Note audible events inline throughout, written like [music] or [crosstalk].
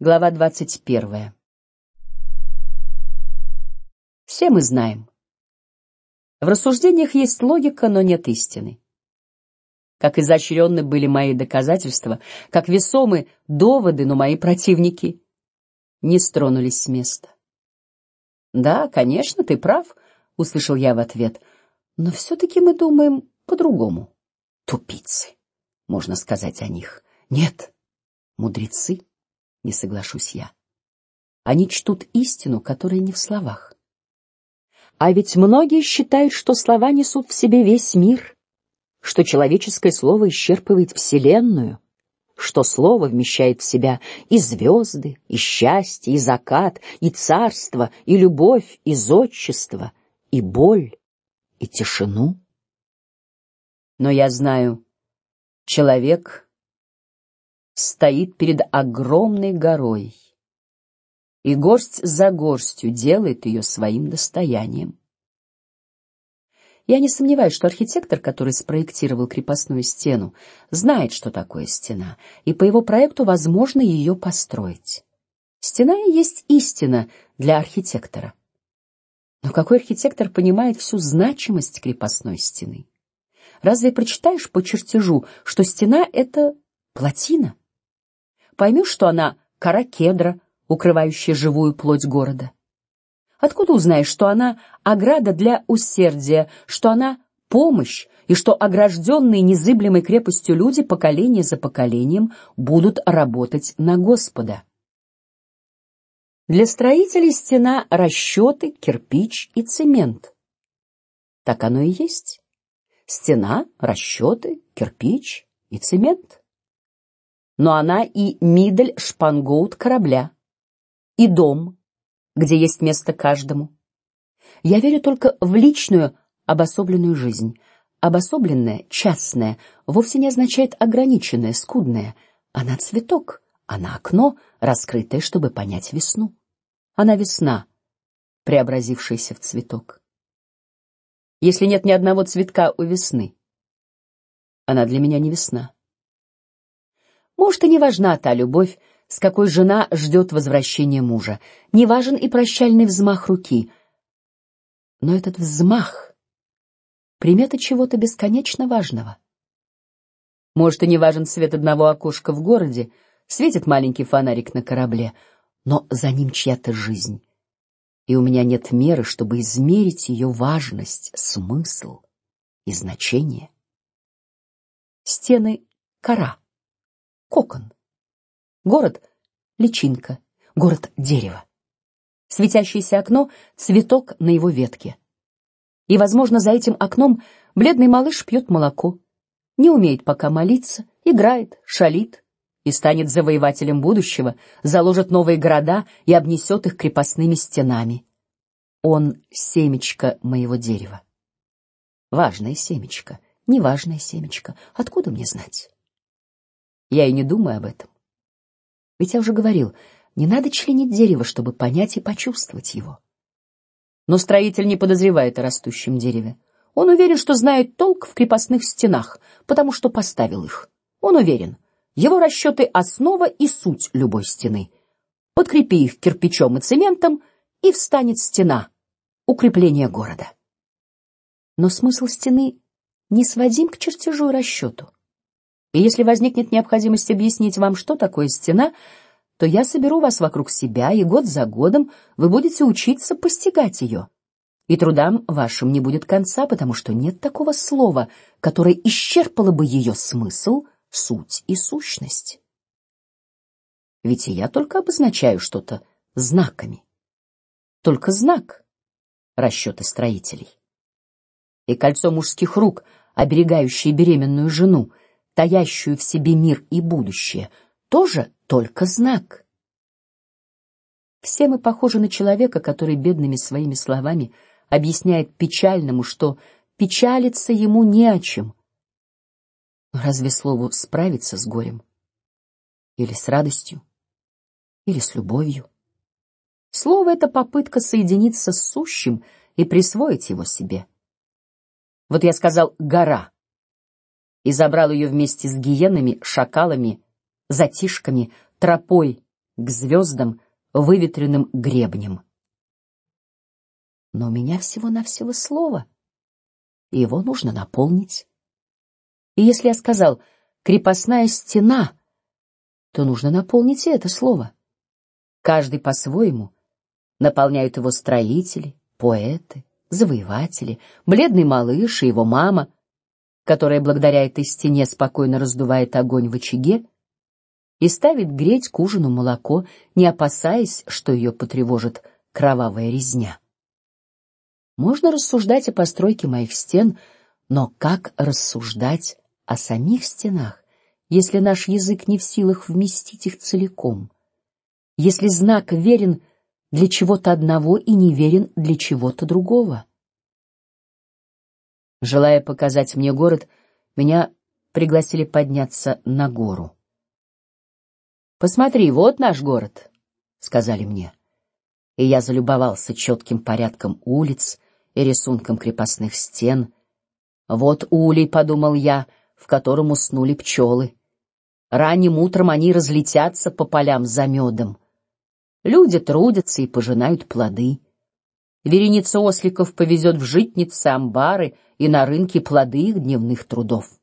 Глава двадцать первая. Все мы знаем. В рассуждениях есть логика, но нет истины. Как изощренны были мои доказательства, как весомы доводы, но мои противники не стронулись с места. Да, конечно, ты прав, услышал я в ответ, но все-таки мы думаем по-другому. Тупицы, можно сказать о них. Нет, мудрецы не соглашусь я. Они чтут истину, которая не в словах. А ведь многие считают, что слова несут в себе весь мир, что человеческое слово исчерпывает вселенную, что слово вмещает в себя и звезды, и счастье, и закат, и царство, и любовь, и зодчество, и боль, и тишину. Но я знаю, человек стоит перед огромной горой и горсть за горстью делает ее своим достоянием. Я не сомневаюсь, что архитектор, который спроектировал крепостную стену, знает, что такое стена, и по его проекту возможно ее построить. Стена и есть истина для архитектора. Но какой архитектор понимает всю значимость крепостной стены? Разве прочитаешь по чертежу, что стена — это плотина? Поймешь, что она кора кедра, укрывающая живую плоть города. Откуда узнаешь, что она ограда для усердия, что она помощь и что огражденные незыблемой крепостью люди поколение за поколением будут работать на Господа? Для строителей стена расчеты, кирпич и цемент. Так оно и есть. Стена, расчеты, кирпич и цемент но она и мидель шпангоут корабля, и дом, где есть место каждому. Я верю только в личную обособленную жизнь. Обособленная, частная, вовсе не означает ограниченная, скудная. Она цветок, она окно, раскрытое, чтобы понять весну. Она весна, преобразившаяся в цветок. Если нет ни одного цветка у весны, она для меня не весна. Может, и не важна та любовь, с какой жена ждет возвращения мужа, не важен и прощальный взмах руки, но этот взмах примета чего-то бесконечно важного. Может, и не важен свет одного окошка в городе, светит маленький фонарик на корабле, но за ним чья-то жизнь, и у меня нет меры, чтобы измерить ее важность, смысл и значение. Стены кора кокон. Город личинка, город дерево. Светящееся окно цветок на его ветке. И, возможно, за этим окном бледный малыш пьет молоко, не умеет пока молиться, играет, шалит и станет завоевателем будущего, заложит новые города и обнесет их крепостными стенами. Он семечко моего дерева. Важное семечко, неважное семечко. Откуда мне знать? Я и не думаю об этом. Ведь я уже говорил, не надо членить дерево, чтобы понять и почувствовать его. Но строитель не подозревает о растущем дереве. Он уверен, что знает толк в крепостных стенах, потому что поставил их. Он уверен, его расчеты основа и суть любой стены. Подкрепи их кирпичом и цементом, и встанет стена, укрепление города. Но смысл стены не сводим к чертежу и расчету. И если возникнет необходимость объяснить вам, что такое стена, то я соберу вас вокруг себя, и год за годом вы будете учиться постигать ее. И трудам вашим не будет конца, потому что нет такого слова, которое исчерпало бы ее смысл, суть и сущность. Ведь я только обозначаю что-то знаками. Только знак расчеты строителей. И кольцо мужских рук, оберегающее беременную жену, таящую в себе мир и будущее, тоже только знак. Все мы похожи на человека, который бедными своими словами объясняет печальному, что печалиться ему не о чем. Разве слову справиться с горем? Или с радостью? Или с любовью? Слово это попытка соединиться с сущим и присвоить его себе. Вот я сказал гора, и забрал ее вместе с гиенами, шакалами, затишками, тропой к звездам выветренным гребнем. Но у меня всего на всего слово, и его нужно наполнить. И если я сказал крепостная стена, то нужно наполнить и это слово. Каждый по-своему наполняют его строители, поэты, завоеватели, бледный малыш и его мама, которая благодаря этой стене спокойно раздувает огонь в очаге и ставит греть к ужину молоко, не опасаясь, что ее потревожит кровавая резня. Можно рассуждать о постройке моих стен, но как рассуждать о самих стенах, если наш язык не в силах вместить их целиком? Если знак верен для чего-то одного и не верен для чего-то другого? Желая показать мне город, меня пригласили подняться на гору. Посмотри, вот наш город, сказали мне, и я залюбовался четким порядком улиц и рисунком крепостных стен. Вот улей, подумал я, в котором уснули пчелы. Ранним утром они разлетятся по полям за медом. Люди трудятся и пожинают плоды. Вереница осликов повезет в житницы, амбары и на рынке плоды их дневных трудов.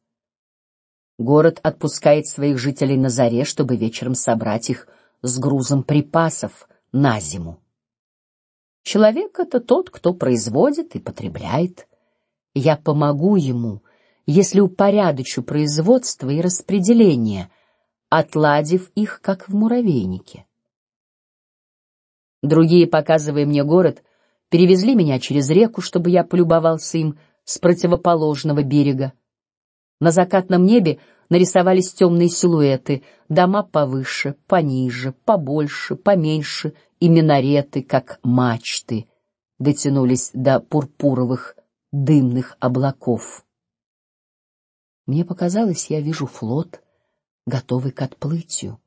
Город отпускает своих жителей на заре, чтобы вечером собрать их с грузом припасов на зиму. Человек это тот, кто производит и потребляет. Я помогу ему, если упорядочу производство и распределение, отладив их как в муравейнике. Другие, показывая мне город, перевезли меня через реку, чтобы я полюбовался им с противоположного берега. На закатном небе нарисовались темные силуэты, дома повыше, пониже, побольше, поменьше и минареты, как мачты, дотянулись до пурпуровых дымных облаков. Мне показалось, я вижу флот, готовый к отплытию.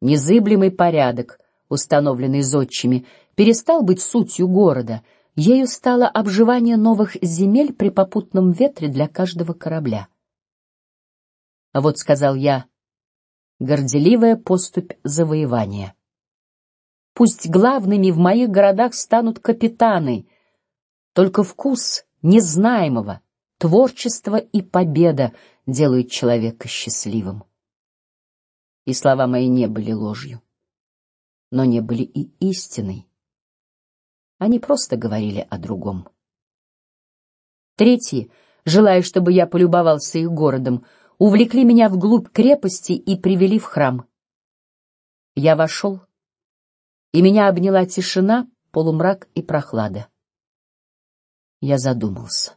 Незыблемый порядок, установленный зодчими, перестал быть сутью города. Ею стало обживание новых земель при попутном ветре для каждого корабля. А вот сказал я, горделивая поступь завоевания. Пусть главными в моих городах станут капитаны. Только вкус незнаемого, творчество и победа делают человека счастливым. И слова мои не были ложью, но не были и истиной. Они просто говорили о другом. Третьи, желая, чтобы я полюбовался их городом, увлекли меня вглубь крепости и привели в храм. Я вошел, и меня обняла тишина, полумрак и прохлада. Я задумался,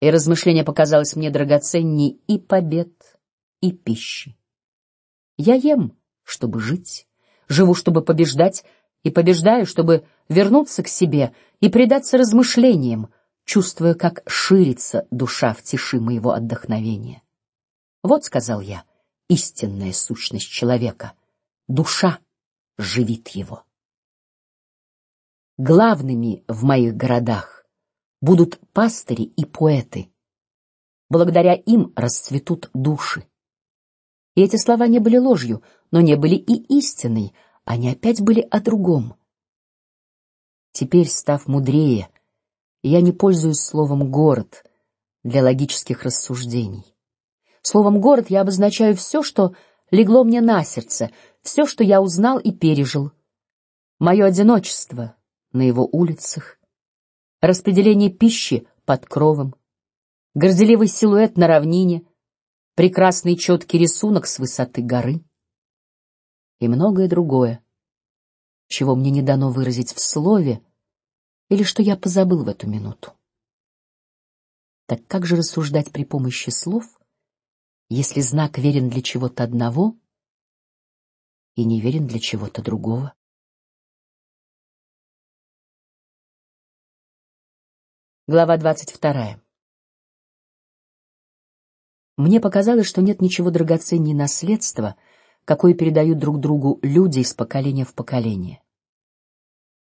и размышление показалось мне драгоценней и побед, и пищи. Я ем, чтобы жить, живу, чтобы побеждать, и побеждаю, чтобы вернуться к себе и предаться размышлениям, чувствуя, как ширится душа в тиши моего отдохновения. Вот, сказал я, истинная сущность человека, душа живит его. Главными в моих городах будут пастыри и поэты. Благодаря им расцветут души. И эти слова не были ложью, но не были и истиной, они опять были о другом. Теперь, став мудрее, я не пользуюсь словом город для логических рассуждений. Словом город я обозначаю все, что легло мне на сердце, все, что я узнал и пережил. Мое одиночество на его улицах, распределение пищи под кровом, горделивый силуэт на равнине, прекрасный четкий рисунок с высоты горы и многое другое, чего мне не дано выразить в слове или что я позабыл в эту минуту. Так как же рассуждать при помощи слов? если знак верен для чего-то одного и не верен для чего-то другого. Глава двадцать вторая. Мне показалось, что нет ничего драгоценнее наследства, какое передают друг другу люди из поколения в поколение.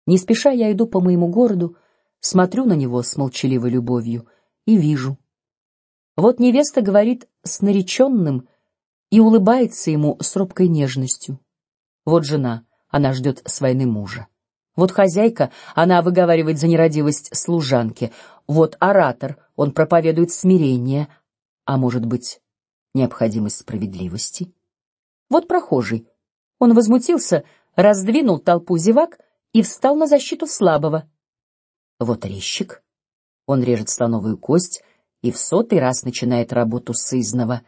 Не спеша я иду по моему городу, смотрю на него с молчаливой любовью и вижу, вот невеста говорит с нареченным и улыбается ему с робкой нежностью. Вот жена, она ждет с войны мужа. Вот хозяйка, она выговаривает за нерадивость служанки. Вот оратор, он проповедует смирение, а может быть, необходимость справедливости. Вот прохожий, он возмутился, раздвинул толпу зевак и встал на защиту слабого. Вот резчик, он режет слоновую кость и в сотый раз начинает работу сызного,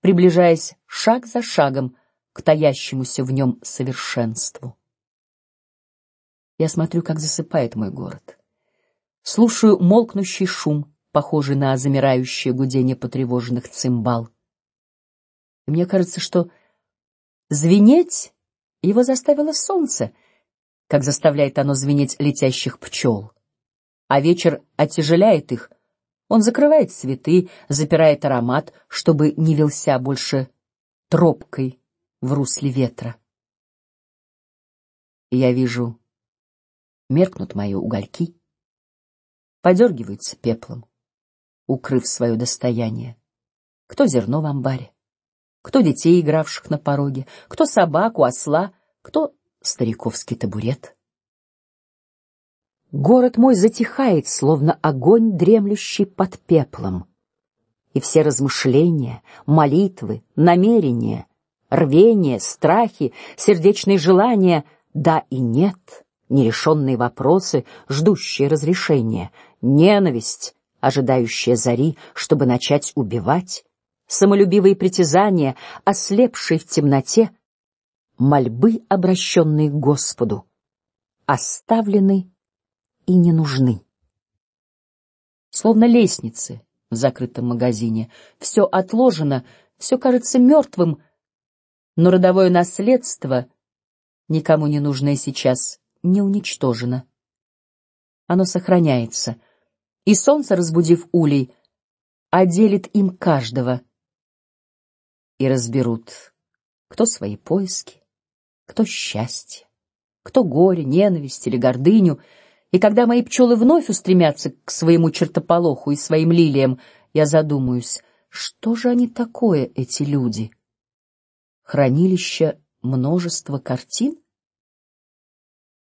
приближаясь шаг за шагом к таящемуся в нем совершенству. Я смотрю, как засыпает мой город, слушаю молкнущий шум, похожий на замирающее гудение потревоженных цимбал. И мне кажется, что звенеть его заставило солнце, как заставляет оно звенеть летящих пчел. А вечер оттяжеляет их. Он закрывает цветы, запирает аромат, чтобы не вился больше тропкой в русле ветра. Я вижу, меркнут мои угольки, подергиваются пеплом, укрыв свое достояние. Кто зерно в амбаре, кто детей, игравших на пороге, кто собаку, осла, кто стариковский табурет. Город мой затихает, словно огонь, дремлющий под пеплом, и все размышления, молитвы, намерения, рвение, страхи, сердечные желания, да и нет, нерешенные вопросы, ждущие разрешения, ненависть, ожидающая зари, чтобы начать убивать, самолюбивые притязания, ослепшие в темноте, мольбы, обращенные к Господу, оставлены и не нужны. Словно лестницы в закрытом магазине, все отложено, все кажется мертвым, но родовое наследство, никому не нужное сейчас, не уничтожено. Оно сохраняется, и солнце, разбудив улей, отделит им каждого и разберут, кто свои поиски, кто счастье, кто горе, ненависть или гордыню. И когда мои пчелы вновь устремятся к своему чертополоху и своим лилиям, я задумаюсь, что же они такое, эти люди? Хранилище множества картин?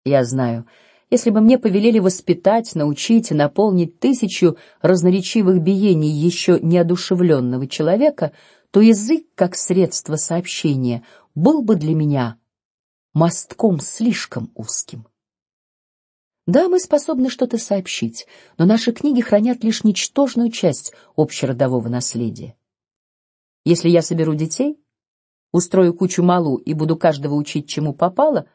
Я знаю, если бы мне повелели воспитать, научить и наполнить тысячу разноречивых биений еще неодушевленного человека, то язык, как средство сообщения, был бы для меня мостком слишком узким. Да, мы способны что-то сообщить, но наши книги хранят лишь ничтожную часть общеродового наследия. Если я соберу детей, устрою кучу малу и буду каждого учить чему попало,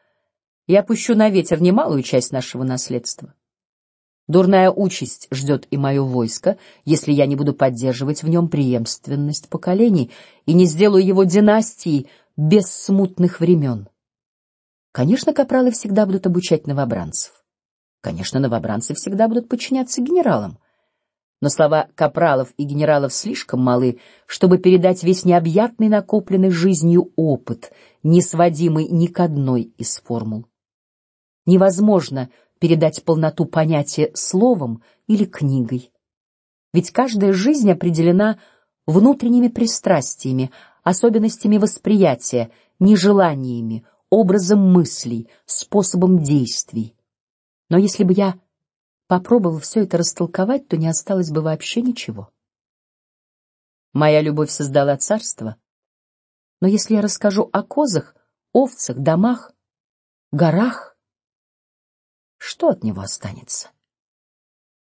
я пущу на ветер немалую часть нашего наследства. Дурная участь ждет и мое войско, если я не буду поддерживать в нем преемственность поколений и не сделаю его династией без смутных времен. Конечно, капралы всегда будут обучать новобранцев. Конечно, новобранцы всегда будут подчиняться генералам. Но слова капралов и генералов слишком малы, чтобы передать весь необъятный накопленный жизнью опыт, не сводимый ни к одной из формул. Невозможно передать полноту понятия словом или книгой. Ведь каждая жизнь определена внутренними пристрастиями, особенностями восприятия, нежеланиями, образом мыслей, способом действий. Но если бы я попробовал все это растолковать, то не осталось бы вообще ничего. Моя любовь создала царство, но если я расскажу о козах, овцах, домах, горах, что от него останется?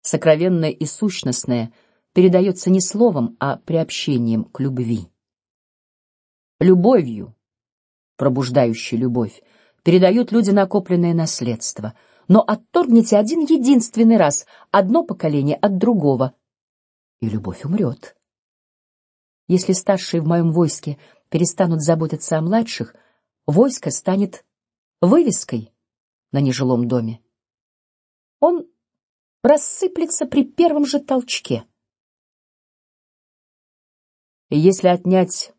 Сокровенное и сущностное передается не словом, а приобщением к любви. Любовью, пробуждающей любовь, передают люди накопленное наследство. Но отторгните один единственный раз одно поколение от другого, и любовь умрет. Если старшие в моем войске перестанут заботиться о младших, войско станет вывеской на нежилом доме он рассыплется при первом же толчке. Если отнять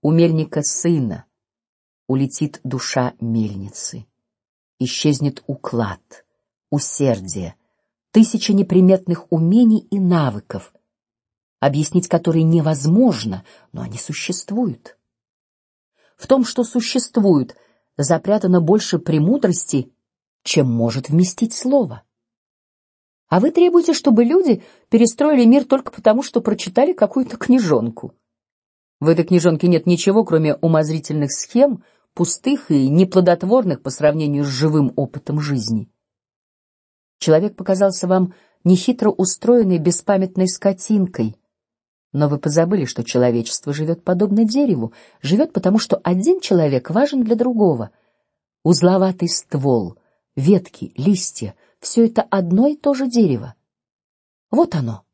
у мельника сына, улетит душа мельницы, исчезнет уклад, усердие, тысяча неприметных умений и навыков, объяснить которые невозможно, но они существуют. В том, что существуют, запрятано больше премудрости, чем может вместить слово. А вы требуете, чтобы люди перестроили мир только потому, что прочитали какую-то книжонку. В этой книжонке нет ничего, кроме умозрительных схем, пустых и неплодотворных по сравнению с живым опытом жизни. Человек показался вам нехитро устроенной беспамятной скотинкой, но вы позабыли, что человечество живет подобно дереву, живет потому, что один человек важен для другого. Узловатый ствол, ветки, листья — все это одно и то же дерево. Вот оно,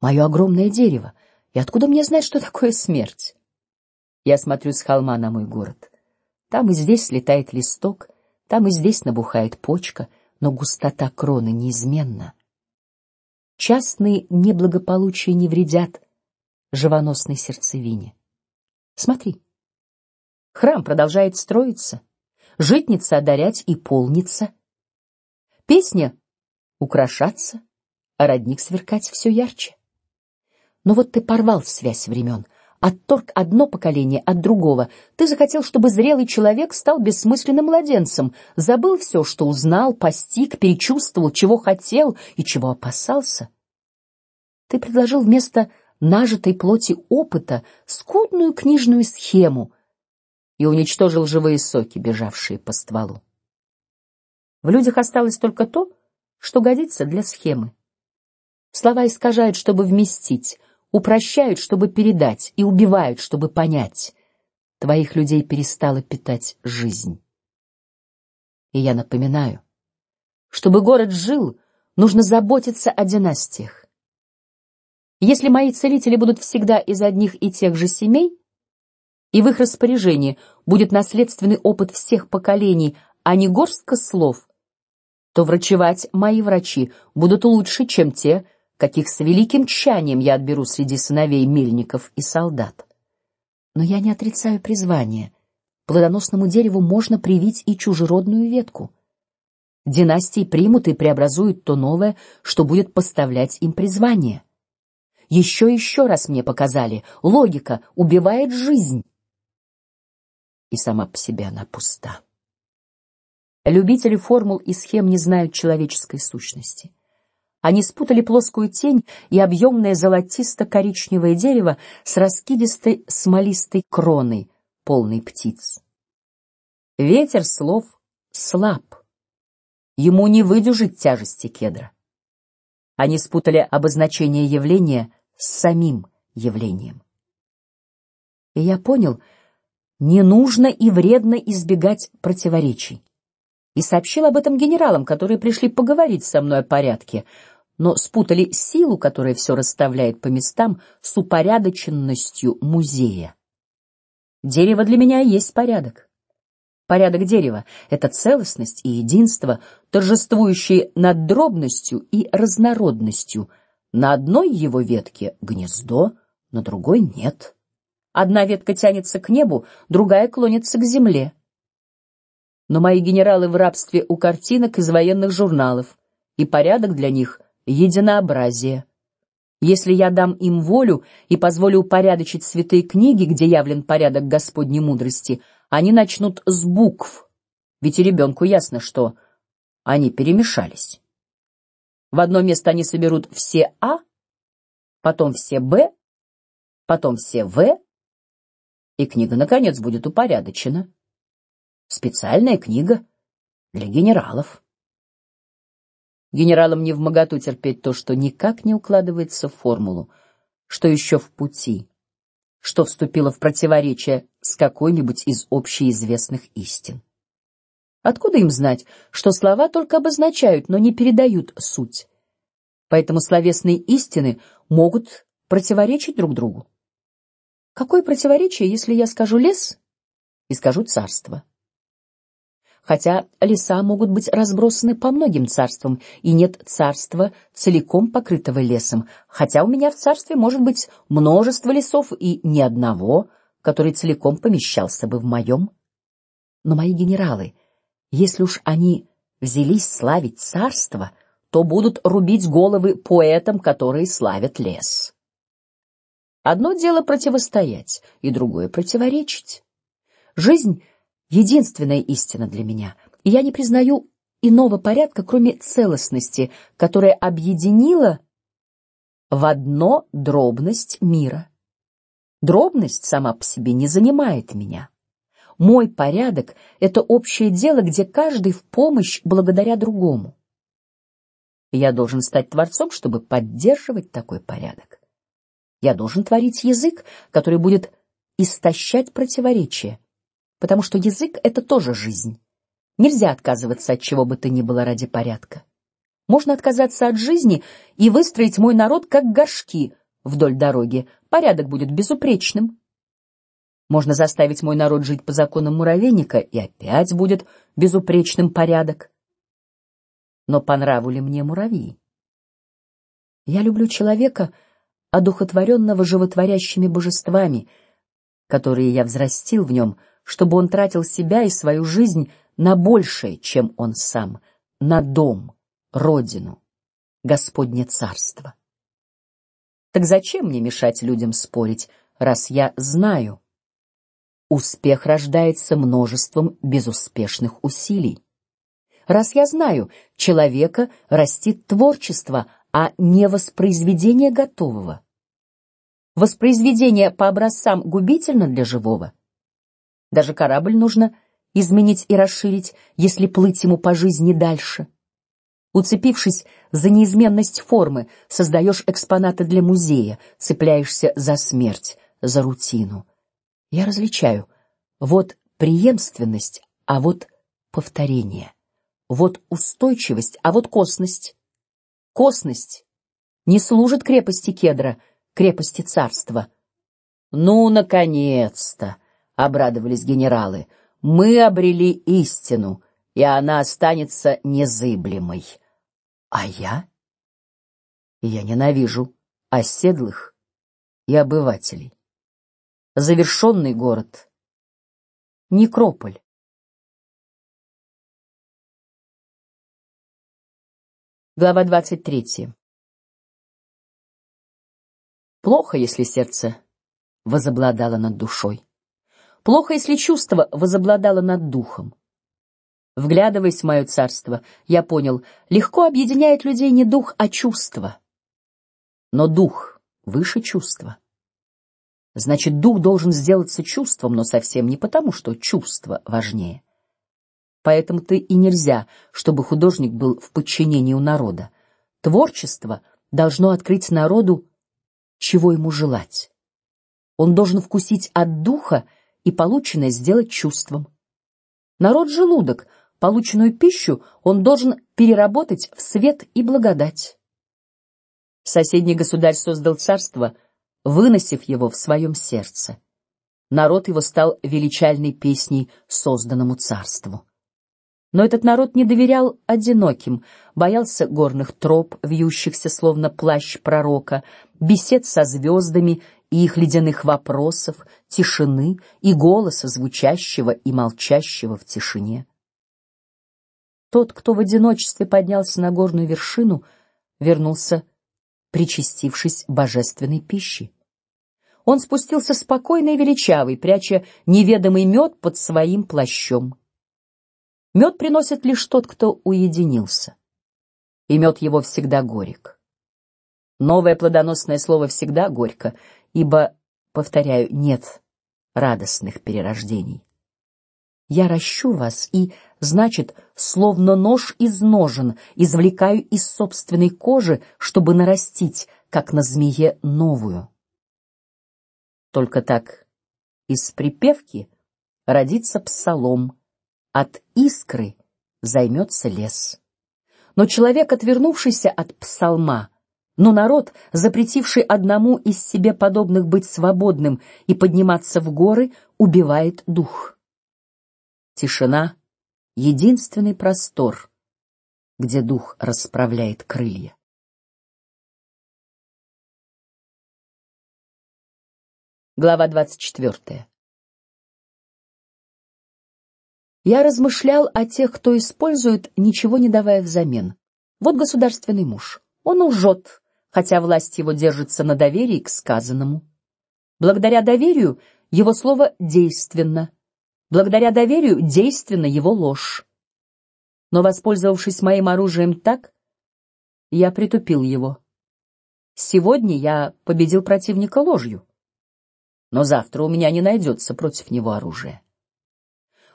мое огромное дерево. И откуда мне знать, что такое смерть? Я смотрю с холма на мой город. Там и здесь слетает листок, там и здесь набухает почка, но густота кроны неизменна. Частные неблагополучия не вредят живоносной сердцевине. Смотри, храм продолжает строиться, житница одарять и полница, песня украшаться, а родник сверкать все ярче. Но вот ты порвал связь времен, отторг одно поколение от другого. Ты захотел, чтобы зрелый человек стал бессмысленным младенцем, забыл все, что узнал, постиг, перечувствовал, чего хотел и чего опасался. Ты предложил вместо нажитой плоти опыта скудную книжную схему и уничтожил живые соки, бежавшие по стволу. В людях осталось только то, что годится для схемы. Слова искажают, чтобы вместить, упрощают, чтобы передать, и убивают, чтобы понять. Твоих людей перестала питать жизнь. И я напоминаю, чтобы город жил, нужно заботиться о династиях. Если мои целители будут всегда из одних и тех же семей, и в их распоряжении будет наследственный опыт всех поколений, а не горстка слов, то врачевать мои врачи будут лучше, чем те, каких с великим тщанием я отберу среди сыновей мельников и солдат. Но я не отрицаю призвание. Плодоносному дереву можно привить и чужеродную ветку. Династии примут и преобразуют то новое, что будет поставлять им призвание. Еще еще раз мне показали, логика убивает жизнь, и сама по себе она пуста. Любители формул и схем не знают человеческой сущности. Они спутали плоскую тень и объемное золотисто-коричневое дерево с раскидистой смолистой кроной, полной птиц. Ветер слов слаб, ему не выдержать тяжести кедра. Они спутали обозначение явления с самим явлением. И я понял, не нужно и вредно избегать противоречий. И сообщил об этом генералам, которые пришли поговорить со мной о порядке, но спутали силу, которая все расставляет по местам, с упорядоченностью музея. Дерево для меня есть порядок. Порядок дерева — это целостность и единство, торжествующие над дробностью и разнородностью. На одной его ветке гнездо, на другой нет. Одна ветка тянется к небу, другая клонится к земле. Но мои генералы в рабстве у картинок из военных журналов, и порядок для них — единообразие. Если я дам им волю и позволю упорядочить святые книги, где явлен порядок Господней мудрости — они начнут с букв, ведь и ребенку ясно, что они перемешались. В одно место они соберут все А, потом все Б, потом все В, и книга наконец будет упорядочена. Специальная книга для генералов. Генералам не в моготу терпеть то, что никак не укладывается в формулу, что еще в пути что вступило в противоречие с какой-нибудь из общеизвестных истин. Откуда им знать, что слова только обозначают, но не передают суть? Поэтому словесные истины могут противоречить друг другу. Какое противоречие, если я скажу лес и скажу царство? хотя леса могут быть разбросаны по многим царствам, и нет царства целиком покрытого лесом, хотя у меня в царстве может быть множество лесов и ни одного, который целиком помещался бы в моем. Но мои генералы, если уж они взялись славить царство, то будут рубить головы поэтам, которые славят лес. Одно дело противостоять, и другое противоречить. Жизнь единственная истина для меня, и я не признаю иного порядка, кроме целостности, которая объединила в одно дробность мира. Дробность сама по себе не занимает меня. Мой порядок — это общее дело, где каждый в помощь благодаря другому. Я должен стать творцом, чтобы поддерживать такой порядок. Я должен творить язык, который будет истощать противоречия, потому что язык — это тоже жизнь. Нельзя отказываться от чего бы то ни было ради порядка. Можно отказаться от жизни и выстроить мой народ как горшки вдоль дороги. Порядок будет безупречным. Можно заставить мой народ жить по законам муравейника, и опять будет безупречным порядок. Но по нраву ли мне муравьи? Я люблю человека, одухотворенного животворящими божествами, которые я взрастил в нем, чтобы он тратил себя и свою жизнь на большее, чем он сам, на дом, родину, Господне царство. Так зачем мне мешать людям спорить, раз я знаю? Успех рождается множеством безуспешных усилий. Раз я знаю, человека растит творчество, а не воспроизведение готового. Воспроизведение по образцам губительно для живого. Даже корабль нужно изменить и расширить, если плыть ему по жизни дальше. Уцепившись за неизменность формы, создаешь экспонаты для музея, цепляешься за смерть, за рутину. Я различаю: вот преемственность, а вот повторение, вот устойчивость, а вот косность. Косность не служит крепости кедра, крепости царства. Ну, наконец-то! обрадовались генералы мы обрели истину, и она останется незыблемой. А я? Я ненавижу оседлых и обывателей. Завершенный город. Некрополь. Глава двадцать третья. Плохо, если сердце возобладало над душой. Плохо, если чувство возобладало над духом. Вглядываясь в мое царство, я понял, легко объединяет людей не дух, а чувство. Но дух выше чувства. Значит, дух должен сделаться чувством, но совсем не потому, что чувство важнее. Поэтому-то и нельзя, чтобы художник был в подчинении у народа. Творчество должно открыть народу, чего ему желать. Он должен вкусить от духа и полученное сделать чувством. Народ желудок, полученную пищу он должен переработать в свет и благодать. Соседний государь создал царство, выносив его в своем сердце. Народ его стал величальной песней созданному царству. Но этот народ не доверял одиноким, боялся горных троп, вьющихся словно плащ пророка, бесед со звездами и их ледяных вопросов, тишины и голоса звучащего и молчащего в тишине. Тот, кто в одиночестве поднялся на горную вершину, вернулся, причастившись божественной пищи. Он спустился спокойный и величавый, пряча неведомый мед под своим плащом. Мед приносит лишь тот, кто уединился, и мед его всегда горек. Новое плодоносное слово всегда горько, ибо, повторяю, нет радостных перерождений. Я ращу вас и, значит, словно нож из ножен, извлекаю из собственной кожи, чтобы нарастить, как на змее, новую. Только так из припевки родится псалом, от искры займется лес. Но человек, отвернувшийся от псалма, но народ, запретивший одному из себе подобных быть свободным и подниматься в горы, убивает дух. Тишина — единственный простор, где дух расправляет крылья. Глава двадцать четвертая. Я размышлял о тех, кто использует, ничего не давая взамен. Вот государственный муж. Он лжет, хотя власть его держится на доверии к сказанному. Благодаря доверию его слово действенно, Благодаря доверию действенна его ложь. Но воспользовавшись моим оружием так, я притупил его. Сегодня я победил противника ложью, но завтра у меня не найдется против него оружия.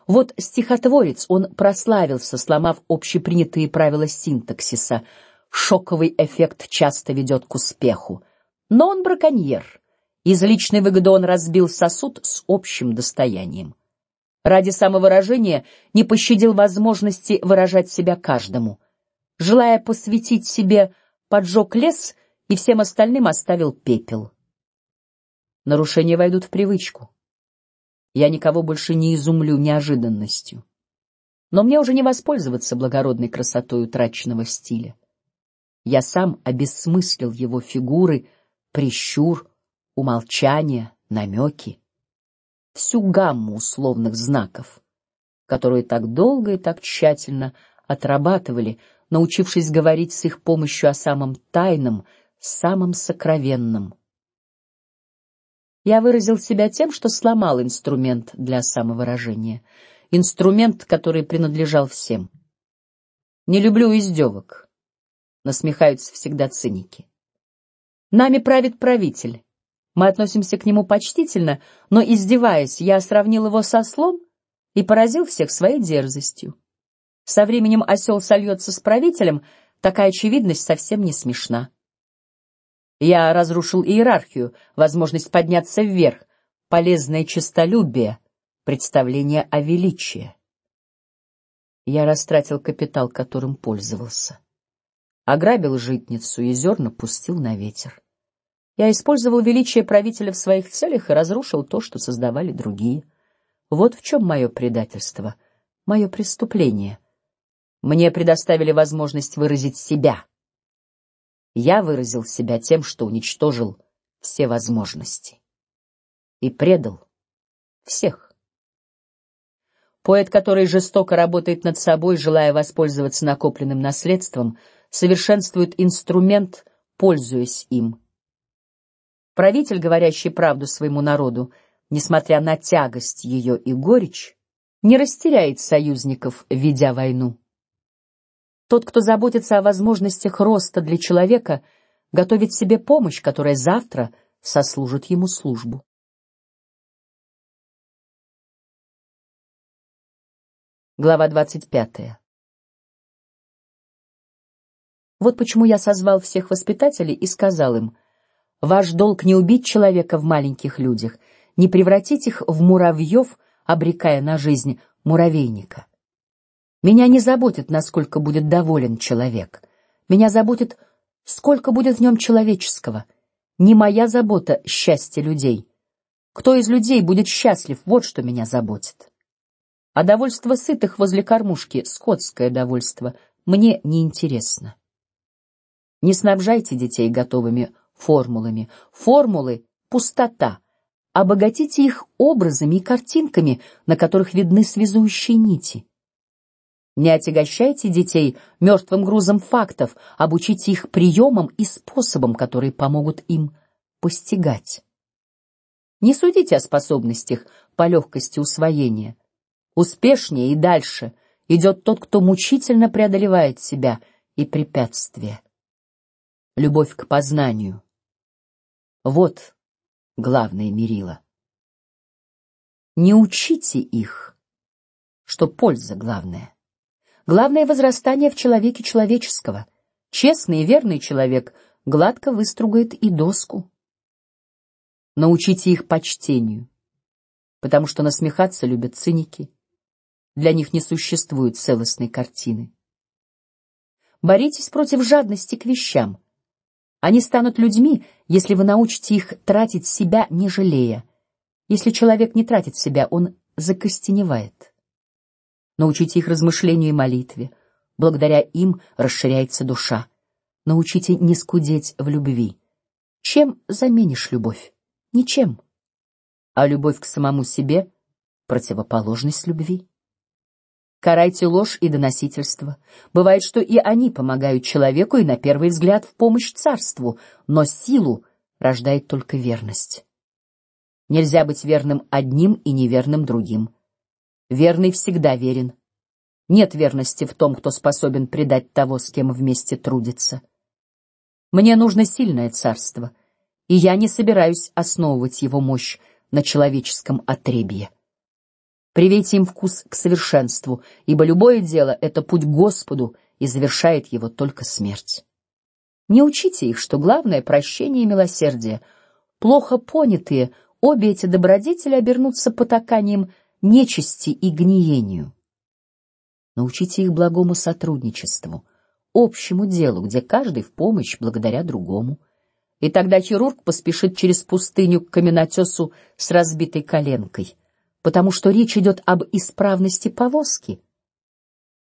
Вот стихотворец, он прославился, сломав общепринятые правила синтаксиса. Шоковый эффект часто ведет к успеху, но он браконьер. Из личной выгоды он разбил сосуд с общим достоянием. Ради самовыражения не пощадил возможности выражать себя каждому. Желая посвятить себе, поджег лес и всем остальным оставил пепел. Нарушения войдут в привычку. Я никого больше не изумлю неожиданностью. Но мне уже не воспользоваться благородной красотой утраченного стиля. Я сам обесмыслил его фигуры, прищур, умолчания, намеки, всю гамму условных знаков, которые так долго и так тщательно отрабатывали, научившись говорить с их помощью о самом тайном, самом сокровенном я выразил себя тем, что сломал инструмент для самовыражения, инструмент, который принадлежал всем. Не люблю издевок. Насмехаются всегда циники. Нами правит правитель. Мы относимся к нему почтительно, но издеваясь, я сравнил его со слом и поразил всех своей дерзостью. Со временем осел сольется с правителем, такая очевидность совсем не смешна. Я разрушил иерархию, возможность подняться вверх, полезное честолюбие, представление о величии. Я растратил капитал, которым пользовался, ограбил житницу и зерна пустил на ветер. Я использовал величие правителя в своих целях и разрушил то, что создавали другие. Вот в чем мое предательство, мое преступление. Мне предоставили возможность выразить себя я выразил себя тем, что уничтожил все возможности и предал всех. Поэт, который жестоко работает над собой, желая воспользоваться накопленным наследством, совершенствует инструмент, пользуясь им. Правитель, говорящий правду своему народу, несмотря на тягость ее и горечь, не растеряет союзников, ведя войну. Тот, кто заботится о возможностях роста для человека, готовит себе помощь, которая завтра сослужит ему службу. Глава двадцать пятая. Вот почему я созвал всех воспитателей и сказал им: ваш долг не убить человека в маленьких людях, не превратить их в муравьев, обрекая на жизнь муравейника. Меня не заботит, насколько будет доволен человек. Меня заботит, сколько будет в нем человеческого. Не моя забота счастье людей. Кто из людей будет счастлив, вот что меня заботит. А довольство сытых возле кормушки, скотское довольство, мне не интересно. Не снабжайте детей готовыми формулами. Формулы пустота. Обогатите их образами и картинками, на которых видны связующие нити. Не отягощайте детей мертвым грузом фактов, обучите их приемам и способам, которые помогут им постигать. Не судите о способностях по легкости усвоения. Успешнее и дальше идет тот, кто мучительно преодолевает себя и препятствия. Любовь к познанию. Вот главное мерило. Не учите их, что польза главная. Главное возрастание в человеке человеческого. Честный и верный человек гладко выстругает и доску. Научите их почтению, потому что насмехаться любят циники. Для них не существует целостной картины. Боритесь против жадности к вещам. Они станут людьми, если вы научите их тратить себя, не жалея. Если человек не тратит себя, он закостеневает научите их размышлению и молитве. Благодаря им расширяется душа. Научите не скудеть в любви. Чем заменишь любовь? Ничем. А любовь к самому себе противоположность любви. Карайте ложь и доносительство. Бывает, что и они помогают человеку и на первый взгляд в помощь царству, но силу рождает только верность. Нельзя быть верным одним и неверным другим. Верный всегда верен. Нет верности в том, кто способен предать того, с кем вместе трудится. Мне нужно сильное царство, и я не собираюсь основывать его мощь на человеческом отребье. Привейте им вкус к совершенству, ибо любое дело — это путь к Господу, и завершает его только смерть. Не учите их, что главное — прощение и милосердие. Плохо понятые, обе эти добродетели обернутся потаканием нечисти и гниению. Научите их благому сотрудничеству, общему делу, где каждый в помощь благодаря другому. И тогда хирург поспешит через пустыню к каменотесу с разбитой коленкой потому что речь идет об исправности повозки.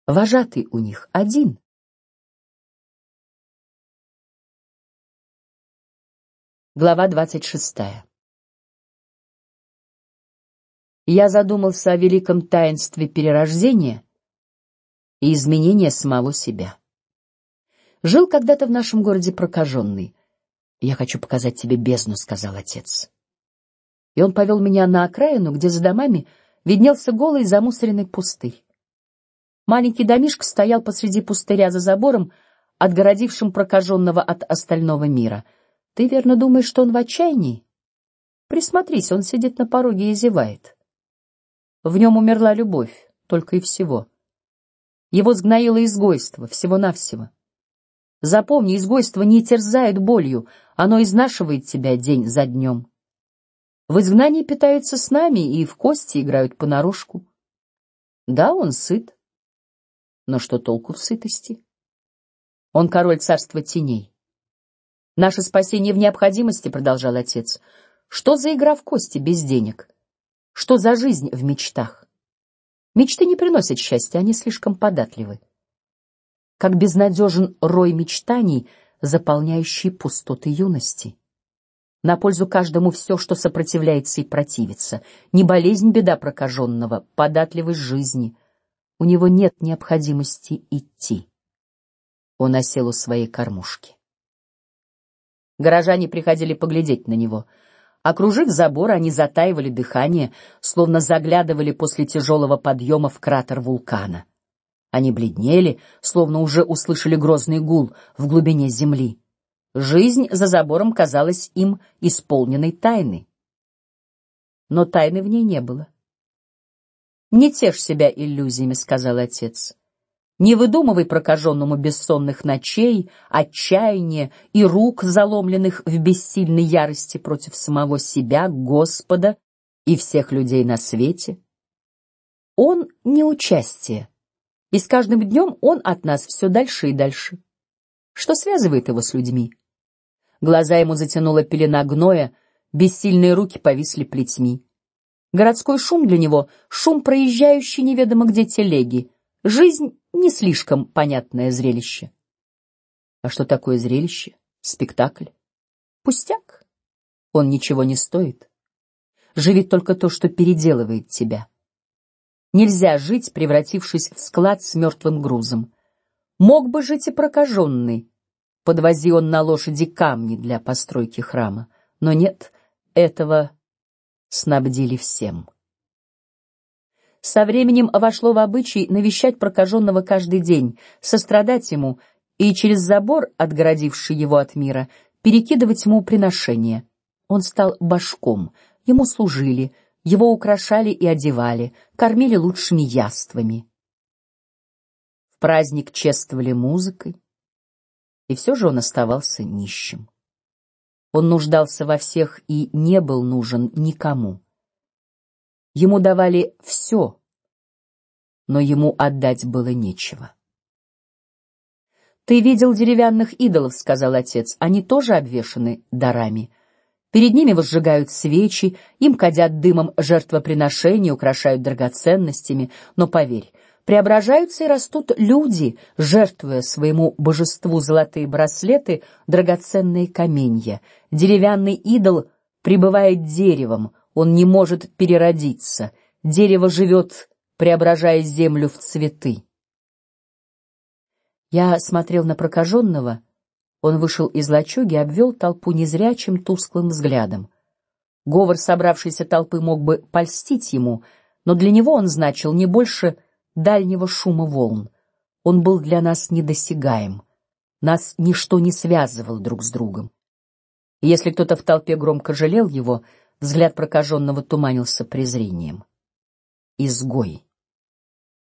Вожатый у них один. Глава двадцать шестая. Я задумался о великом таинстве перерождения и изменения самого себя. Жил когда-то в нашем городе прокаженный. Я хочу показать тебе бездну, сказал отец и он повел меня на окраину, где за домами виднелся голый замусоренный пустырь. Маленький домишко стоял посреди пустыря за забором, отгородившим прокаженного от остального мира. Ты верно думаешь, что он в отчаянии? Присмотрись, он сидит на пороге и зевает. В нем умерла любовь, только и всего. Его сгноило изгойство, всего навсего. Запомни, изгойство не терзает болью, оно изнашивает тебя день за днем. В изгнании питаются с нами и в кости играют понарошку. Да, он сыт, но что толку в сытости? Он король царства теней. Наше спасение в необходимости, продолжал отец. Что за игра в кости без денег? Что за жизнь в мечтах? Мечты не приносят счастья, они слишком податливы. Как безнадежен рой мечтаний, заполняющий пустоты юности. На пользу каждому все, что сопротивляется и противится. Не болезнь беда прокаженного, податливость жизни. У него нет необходимости идти. Он осел у своей кормушки. Горожане приходили поглядеть на него. Окружив забор, они затаивали дыхание, словно заглядывали после тяжелого подъема в кратер вулкана. Они бледнели, словно уже услышали грозный гул в глубине земли. Жизнь за забором казалась им исполненной тайны, но тайны в ней не было. Не тешь себя иллюзиями, сказал отец. Не выдумывай прокаженному бессонных ночей, отчаяния и рук, заломленных в бессильной ярости против самого себя, Господа и всех людей на свете. Он не участие, и с каждым днем он от нас все дальше и дальше. Что связывает его с людьми? Глаза ему затянула пелена гноя, бессильные руки повисли плетьми. Городской шум для него шум проезжающей неведомо где телеги. Жизнь не слишком понятное зрелище. А что такое зрелище? Спектакль? Пустяк. Он ничего не стоит. Живет только то, что переделывает тебя. Нельзя жить, превратившись в склад с мертвым грузом. Мог бы жить и прокаженный, подвози он на лошади камни для постройки храма, но нет, этого снабдили всем. Со временем вошло в обычай навещать прокаженного каждый день, сострадать ему и через забор, отгородивший его от мира, перекидывать ему приношения. Он стал башком, ему служили, его украшали и одевали, кормили лучшими яствами. В праздник чествовали музыкой, и все же он оставался нищим. Он нуждался во всех и не был нужен никому. Ему давали все, но ему отдать было нечего. Ты видел деревянных идолов, сказал отец. Они тоже обвешаны дарами. Перед ними возжигают свечи, им кадят дымом жертвоприношения, украшают драгоценностями. Но поверь, преображаются и растут люди, жертвуя своему божеству золотые браслеты, драгоценные каменья. Деревянный идол пребывает деревом, он не может переродиться. Дерево живет, преображая землю в цветы. Я смотрел на прокаженного. Он вышел из лачуги, обвел толпу незрячим тусклым взглядом. Говор собравшейся толпы мог бы польстить ему, но для него он значил не больше дальнего шума волн. Он был для нас недосягаем. Нас ничто не связывало друг с другом. Если кто-то в толпе громко жалел его, взгляд прокаженного туманился презрением. Изгой.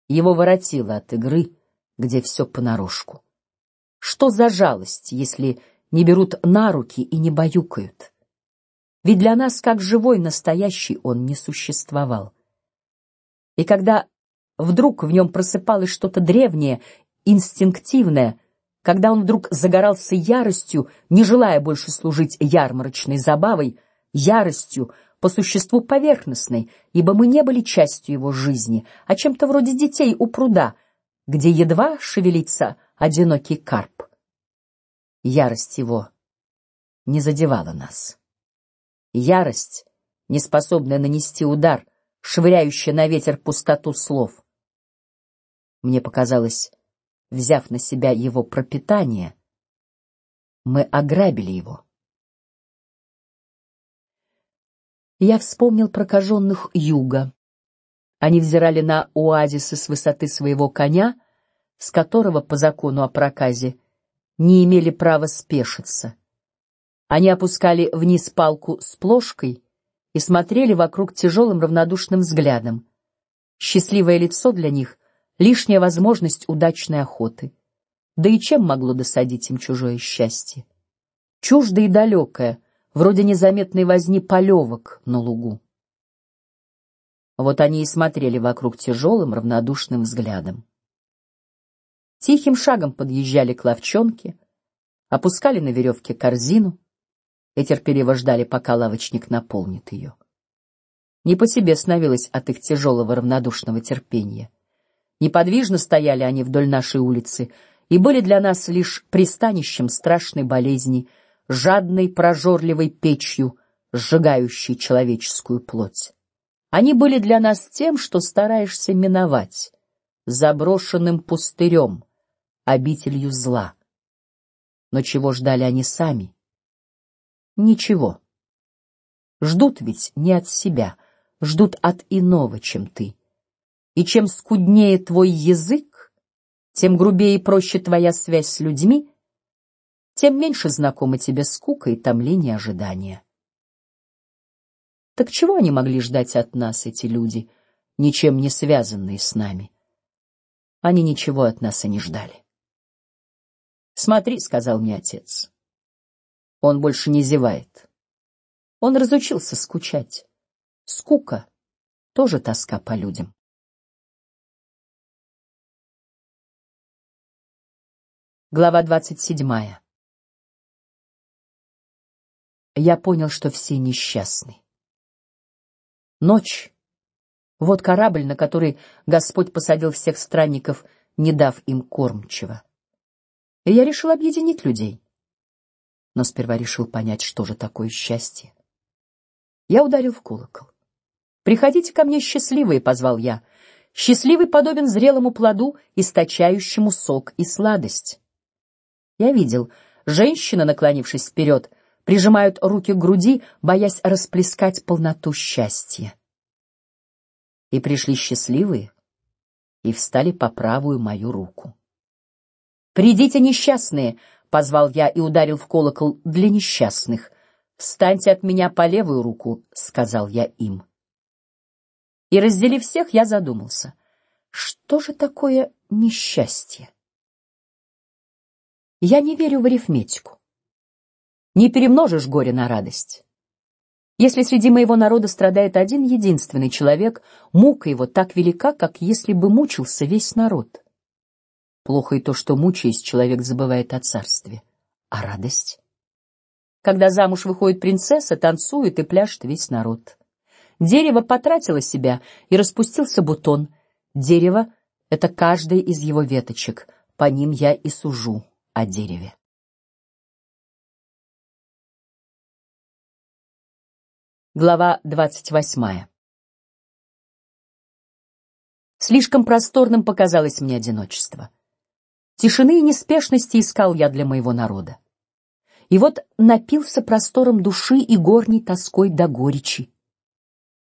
Его воротило от игры, где все понарошку. Что за жалость, если не берут на руки и не баюкают? Ведь для нас, как живой настоящий, он не существовал. И когда вдруг в нем просыпалось что-то древнее, инстинктивное, когда он вдруг загорался яростью, не желая больше служить ярмарочной забавой, яростью по существу поверхностной, ибо мы не были частью его жизни, а чем-то вроде детей у пруда, где едва шевелится одинокий карп. Ярость его не задевала нас. Ярость, не способная нанести удар, швыряющая на ветер пустоту слов. Мне показалось, взяв на себя его пропитание, мы ограбили его. Я вспомнил прокаженных юга. Они взирали на оазисы с высоты своего коня, с которого по закону о проказе не имели права спешиться. Они опускали вниз палку с плошкой и смотрели вокруг тяжелым равнодушным взглядом. Счастливое лицо для них — лишняя возможность удачной охоты. Да и чем могло досадить им чужое счастье? Чуждое и далекое, вроде незаметной возни полевок на лугу. Вот они и смотрели вокруг тяжелым равнодушным взглядом. Тихим шагом подъезжали к лавчонке, опускали на веревке корзину и терпеливо ждали, пока лавочник наполнит ее. Не по себе становилось от их тяжелого равнодушного терпения. Неподвижно стояли они вдоль нашей улицы и были для нас лишь пристанищем страшной болезни, жадной прожорливой печью, сжигающей человеческую плоть. Они были для нас тем, что стараешься миновать, заброшенным пустырем, обителью зла. Но чего ждали они сами? Ничего. Ждут ведь не от себя, ждут от иного, чем ты. И чем скуднее твой язык, тем грубее и проще твоя связь с людьми, тем меньше знакомы тебе скука и томление ожидания. Так чего они могли ждать от нас, эти люди, ничем не связанные с нами? Они ничего от нас и не ждали. Смотри, сказал мне отец. Он больше не зевает. Он разучился скучать. Скука тоже тоска по людям. Глава двадцать седьмая. Я понял, что все несчастны. Ночь. Вот корабль, на который Господь посадил всех странников, не дав им кормчего. И я решил объединить людей но сперва решил понять, что же такое счастье. Я ударил в колокол. Приходите ко мне счастливые, позвал я. Счастливый подобен зрелому плоду, источающему сок и сладость. Я видел, женщины, наклонившись вперед, прижимают руки к груди, боясь расплескать полноту счастья. И пришли счастливые и встали по правую мою руку. Придите, несчастные, позвал я и ударил в колокол для несчастных. Встаньте от меня по левую руку, сказал я им. И разделив всех, я задумался, что же такое несчастье? Я не верю в арифметику. Не перемножишь горе на радость. Если среди моего народа страдает один единственный человек, мука его так велика, как если бы мучился весь народ. Плохо и то, что мучаясь, человек забывает о царстве, а радость. Когда замуж выходит принцесса, танцует и пляшет весь народ. Дерево потратило себя и распустился бутон. Дерево — это каждая из его веточек. По ним я и сужу о дереве. Глава двадцать восьмая. Слишком просторным показалось мне одиночество. Тишины и неспешности искал я для моего народа. И вот напился простором души и горней тоской до горечи.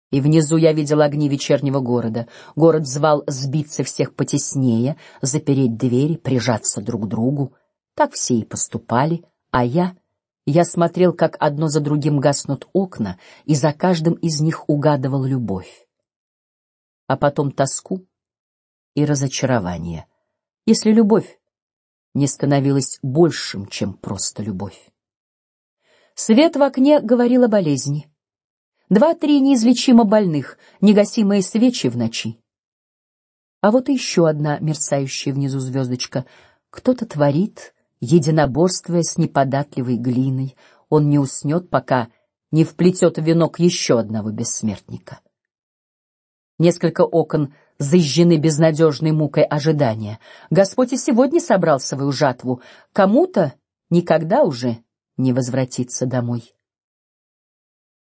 И внизу я видел огни вечернего города. Город звал сбиться всех потеснее, запереть двери, прижаться друг к другу. Так все и поступали, а я, я смотрел, как одно за другим гаснут окна, и за каждым из них угадывал любовь, а потом тоску и разочарование, если любовь не становилась большим, чем просто любовь. Свет в окне говорил о болезни. Два-три неизлечимо больных, негасимые свечи в ночи. А вот еще одна мерцающая внизу звездочка. Кто-то творит, единоборствуя с неподатливой глиной. Он не уснет, пока не вплетет в венок еще одного бессмертника. Несколько окон зажжены безнадежной мукой ожидания. Господь и сегодня собрал свою жатву. Кому-то никогда уже не возвратиться домой.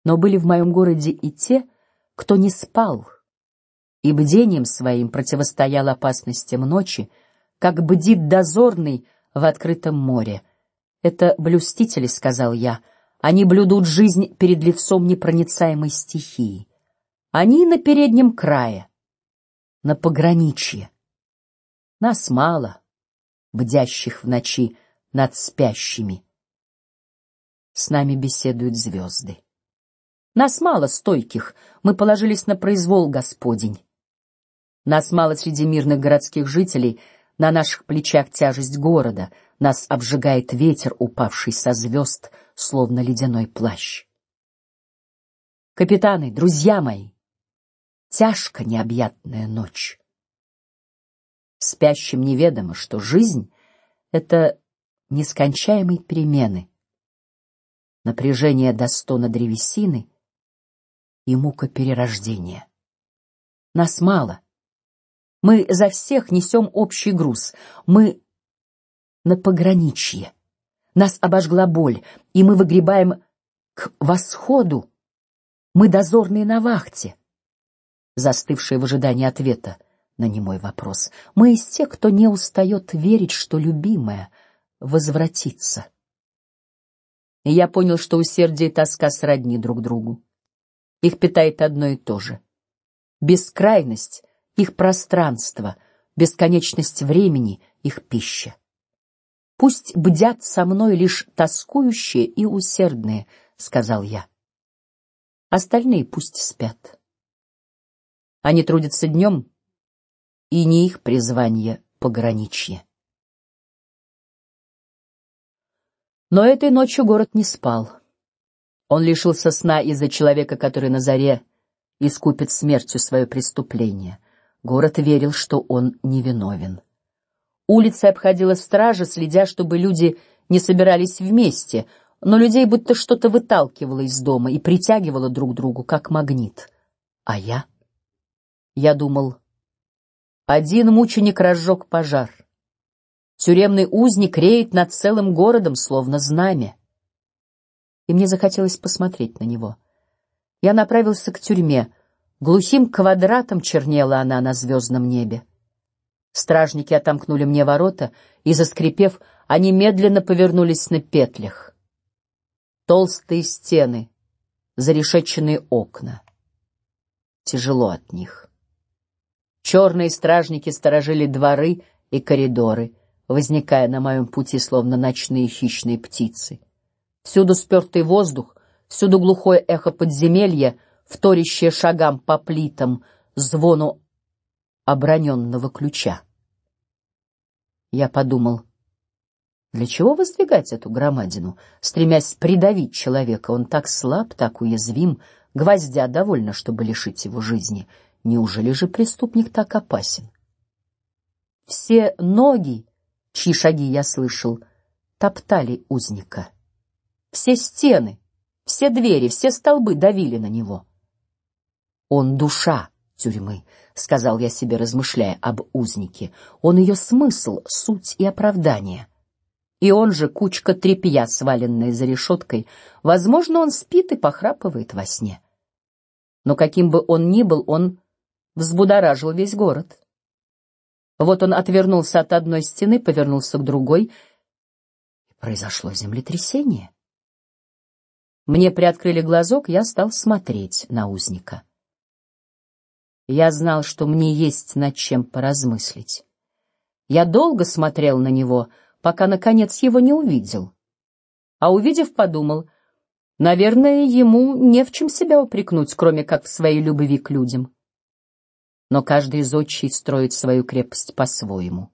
Но были в моем городе и те, кто не спал и бдением своим противостоял опасностям ночи, как бдит дозорный в открытом море. Это блюстители, сказал я. Они блюдут жизнь перед лицом непроницаемой стихии. Они на переднем крае, на пограничье. Нас мало, бдящих в ночи над спящими. С нами беседуют звезды. Нас мало стойких, мы положились на произвол Господень. Нас мало среди мирных городских жителей, на наших плечах тяжесть города, нас обжигает ветер, упавший со звезд, словно ледяной плащ. Капитаны, друзья мои, тяжко необъятная ночь. Спящим неведомо, что жизнь — это нескончаемые перемены, напряжение до стона древесины и мука перерождения. Нас мало. Мы за всех несем общий груз. Мы на пограничье. Нас обожгла боль, и мы выгребаем к восходу. Мы дозорные на вахте, застывшие в ожидании ответа на немой вопрос. Мы из тех, кто не устает верить, что любимая возвратится. И я понял, что усердие и тоска сродни друг другу. Их питает одно и то же. Бескрайность их пространство, бесконечность времени их пища. Пусть бдят со мной лишь тоскующие и усердные, сказал я. Остальные пусть спят. Они трудятся днем, и не их призвание пограничье. Но этой ночью город не спал. Он лишился сна из-за человека, который на заре искупит смертью свое преступление. Город верил, что он невиновен. Улицы обходила стража, следя, чтобы люди не собирались вместе, но людей будто что-то выталкивало из дома и притягивало друг к другу, как магнит. А я, я думал, один мученик разжег пожар. Тюремный узник реет над целым городом, словно знамя. И мне захотелось посмотреть на него. Я направился к тюрьме. Глухим квадратом чернела она на звездном небе. Стражники отомкнули мне ворота, и заскрипев, они медленно повернулись на петлях. Толстые стены, зарешеченные окна. Тяжело от них. Черные стражники сторожили дворы и коридоры возникая на моем пути, словно ночные хищные птицы. Всюду спертый воздух, всюду глухое эхо подземелья, вторящее шагам по плитам, звону оброненного ключа. Я подумал, для чего воздвигать эту громадину, стремясь придавить человека? Он так слаб, так уязвим, гвоздя довольно, чтобы лишить его жизни. Неужели же преступник так опасен? Все ноги чьи шаги я слышал, топтали узника. Все стены, все двери, все столбы давили на него. Он душа тюрьмы, сказал я себе, размышляя об узнике. Он ее смысл, суть и оправдание. И он же кучка тряпья, сваленная за решеткой. Возможно, он спит и похрапывает во сне. Но каким бы он ни был, он взбудоражил весь город. Вот он отвернулся от одной стены, повернулся к другой, произошло землетрясение. Мне приоткрыли глазок, я стал смотреть на узника. Я знал, что мне есть над чем поразмыслить. Я долго смотрел на него, пока наконец его не увидел. А увидев, подумал, наверное, ему не в чем себя упрекнуть, кроме как в своей любви к людям. Но каждый из отчий строит свою крепость по-своему.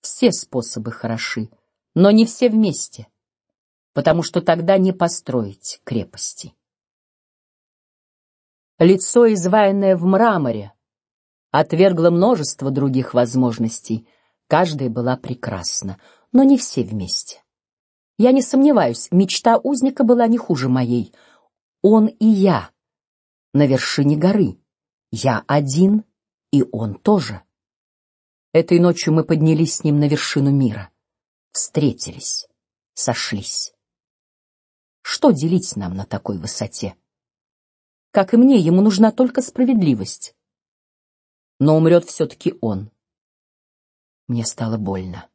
Все способы хороши, но не все вместе, потому что тогда не построить крепости. Лицо, изваянное в мраморе, отвергло множество других возможностей — Каждая была прекрасна, но не все вместе. Я не сомневаюсь, мечта узника была не хуже моей. Он и я на вершине горы. Я один, и он тоже. Этой ночью мы поднялись с ним на вершину мира, встретились, сошлись. Что делить нам на такой высоте? Как и мне, ему нужна только справедливость. Но умрет все-таки он. Мне стало больно.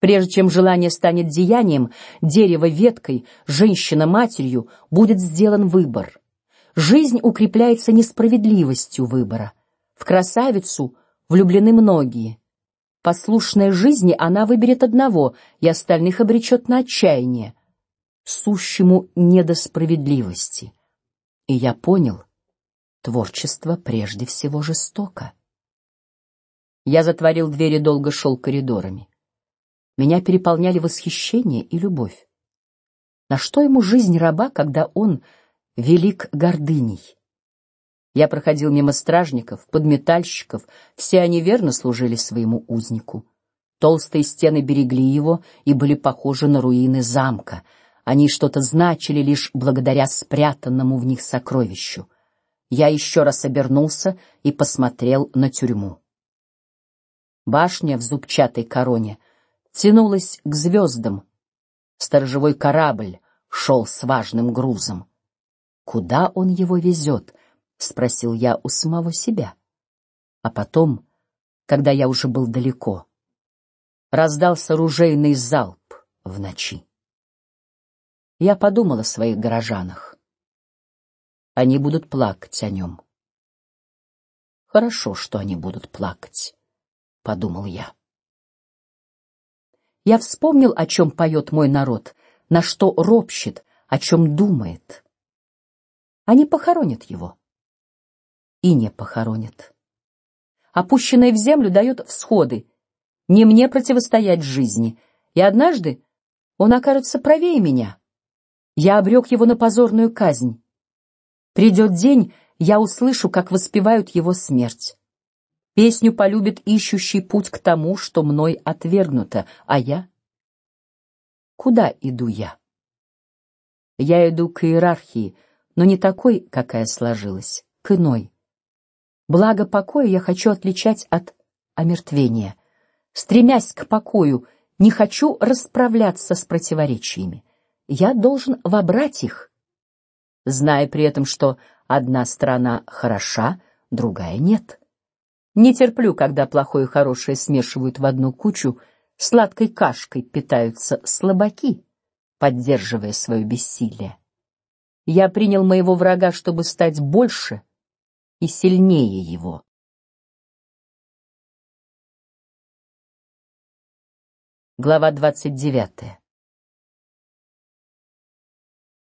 Прежде чем желание станет деянием, дерево веткой, женщина матерью, будет сделан выбор. Жизнь укрепляется несправедливостью выбора. В красавицу влюблены многие. Послушная жизни она выберет одного, и остальных обречет на отчаяние, сущему не до справедливости. И я понял, творчество прежде всего жестоко. Я затворил дверь и долго шел коридорами. Меня переполняли восхищение и любовь. На что ему жизнь раба, когда он велик гордыней? Я проходил мимо стражников, подметальщиков, все они верно служили своему узнику. Толстые стены берегли его и были похожи на руины замка. Они что-то значили лишь благодаря спрятанному в них сокровищу. Я еще раз обернулся и посмотрел на тюрьму. Башня в зубчатой короне тянулась к звездам. Сторожевой корабль шел с важным грузом. Куда он его везет? – спросил я у самого себя. А потом, когда я уже был далеко, раздался ружейный залп в ночи. Я подумал о своих горожанах. Они будут плакать о нем. Хорошо, что они будут плакать подумал я. Я вспомнил, о чем поет мой народ, на что ропщет, о чем думает. Они похоронят его и не похоронят. Опущенное в землю дает всходы. Не мне противостоять жизни, и однажды он окажется правее меня. Я обрек его на позорную казнь. Придет день, я услышу, как воспевают его смерть. Песню полюбит ищущий путь к тому, что мной отвергнуто, а я? Куда иду я? Я иду к иерархии, но не такой, какая сложилась, к иной. Благо покоя я хочу отличать от омертвения. Стремясь к покою, не хочу расправляться с противоречиями. Я должен вобрать их, зная при этом, что одна сторона хороша, другая нет. Не терплю, когда плохое и хорошее смешивают в одну кучу, сладкой кашкой питаются слабаки, поддерживая свое бессилие. Я принял моего врага, чтобы стать больше и сильнее его. Глава двадцать девятая.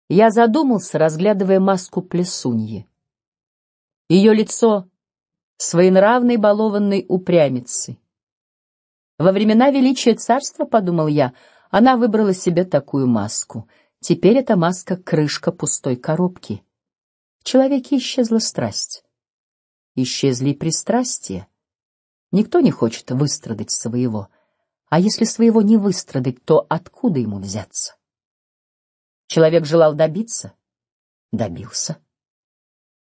Я задумался, разглядывая маску плесуньи. Ее лицо своенравной балованной упрямицы. Во времена величия царства, подумал я, она выбрала себе такую маску. Теперь эта маска крышка пустой коробки. В человеке исчезла страсть, исчезли пристрастия. Никто не хочет выстрадать своего, а если своего не выстрадать, то откуда ему взяться? Человек желал добиться, добился,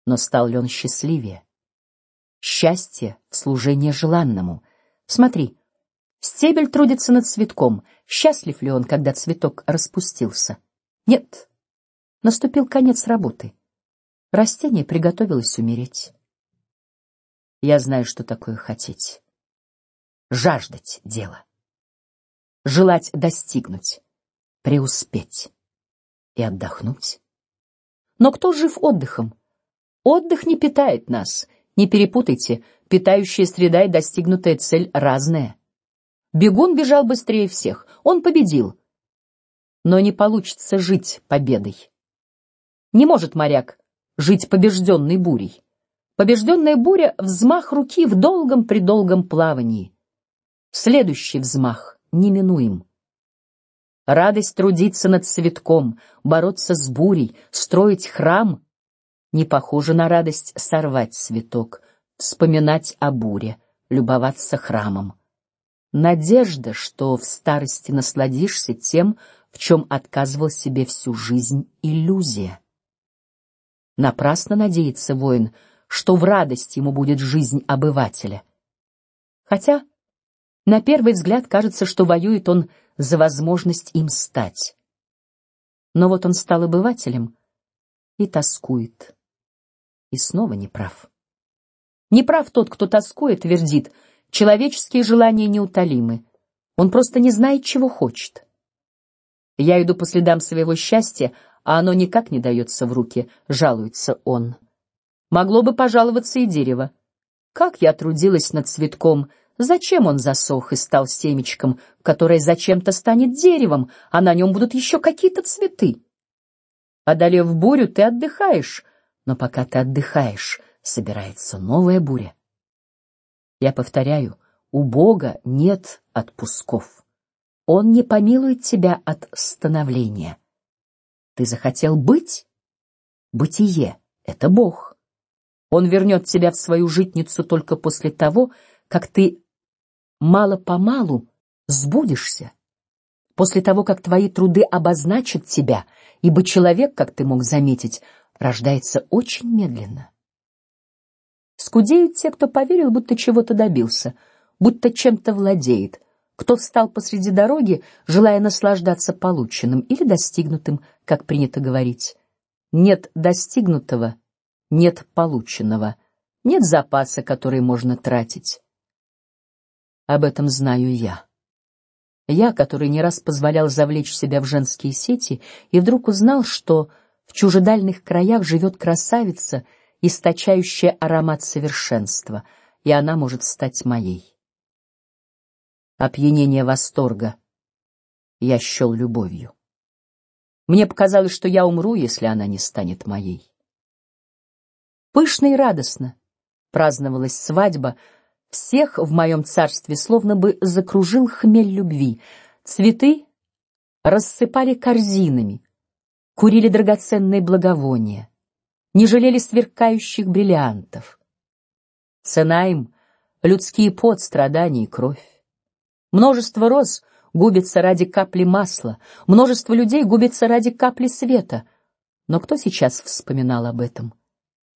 но стал ли он счастливее? счастье в служении желанному. Смотри, стебель трудится над цветком. Счастлив ли он, когда цветок распустился? Нет. Наступил конец работы. Растение приготовилось умереть. Я знаю, что такое хотеть. Жаждать дела. Желать достигнуть, преуспеть и отдохнуть. Но кто жив отдыхом? Отдых не питает нас Не перепутайте, питающая среда и достигнутая цель разные. Бегун бежал быстрее всех, он победил, но не получится жить победой. Не может моряк жить побежденной бурей. Побежденная буря — взмах руки в долгом предолгом плавании. Следующий взмах неминуем. Радость трудиться над цветком, бороться с бурей, строить храм не похоже на радость сорвать цветок, вспоминать о буре, любоваться храмом. Надежда, что в старости насладишься тем, в чем отказывал себе всю жизнь, иллюзия. Напрасно надеется воин, что в радость ему будет жизнь обывателя. Хотя на первый взгляд кажется, что воюет он за возможность им стать. Но вот он стал обывателем и тоскует. И снова не прав. Не прав тот, кто тоскует, твердит: человеческие желания неутолимы. Он просто не знает, чего хочет. Я иду по следам своего счастья, а оно никак не дается в руки, жалуется он. Могло бы пожаловаться и дерево. Как я трудилась над цветком, зачем он засох и стал семечком, которое зачем-то станет деревом, а на нем будут еще какие-то цветы. Одолев бурю, ты отдыхаешь, но пока ты отдыхаешь, собирается новая буря. Я повторяю, у Бога нет отпусков. Он не помилует тебя от становления. Ты захотел быть? Бытие — это Бог. Он вернет тебя в свою житницу только после того, как ты мало по малу сбудешься, после того, как твои труды обозначат тебя, ибо человек, как ты мог заметить, рождается очень медленно. Скудеют те, кто поверил, будто чего-то добился, будто чем-то владеет, кто встал посреди дороги, желая наслаждаться полученным или достигнутым, как принято говорить. Нет достигнутого, нет полученного, нет запаса, который можно тратить. Об этом знаю я. Я, который не раз позволял завлечь себя в женские сети, и вдруг узнал, что в чужедальных краях живет красавица, источающая аромат совершенства, и она может стать моей опьянение восторга я счел любовью. Мне показалось, что я умру, если она не станет моей. Пышно и радостно праздновалась свадьба. Всех в моем царстве словно бы закружил хмель любви. Цветы рассыпали корзинами, курили драгоценные благовония, не жалели сверкающих бриллиантов. Цена им людские пот, страдания и кровь. Множество роз губится ради капли масла, множество людей губится ради капли света. Но кто сейчас вспоминал об этом?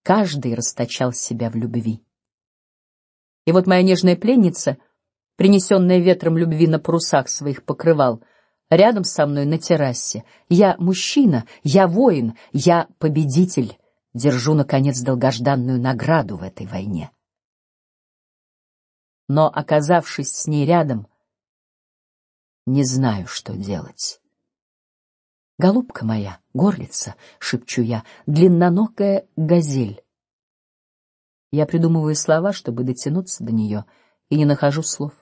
Каждый расточал себя в любви. И вот моя нежная пленница, принесенная ветром любви на парусах своих покрывал, рядом со мной на террасе. Я мужчина, я воин, я победитель. Держу наконец долгожданную награду в этой войне. Но оказавшись с ней рядом, не знаю, что делать. Голубка моя, горлица, шепчу я, длинноногая газель. Я придумываю слова, чтобы дотянуться до нее, и не нахожу слов.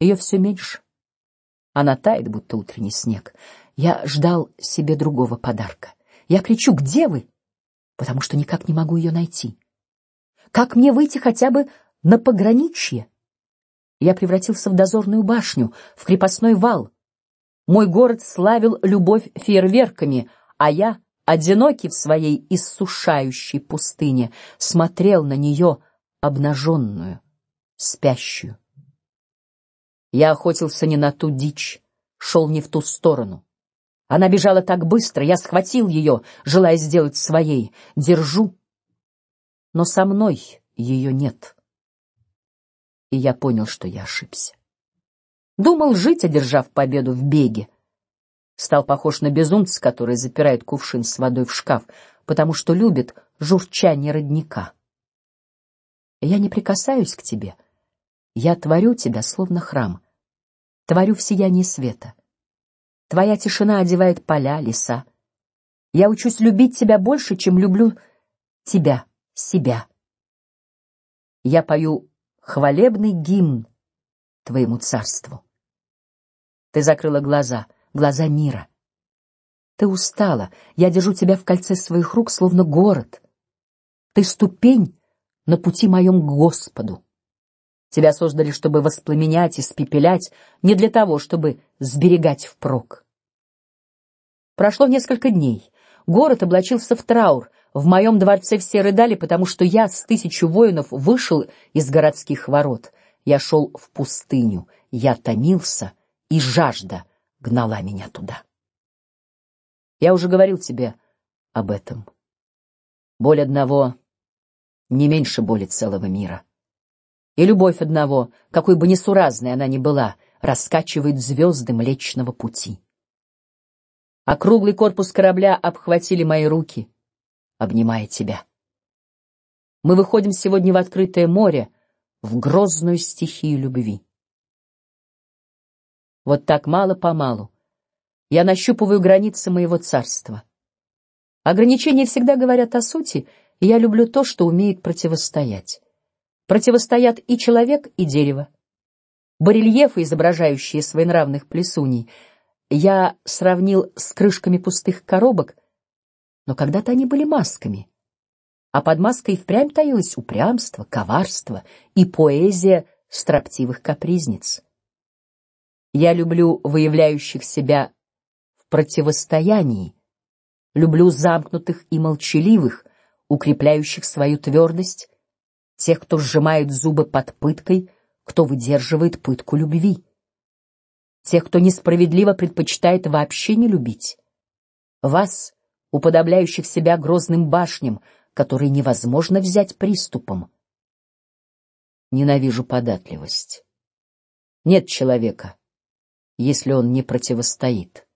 Ее все меньше. Она тает, будто утренний снег. Я ждал себе другого подарка. Я кричу: "Где вы?" Потому что никак не могу ее найти. Как мне выйти хотя бы на пограничье? Я превратился в дозорную башню, в крепостной вал. Мой город славил любовь фейерверками, а я, одинокий в своей иссушающей пустыне, смотрел на нее обнаженную, спящую. Я охотился не на ту дичь, шел не в ту сторону. Она бежала так быстро, я схватил ее, желая сделать своей. Держу, но со мной ее нет и я понял, что я ошибся. Думал жить, одержав победу в беге. Стал похож на безумца, который запирает кувшин с водой в шкаф, потому что любит журчание родника. Я не прикасаюсь к тебе. Я творю тебя словно храм. Творю в сиянии света. Твоя тишина одевает поля, леса. Я учусь любить тебя больше, чем люблю тебя, себя. Я пою хвалебный гимн твоему царству. Ты закрыла глаза, глаза мира. Ты устала, я держу тебя в кольце своих рук, словно город. Ты ступень на пути моем к Господу. Тебя создали, чтобы воспламенять и спепелять, не для того, чтобы сберегать впрок. Прошло несколько дней. Город облачился в траур. В моем дворце все рыдали, потому что я с тысячу воинов вышел из городских ворот. Я шел в пустыню, я томился, и жажда гнала меня туда. Я уже говорил тебе об этом. Боль одного не меньше боли целого мира. И любовь одного, какой бы несуразной она ни была, раскачивает звезды Млечного Пути. Округлый корпус корабля обхватили мои руки, обнимая тебя. Мы выходим сегодня в открытое море, в грозную стихию любви. Вот так мало по малу я нащупываю границы моего царства. Ограничения всегда говорят о сути, и я люблю то, что умеет противостоять. Противостоят и человек, и дерево. Барельефы, изображающие своенравных плесуней, я сравнил с крышками пустых коробок, но когда-то они были масками, а под маской впрямь таилось упрямство, коварство и поэзия строптивых капризниц. Я люблю выявляющих себя в противостоянии, люблю замкнутых и молчаливых, укрепляющих свою твердость, тех, кто сжимает зубы под пыткой, кто выдерживает пытку любви, тех, кто несправедливо предпочитает вообще не любить, вас, уподобляющих себя грозным башням, которые невозможно взять приступом. Ненавижу податливость. Нет человека, если он не противостоит.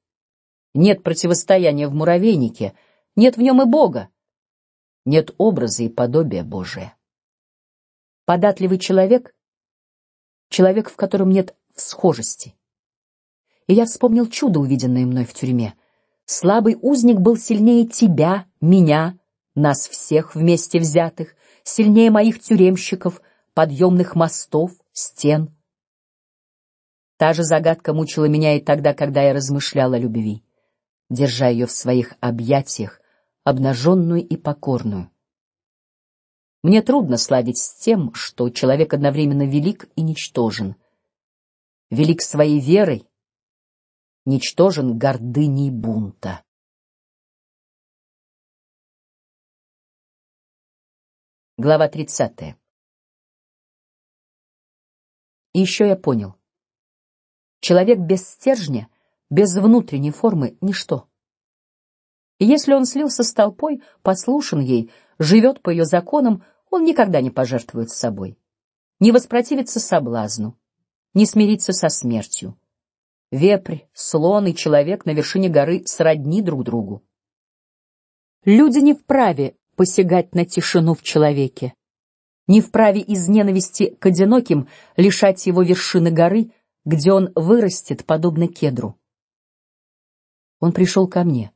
Нет противостояния в муравейнике, нет в нем и Бога, нет образа и подобия Божия. Податливый человек — человек, в котором нет схожести. И я вспомнил чудо, увиденное мной в тюрьме. Слабый узник был сильнее тебя, меня, нас всех вместе взятых, сильнее моих тюремщиков, подъемных мостов, стен. Та же загадка мучила меня и тогда, когда я размышляла о любви, держа ее в своих объятиях, обнаженную и покорную. Мне трудно сладить с тем, что человек одновременно велик и ничтожен. Велик своей верой, ничтожен гордыней бунта. Глава тридцатая. И еще я понял: человек без стержня, без внутренней формы ничто. И если он слился с толпой, послушен ей, живет по ее законам, он никогда не пожертвует собой, не воспротивится соблазну, не смирится со смертью. Вепрь, слон и человек на вершине горы сродни друг другу. Люди не вправе посягать на тишину в человеке, не вправе из ненависти к одиноким лишать его вершины горы, где он вырастет подобно кедру. Он пришел ко мне.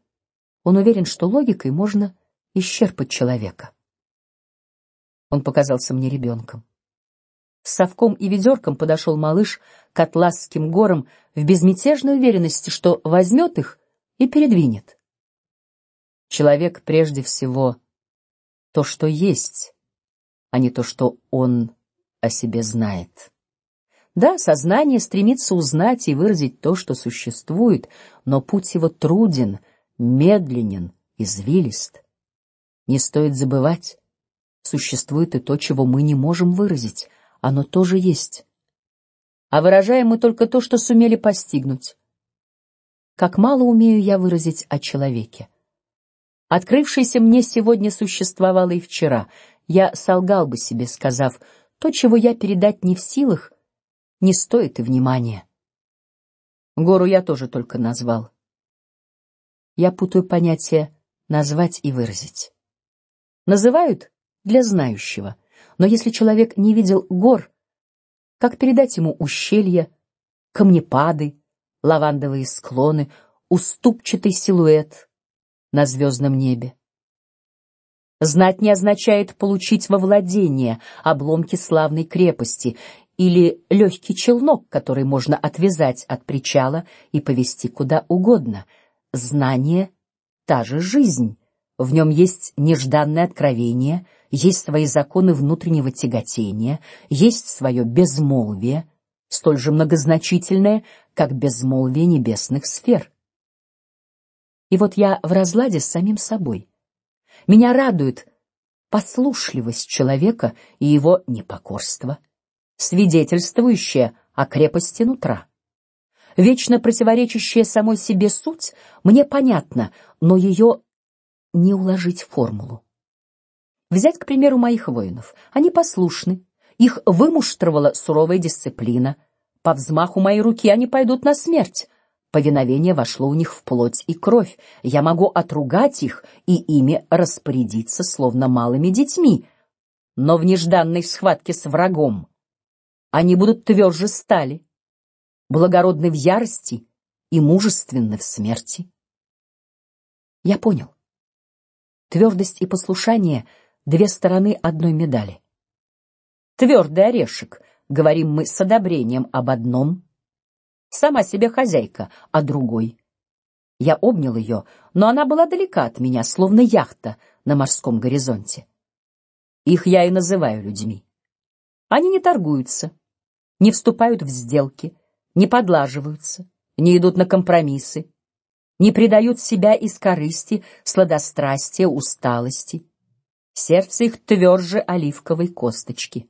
Он уверен, что логикой можно исчерпать человека. Он показался мне ребенком. С совком и ведерком подошел малыш к атласским горам в безмятежной уверенности, что возьмет их и передвинет. Человек прежде всего то, что есть, а не то, что он о себе знает. Да, сознание стремится узнать и выразить то, что существует, но путь его труден, медленен, извилист. Не стоит забывать, существует и то, чего мы не можем выразить, оно тоже есть. А выражаем мы только то, что сумели постигнуть. Как мало умею я выразить о человеке. Открывшееся мне сегодня существовало и вчера. Я солгал бы себе, сказав, то, чего я передать не в силах, не стоит и внимания. Гору я тоже только назвал. Я путаю понятия назвать и выразить. Называют для знающего, но если человек не видел гор, как передать ему ущелья, камнепады, лавандовые склоны, уступчатый силуэт на звездном небе? Знать не означает получить во владение обломки славной крепости или легкий челнок, который можно отвязать от причала и повести куда угодно. Знание — та же жизнь. В нем есть нежданное откровение, есть свои законы внутреннего тяготения, есть свое безмолвие, столь же многозначительное, как безмолвие небесных сфер. И вот я в разладе с самим собой. Меня радует послушливость человека и его непокорство, свидетельствующее о крепости нутра. Вечно противоречащая самой себе суть мне понятна, но ее не уложить в формулу. Взять, к примеру, моих воинов. Они послушны, их вымуштровала суровая дисциплина. По взмаху моей руки они пойдут на смерть. Повиновение вошло у них в плоть и кровь. Я могу отругать их и ими распорядиться, словно малыми детьми. Но в нежданной схватке с врагом они будут тверже стали, благородны в ярости и мужественны в смерти. Я понял. Твердость и послушание — две стороны одной медали. Твердый орешек, говорим мы с одобрением об одном, сама себе хозяйка, а другой. Я обнял ее, но она была далека от меня, словно яхта на морском горизонте. Их я и называю людьми. Они не торгуются, не вступают в сделки, не подлаживаются, не идут на компромиссы, не предают себя из корысти, сладострастия, усталости. Сердце их тверже оливковой косточки.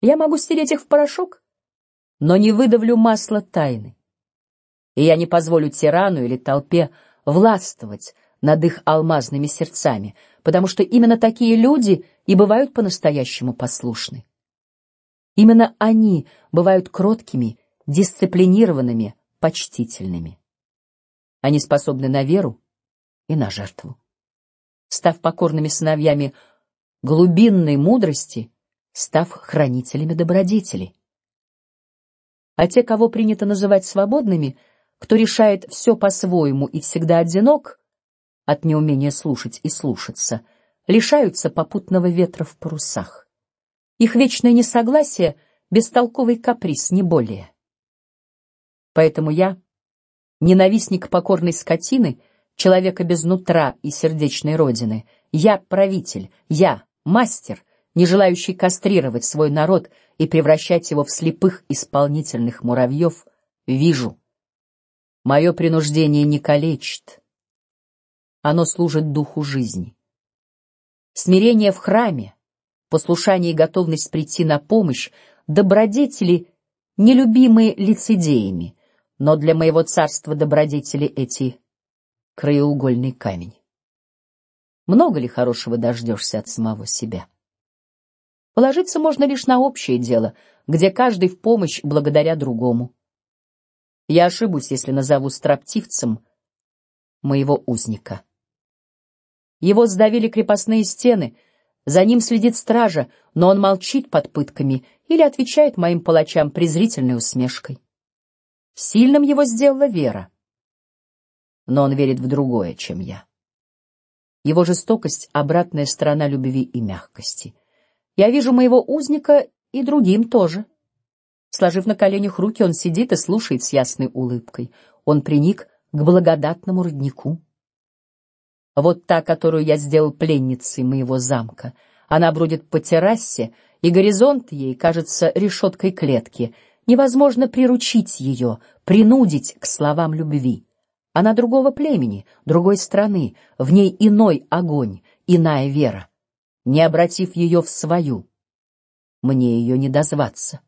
Я могу стереть их в порошок, но не выдавлю масла тайны. И я не позволю тирану или толпе властвовать над их алмазными сердцами, потому что именно такие люди и бывают по-настоящему послушны. Именно они бывают кроткими, дисциплинированными, почтительными. Они способны на веру и на жертву. Став покорными сыновьями глубинной мудрости, став хранителями добродетели а те, кого принято называть свободными, кто решает все по-своему и всегда одинок от неумения слушать и слушаться, лишаются попутного ветра в парусах. Их вечное несогласие бестолковый каприз, не более. Поэтому я, ненавистник покорной скотины, человека без нутра и сердечной родины, я правитель, я мастер, не желающий кастрировать свой народ и превращать его в слепых исполнительных муравьев, вижу. Мое принуждение не калечит, оно служит духу жизни. Смирение в храме, послушание и готовность прийти на помощь добродетели, нелюбимые лицедеями, но для моего царства добродетели эти краеугольный камень. Много ли хорошего дождешься от самого себя? Положиться можно лишь на общее дело, где каждый в помощь благодаря другому. Я ошибусь, если назову строптивцем моего узника. Его сдавили крепостные стены, за ним следит стража, но он молчит под пытками или отвечает моим палачам презрительной усмешкой. Сильным его сделала вера, но он верит в другое, чем я. Его жестокость — обратная сторона любви и мягкости. Я вижу моего узника и другим тоже. Сложив на коленях руки, он сидит и слушает с ясной улыбкой. Он приник к благодатному роднику. Вот та, которую я сделал пленницей моего замка. Она бродит по террасе, и горизонт ей кажется решеткой клетки. Невозможно приручить ее, принудить к словам любви. Она другого племени, другой страны, в ней иной огонь, иная вера не обратив ее в свою, мне ее не дозваться.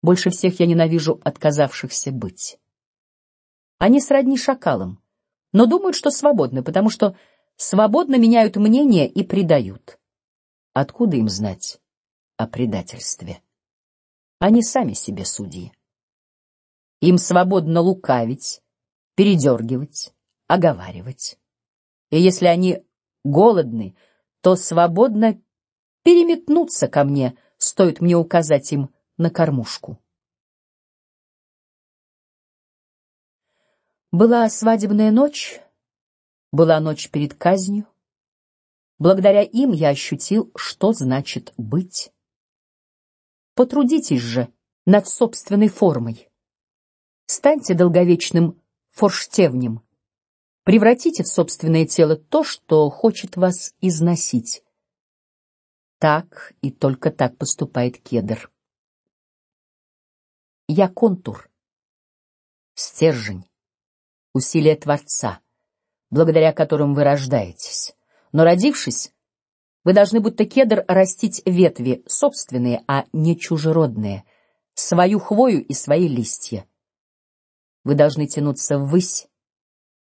Больше всех я ненавижу отказавшихся быть. Они сродни шакалам, но думают, что свободны, потому что свободно меняют мнение и предают. Откуда им знать о предательстве? Они сами себе судьи. Им свободно лукавить, передергивать, оговаривать. И если они голодны, то свободно переметнуться ко мне, стоит мне указать им на кормушку. Была свадебная ночь, была ночь перед казнью. Благодаря им я ощутил, что значит быть. Потрудитесь же над собственной формой. Станьте долговечным форштевнем. Превратите в собственное тело то, что хочет вас износить. Так и только так поступает кедр. Я контур, стержень, усилие Творца, благодаря которым вы рождаетесь. Но родившись, вы должны будто кедр растить ветви собственные, а не чужеродные, свою хвою и свои листья. Вы должны тянуться ввысь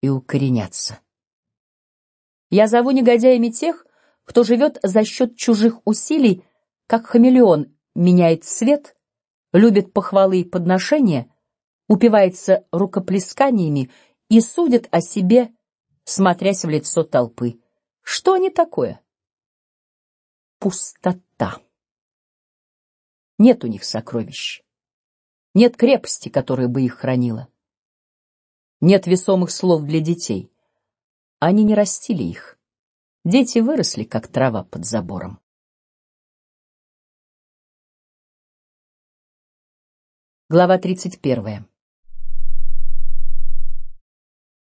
и укореняться. Я зову негодяями тех, кто живет за счет чужих усилий, как хамелеон меняет цвет, любит похвалы и подношения, упивается рукоплесканиями и судит о себе, смотрясь в лицо толпы. Что они такое? Пустота. Нет у них сокровищ, нет крепости, которая бы их хранила, нет весомых слов для детей. Они не растили их. Дети выросли, как трава под забором. Глава тридцать первая.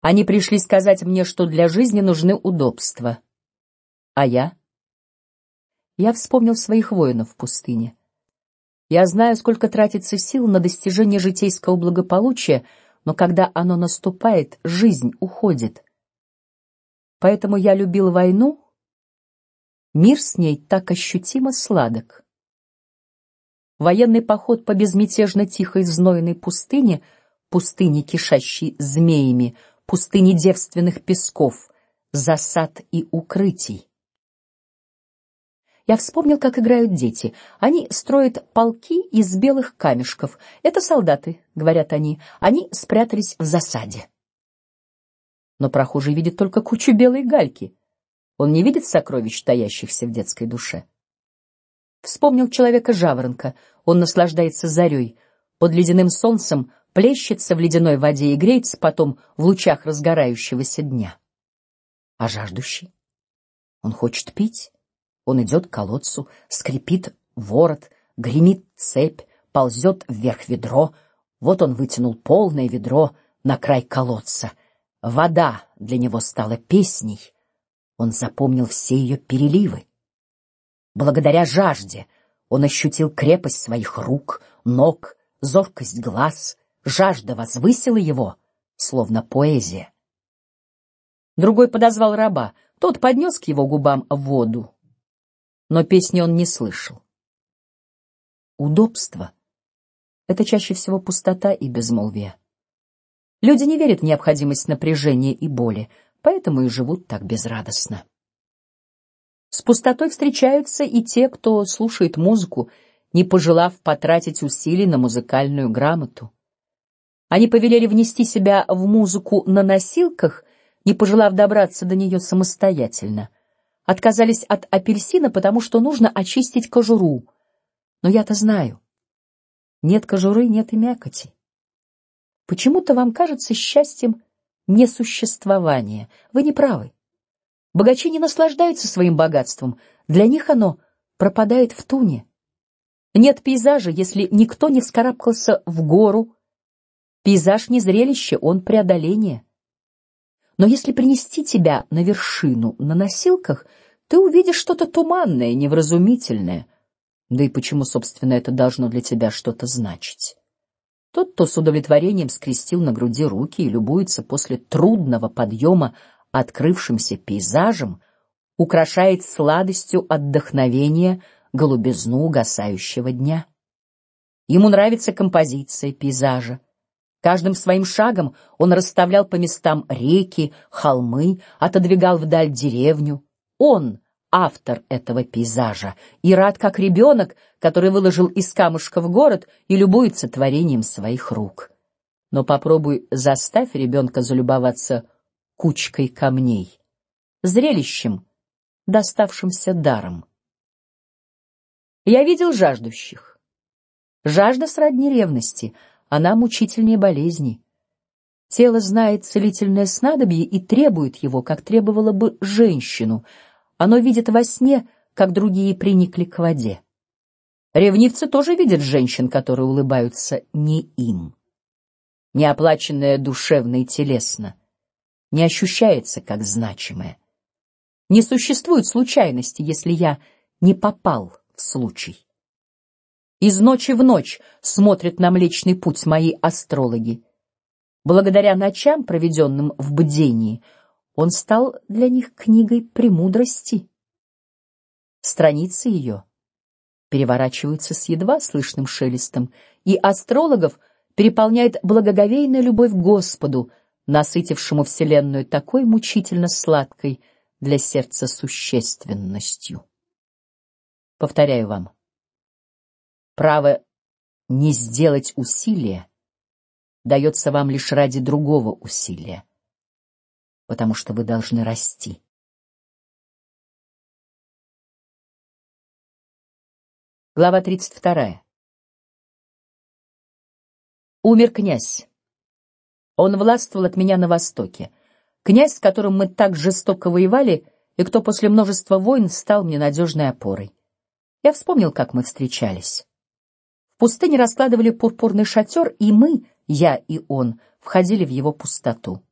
Они пришли сказать мне, что для жизни нужны удобства, а я? Я вспомнил своих воинов в пустыне. Я знаю, сколько тратится сил на достижение житейского благополучия, но когда оно наступает, жизнь уходит. Поэтому я любил войну. Мир с ней так ощутимо сладок. Военный поход по безмятежно тихой знойной пустыне, пустыне кишащей змеями, пустыне девственных песков, засад и укрытий. Я вспомнил, как играют дети. Они строят полки из белых камешков. Это солдаты, говорят они. Они спрятались в засаде но прохожий видит только кучу белой гальки. Он не видит сокровищ, таящихся в детской душе. Вспомнил человека жаворонка. Он наслаждается зарей, под ледяным солнцем плещется в ледяной воде и греется потом в лучах разгорающегося дня. А жаждущий? Он хочет пить. Он идет к колодцу, скрипит ворот, гремит цепь, ползет вверх ведро. Вот он вытянул полное ведро на край колодца. Вода для него стала песней. Он запомнил все ее переливы. Благодаря жажде он ощутил крепость своих рук, ног, зоркость глаз. Жажда возвысила его, словно поэзия. Другой подозвал раба. Тот поднес к его губам воду, но песни он не слышал. Удобство — это чаще всего пустота и безмолвие. Люди не верят в необходимость напряжения и боли, поэтому и живут так безрадостно. С пустотой встречаются и те, кто слушает музыку, не пожелав потратить усилий на музыкальную грамоту. Они повелели внести себя в музыку на носилках, не пожелав добраться до нее самостоятельно. Отказались от апельсина, потому что нужно очистить кожуру. Но я-то знаю, нет кожуры, нет и мякоти. Почему-то вам кажется счастьем несуществование. Вы не правы. Богачи не наслаждаются своим богатством, для них оно пропадает в туне. Нет пейзажа, если никто не вскарабкался в гору. Пейзаж не зрелище, он преодоление. Но если принести тебя на вершину на носилках, ты увидишь что-то туманное, невразумительное. Да и почему, собственно, это должно для тебя что-то значить? Тот, кто с удовлетворением скрестил на груди руки и любуется после трудного подъема открывшимся пейзажем, украшает сладостью отдохновения голубизну угасающего дня. Ему нравится композиция пейзажа. Каждым своим шагом он расставлял по местам реки, холмы, отодвигал вдаль деревню. Он автор этого пейзажа и рад как ребенок, который выложил из камушка в город и любуется творением своих рук. Но попробуй заставь ребенка залюбоваться кучкой камней, зрелищем, доставшимся даром. Я видел жаждущих. Жажда сродни ревности, она мучительнее болезни. Тело знает целительное снадобье и требует его, как требовало бы женщину Оно видит во сне, как другие приникли к воде. Ревнивцы тоже видят женщин, которые улыбаются не им. Неоплаченное душевно и телесно не ощущается как значимое. Не существует случайности, если я не попал в случай. Из ночи в ночь смотрят на Млечный Путь мои астрологи. Благодаря ночам, проведенным в бдении, он стал для них книгой премудрости. Страницы ее переворачиваются с едва слышным шелестом, и астрологов переполняет благоговейная любовь к Господу, насытившему вселенную такой мучительно сладкой для сердца существенностью. Повторяю вам, право не сделать усилия дается вам лишь ради другого усилия, потому что вы должны расти. Глава тридцать вторая. Умер князь. Он властвовал от меня на востоке. Князь, с которым мы так жестоко воевали, и кто после множества войн стал мне надежной опорой. Я вспомнил, как мы встречались. Пустыне раскладывали пурпурный шатер, и мы, я и он, входили в его пустоту.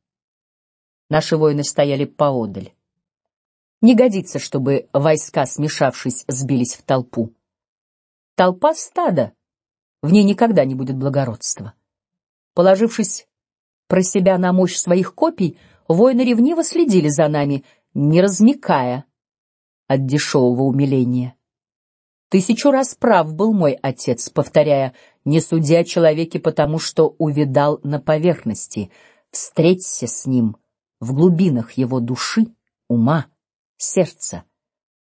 Наши воины стояли поодаль. Не годится, чтобы войска, смешавшись, сбились в толпу. Толпа стада, в ней никогда не будет благородства. Положившись про себя на мощь своих копий, воины ревниво следили за нами, не размекая от дешевого умиления. Тысячу раз прав был мой отец, повторяя: "Не суди о человеке, потому что увидал на поверхности. Встреться с ним в глубинах его души, ума, сердца.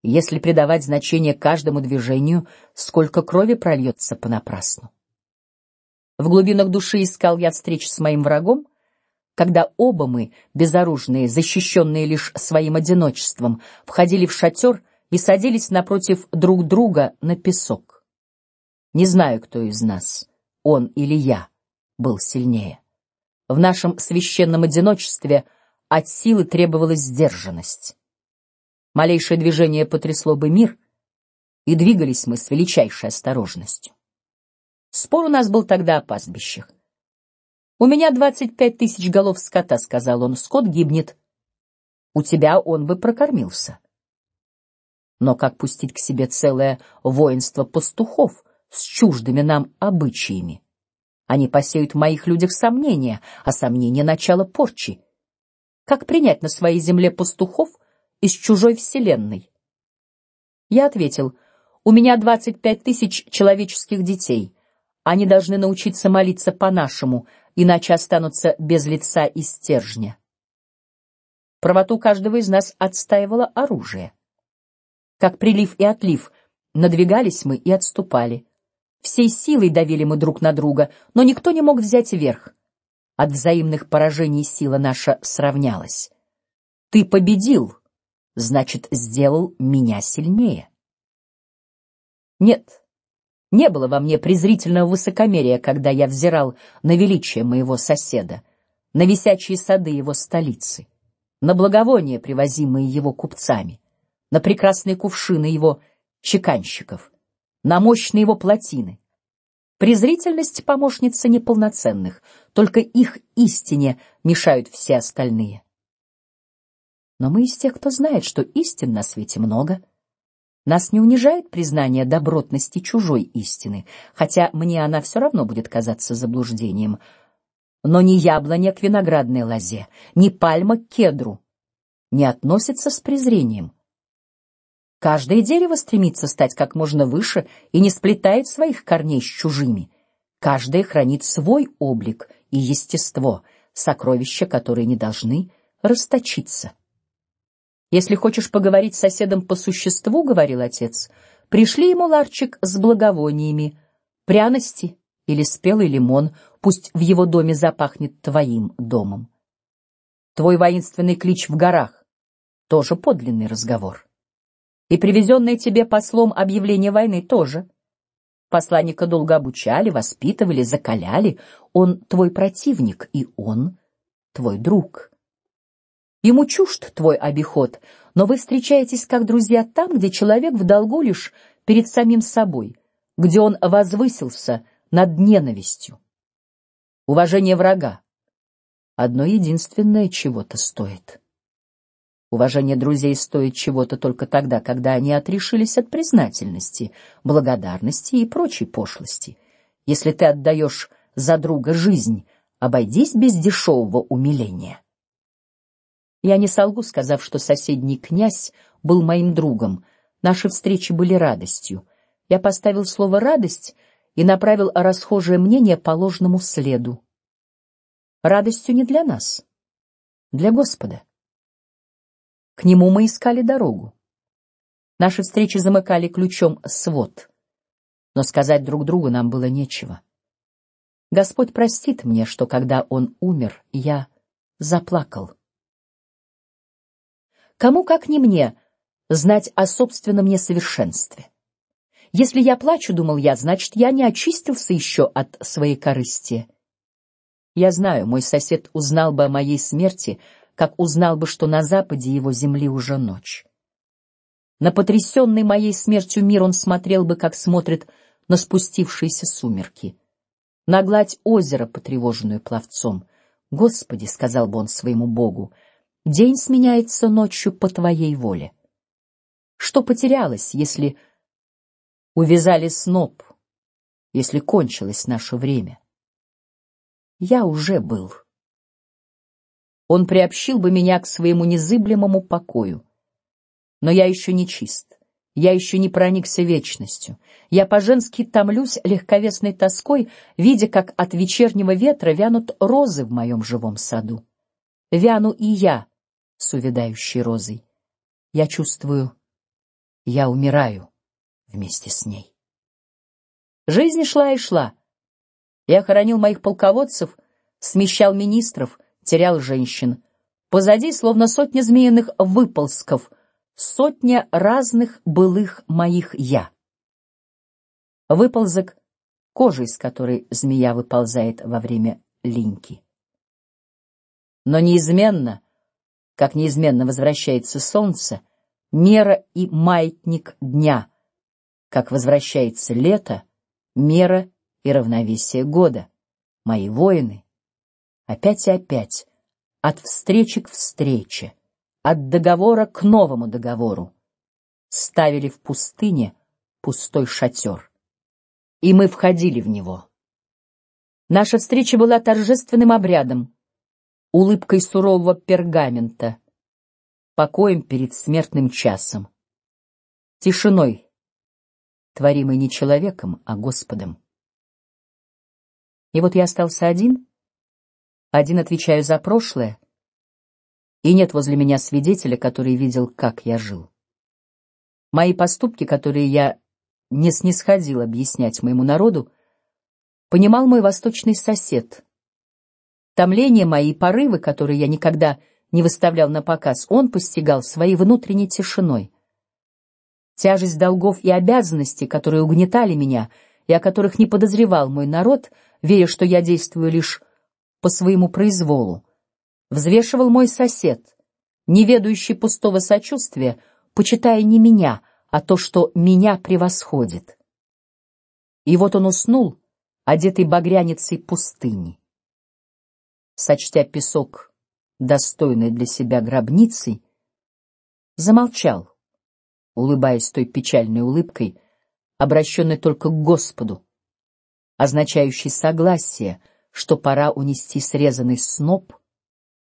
Если придавать значение каждому движению, сколько крови прольется понапрасну". В глубинах души искал я встречи с моим врагом, когда оба мы, безоружные, защищенные лишь своим одиночеством, входили в шатер и садились напротив друг друга на песок. Не знаю, кто из нас, он или я, был сильнее. В нашем священном одиночестве от силы требовалась сдержанность. Малейшее движение потрясло бы мир, и двигались мы с величайшей осторожностью. Спор у нас был тогда о пастбищах. У меня двадцать пять тысяч голов скота, сказал он. Скот гибнет. У тебя он бы прокормился. Но как пустить к себе целое воинство пастухов с чуждыми нам обычаями? Они посеют в моих людях сомнения, а сомнения начало порчи. Как принять на своей земле пастухов из чужой вселенной? Я ответил: у меня двадцать пять тысяч человеческих детей. Они должны научиться молиться по-нашему, иначе останутся без лица и стержня. Правоту каждого из нас отстаивало оружие. Как прилив и отлив, надвигались мы и отступали. Всей силой давили мы друг на друга, но никто не мог взять верх. От взаимных поражений сила наша сравнялась. Ты победил, значит, сделал меня сильнее. Нет, не было во мне презрительного высокомерия, когда я взирал на величие моего соседа, на висячие сады его столицы, на благовония, привозимые его купцами на прекрасные кувшины его чеканщиков, на мощные его плотины. Презрительность помощница неполноценных, только их истине мешают все остальные. Но мы из тех, кто знает, что истин на свете много. Нас не унижает признание добротности чужой истины, хотя мне она все равно будет казаться заблуждением. Но ни яблоня к виноградной лозе, ни пальма к кедру не относятся с презрением. Каждое дерево стремится стать как можно выше и не сплетает своих корней с чужими. Каждое хранит свой облик и естество, сокровища, которые не должны расточиться. Если хочешь поговорить с соседом по существу, говорил отец, пришли ему ларчик с благовониями, пряности или спелый лимон, пусть в его доме запахнет твоим домом. Твой воинственный клич в горах тоже подлинный разговор. И привезенное тебе послом объявление войны тоже. Посланника долго обучали, воспитывали, закаляли. Он твой противник, и он твой друг. Ему чужд твой обиход, но вы встречаетесь как друзья там, где человек в долгу лишь перед самим собой, где он возвысился над ненавистью. Уважение врага одно единственное чего-то стоит. Уважение друзей стоит чего-то только тогда, когда они отрешились от признательности, благодарности и прочей пошлости. Если ты отдаешь за друга жизнь, обойдись без дешевого умиления. Я не солгу, сказав, что соседний князь был моим другом. Наши встречи были радостью. Я поставил слово радость и направил расхожее мнение по ложному следу. Радостью не для нас, для Господа. К нему мы искали дорогу. Наши встречи замыкали ключом свод, но сказать друг другу нам было нечего. Господь простит мне, что когда он умер, я заплакал. Кому как не мне знать о собственном несовершенстве? Если я плачу, думал я, значит, я не очистился еще от своей корысти. Я знаю, мой сосед узнал бы о моей смерти, как узнал бы, что на западе его земли уже ночь. На потрясенный моей смертью мир он смотрел бы, как смотрит на спустившиеся сумерки, на гладь озера, потревоженную пловцом. Господи, сказал бы он своему Богу, день сменяется ночью по Твоей воле. Что потерялось, если увязали сноп, если кончилось наше время? Я уже был он приобщил бы меня к своему незыблемому покою. Но я еще не чист, я еще не проникся вечностью. Я по-женски томлюсь легковесной тоской, видя, как от вечернего ветра вянут розы в моем живом саду. Вяну и я с увядающей розой. Я чувствую, я умираю вместе с ней. Жизнь шла и шла. Я хоронил моих полководцев, смещал министров, терял женщин. Позади, словно сотня змеиных выползков, сотня разных былых моих я. Выползок кожа, из которой змея выползает во время линьки. Но неизменно, как неизменно возвращается солнце, мера и маятник дня, как возвращается лето, мера и равновесие года. Мои воины Опять и опять, от встречи к встрече, от договора к новому договору, ставили в пустыне пустой шатер, и мы входили в него. Наша встреча была торжественным обрядом, улыбкой сурового пергамента, покоем перед смертным часом, тишиной, творимой не человеком, а Господом. И вот я остался один один отвечаю за прошлое, и нет возле меня свидетеля, который видел, как я жил. Мои поступки, которые я не снисходил объяснять моему народу, понимал мой восточный сосед. Томление мои порывы, которые я никогда не выставлял на показ, он постигал своей внутренней тишиной. Тяжесть долгов и обязанностей, которые угнетали меня и о которых не подозревал мой народ, веря, что я действую лишь по своему произволу. Взвешивал мой сосед, не ведающий пустого сочувствия, почитая не меня, а то, что меня превосходит. И вот он уснул, одетый багряницей пустыни. Сочтя песок достойной для себя гробницей, замолчал, улыбаясь той печальной улыбкой, обращенной только к Господу, означающей согласие что пора унести срезанный сноп,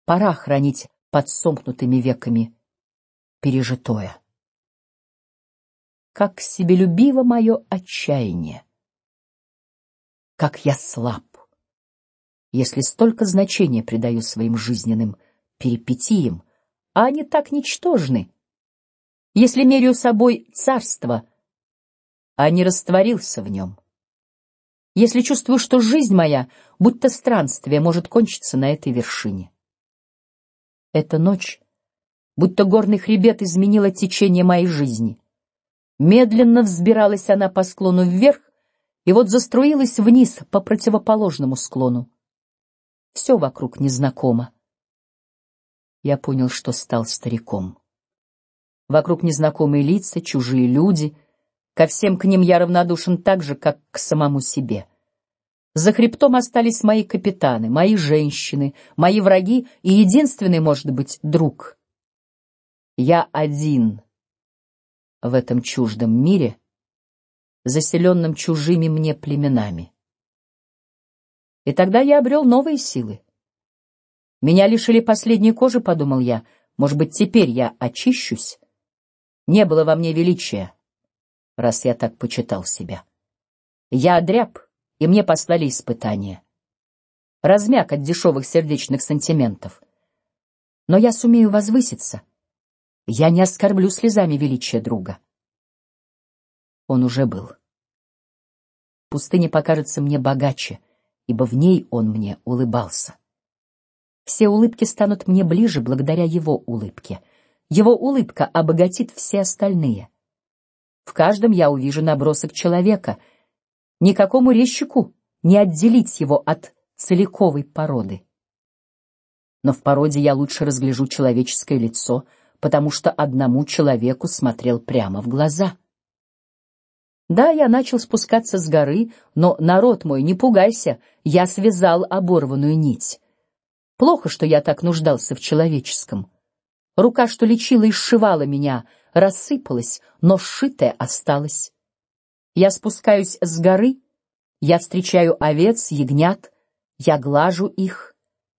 пора хранить под сомкнутыми веками пережитое. Как себелюбиво мое отчаяние, как я слаб, если столько значения придаю своим жизненным перипетиям, а они так ничтожны. Если меряю собой царство, а не растворился в нем если чувствую, что жизнь моя, будто странствие, может кончиться на этой вершине. Эта ночь, будто горный хребет, изменила течение моей жизни. Медленно взбиралась она по склону вверх, и вот заструилась вниз по противоположному склону. Все вокруг незнакомо. я понял, что стал стариком. Вокруг незнакомые лица, чужие люди. Ко всем к ним я равнодушен так же, как к самому себе. За хребтом остались мои капитаны, мои женщины, мои враги и единственный, может быть, друг. Я один в этом чуждом мире, заселенном чужими мне племенами. И тогда я обрел новые силы. Меня лишили последней кожи, подумал я. Может быть, теперь я очищусь? Не было во мне величия, раз я так почитал себя. Я одряб, и мне послали испытания. Размяк от дешевых сердечных сантиментов. Но я сумею возвыситься. Я не оскорблю слезами величия друга. Он уже был. Пустыня покажется мне богаче, ибо в ней он мне улыбался. Все улыбки станут мне ближе благодаря его улыбке. Его улыбка обогатит все остальные. В каждом я увижу набросок человека. Никакому резчику не отделить его от целиковой породы. Но в породе я лучше разгляжу человеческое лицо, потому что одному человеку смотрел прямо в глаза. Да, я начал спускаться с горы, но народ мой, не пугайся, я связал оборванную нить. Плохо, что я так нуждался в человеческом. Рука, что лечила и сшивала меня, рассыпалась, но сшитая осталась. Я спускаюсь с горы, я встречаю овец, ягнят, я глажу их.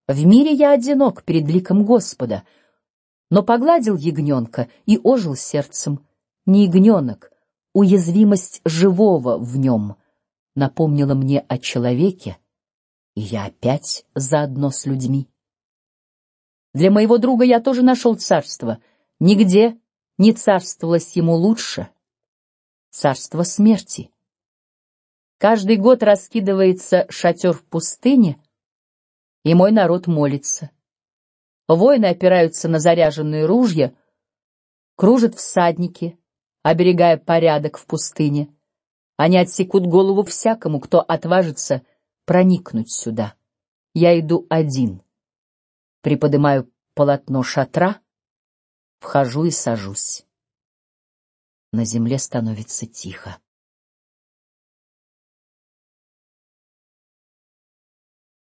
В мире я одинок перед ликом Господа, но погладил ягненка и ожил сердцем. Не ягненок, уязвимость живого в нем напомнила мне о человеке и я опять заодно с людьми. Для моего друга я тоже нашел царство. Нигде не царствовалось ему лучше. Царство смерти. Каждый год раскидывается шатер в пустыне, и мой народ молится. Воины опираются на заряженные ружья, кружат всадники, оберегая порядок в пустыне. Они отсекут голову всякому, кто отважится проникнуть сюда. Я иду один. Приподнимаю полотно шатра, вхожу и сажусь. На земле становится тихо.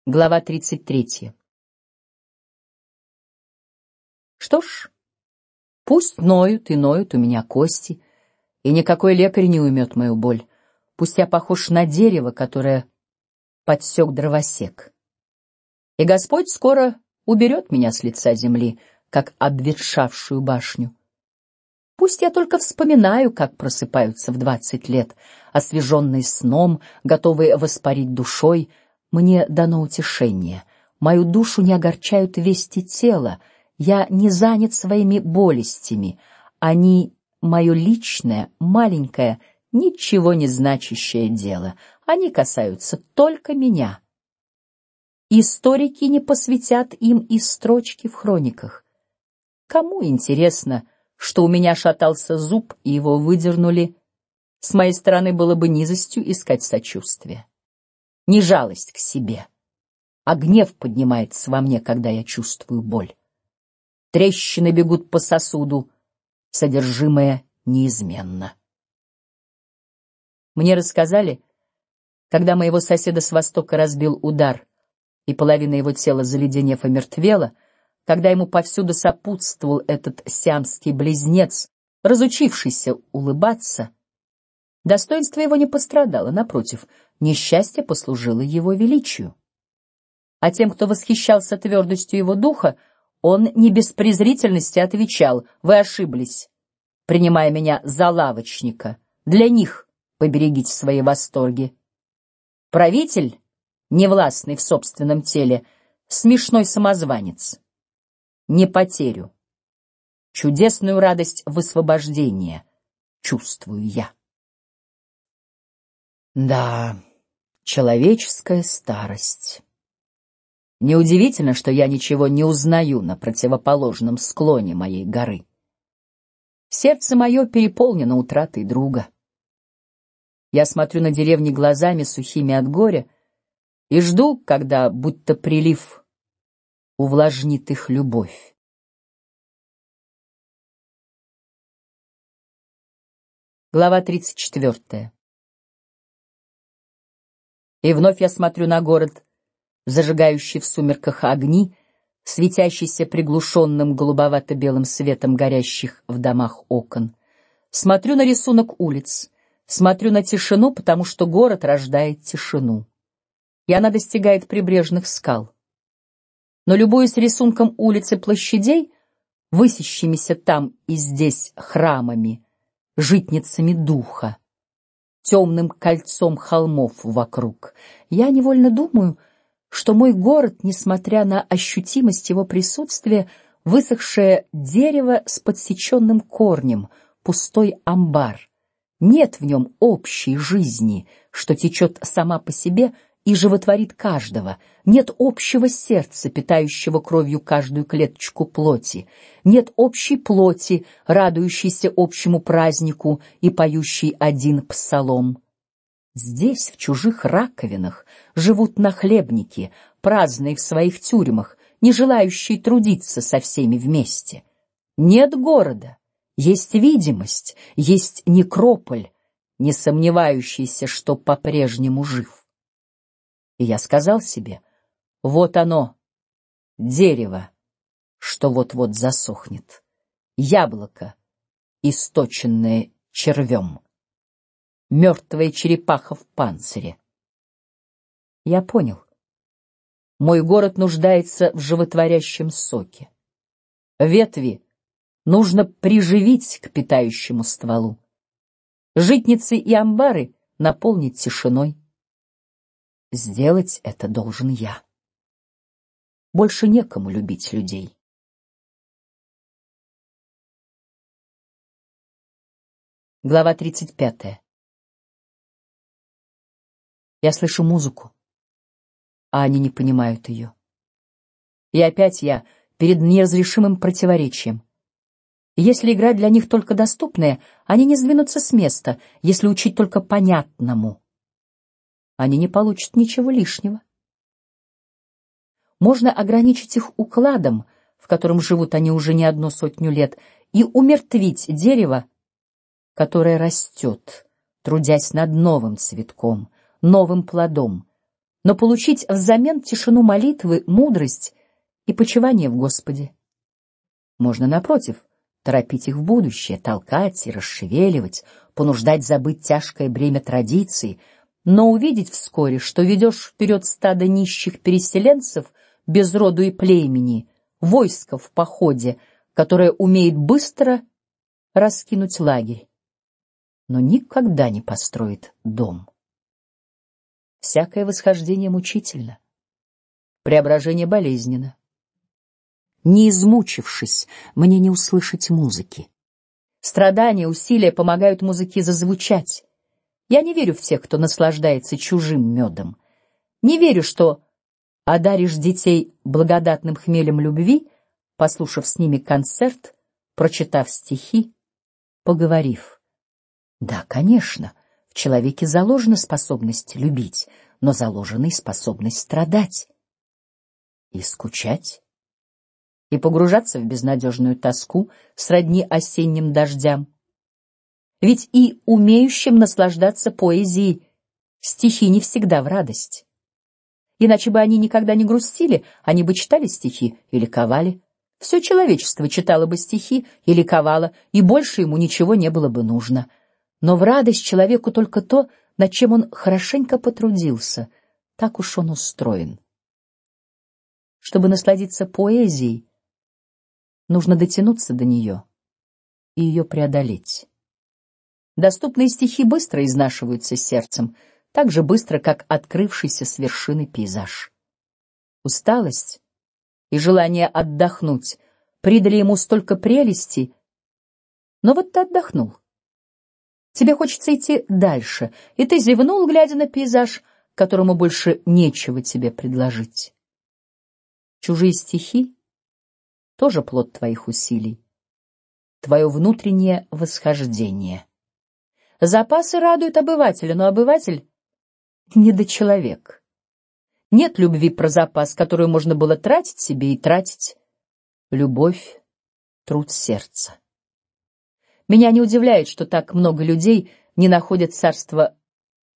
Глава тридцать третья. Что ж, пусть ноют и ноют у меня кости, и никакой лекарь не уймет мою боль. Пусть я похож на дерево, которое подсек дровосек. И Господь скоро уберет меня с лица земли, как обветшавшую башню. Пусть я только вспоминаю, как просыпаются в двадцать лет, освеженные сном, готовые воспарить душой. Мне дано утешение. Мою душу не огорчают вести тела. Я не занят своими болестями. Они мое личное, маленькое, ничего не значащее дело. Они касаются только меня. Историки не посвятят им и строчки в хрониках. Кому интересно, что у меня шатался зуб и его выдернули? С моей стороны было бы низостью искать сочувствие, не жалость к себе, а гнев поднимается во мне, когда я чувствую боль. Трещины бегут по сосуду, содержимое неизменно. Мне рассказали, когда моего соседа с востока разбил удар, и половина его тела заледенев омертвела, когда ему повсюду сопутствовал этот сиамский близнец, разучившийся улыбаться, достоинство его не пострадало, напротив, несчастье послужило его величию. А тем, кто восхищался твердостью его духа, он не без презрительности отвечал: "Вы ошиблись, принимая меня за лавочника. Для них поберегите свои восторги". Правитель, невластный в собственном теле, смешной самозванец. Не потерю, чудесную радость высвобождения чувствую я. Да, человеческая старость. Неудивительно, что я ничего не узнаю на противоположном склоне моей горы. Сердце мое переполнено утратой друга. Я смотрю на деревни глазами сухими от горя и жду, когда, будто прилив, увлажнит их любовь. Глава тридцать четвертая. И вновь я смотрю на город, зажигающий в сумерках огни, светящийся приглушенным голубовато-белым светом горящих в домах окон. Смотрю на рисунок улиц, смотрю на тишину, потому что город рождает тишину. И она достигает прибрежных скал. Но любуясь рисунком улиц и площадей, высящимися там и здесь храмами, житницами духа, темным кольцом холмов вокруг. Я невольно думаю, что мой город, несмотря на ощутимость его присутствия, высохшее дерево с подсеченным корнем, пустой амбар. Нет в нем общей жизни, что течет сама по себе и животворит каждого. Нет общего сердца, питающего кровью каждую клеточку плоти. Нет общей плоти, радующейся общему празднику и поющей один псалом. Здесь, в чужих раковинах, живут нахлебники, праздные в своих тюрьмах, не желающие трудиться со всеми вместе. Нет города, есть видимость, есть некрополь, не сомневающийся, что по-прежнему жив. И я сказал себе: вот оно, дерево, что вот-вот засохнет, яблоко, источенное червем, мертвая черепаха в панцире. Я понял. Мой город нуждается в животворящем соке. Ветви нужно приживить к питающему стволу. Житницы и амбары наполнить тишиной. Сделать это должен я. Больше некому любить людей. Глава тридцать пятая. Я слышу музыку, а они не понимают ее. И опять я перед неразрешимым противоречием. Если играть для них только доступное, они не сдвинутся с места, если учить только понятному они не получат ничего лишнего. Можно ограничить их укладом, в котором живут они уже не одну сотню лет, и умертвить дерево, которое растет, трудясь над новым цветком, новым плодом, но получить взамен тишину молитвы, мудрость и почивание в Господе. Можно напротив торопить их в будущее, толкать и расшевеливать, понуждать забыть тяжкое бремя традиций, но увидеть вскоре, что ведешь вперед стадо нищих переселенцев без роду и племени, войско в походе, которое умеет быстро раскинуть лагерь, но никогда не построит дом. Всякое восхождение мучительно, преображение болезненно. Не измучившись, мне не услышать музыки. Страдания, усилия помогают музыке зазвучать. Я не верю в тех, кто наслаждается чужим медом. Не верю, что одаришь детей благодатным хмелем любви, послушав с ними концерт, прочитав стихи, поговорив. Да, конечно, в человеке заложена способность любить, но заложена и способность страдать и скучать и погружаться в безнадежную тоску сродни осенним дождям ведь и умеющим наслаждаться поэзией стихи не всегда в радость. Иначе бы они никогда не грустили, они бы читали стихи и ликовали. Все человечество читало бы стихи и ликовало, и больше ему ничего не было бы нужно. Но в радость человеку только то, над чем он хорошенько потрудился. Так уж он устроен. Чтобы насладиться поэзией, нужно дотянуться до нее и ее преодолеть. Доступные стихи быстро изнашиваются сердцем, так же быстро, как открывшийся с вершины пейзаж. Усталость и желание отдохнуть придали ему столько прелести, но вот ты отдохнул. Тебе хочется идти дальше, и ты зевнул, глядя на пейзаж, которому больше нечего тебе предложить. Чужие стихи тоже плод твоих усилий, твое внутреннее восхождение. Запасы радуют обывателя, но обыватель не до человек. Нет любви про запас, которую можно было тратить себе и тратить. Любовь, труд сердца. Меня не удивляет, что так много людей не находят царства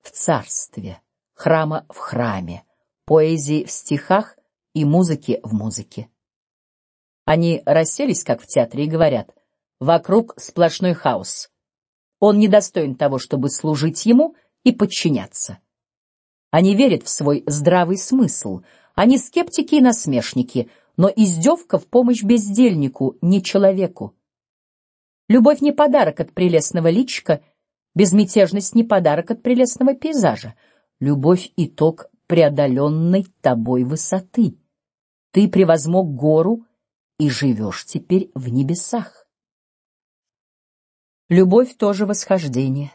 в царстве, храма в храме, поэзии в стихах и музыки в музыке. Они расселись, как в театре, и говорят: вокруг сплошной хаос. Он недостоин того, чтобы служить ему и подчиняться. Они верят в свой здравый смысл. Они скептики и насмешники, но издевка в помощь бездельнику, не человеку. Любовь не подарок от прелестного личика, безмятежность не подарок от прелестного пейзажа. Любовь итог преодоленной тобой высоты. Ты превозмог гору и живешь теперь в небесах. Любовь тоже восхождение.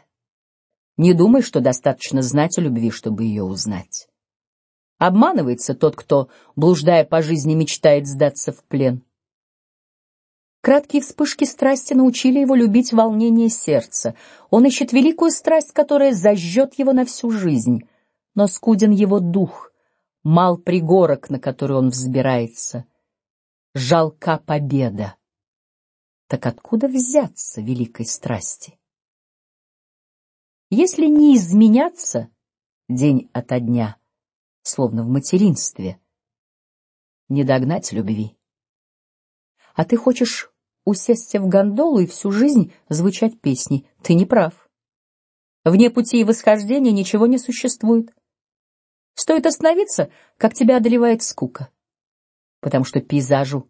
Не думай, что достаточно знать о любви, чтобы ее узнать. Обманывается тот, кто, блуждая по жизни, мечтает сдаться в плен. Краткие вспышки страсти научили его любить волнение сердца. Он ищет великую страсть, которая зажжет его на всю жизнь. Но скуден его дух, мал пригорок, на который он взбирается. Жалка победа. Так откуда взяться великой страсти? Если не изменяться день ото дня, словно в материнстве, не догнать любви. А ты хочешь усесться в гондолу и всю жизнь звучать песни? Ты не прав. Вне пути и восхождения ничего не существует. Стоит остановиться, как тебя одолевает скука, потому что пейзажу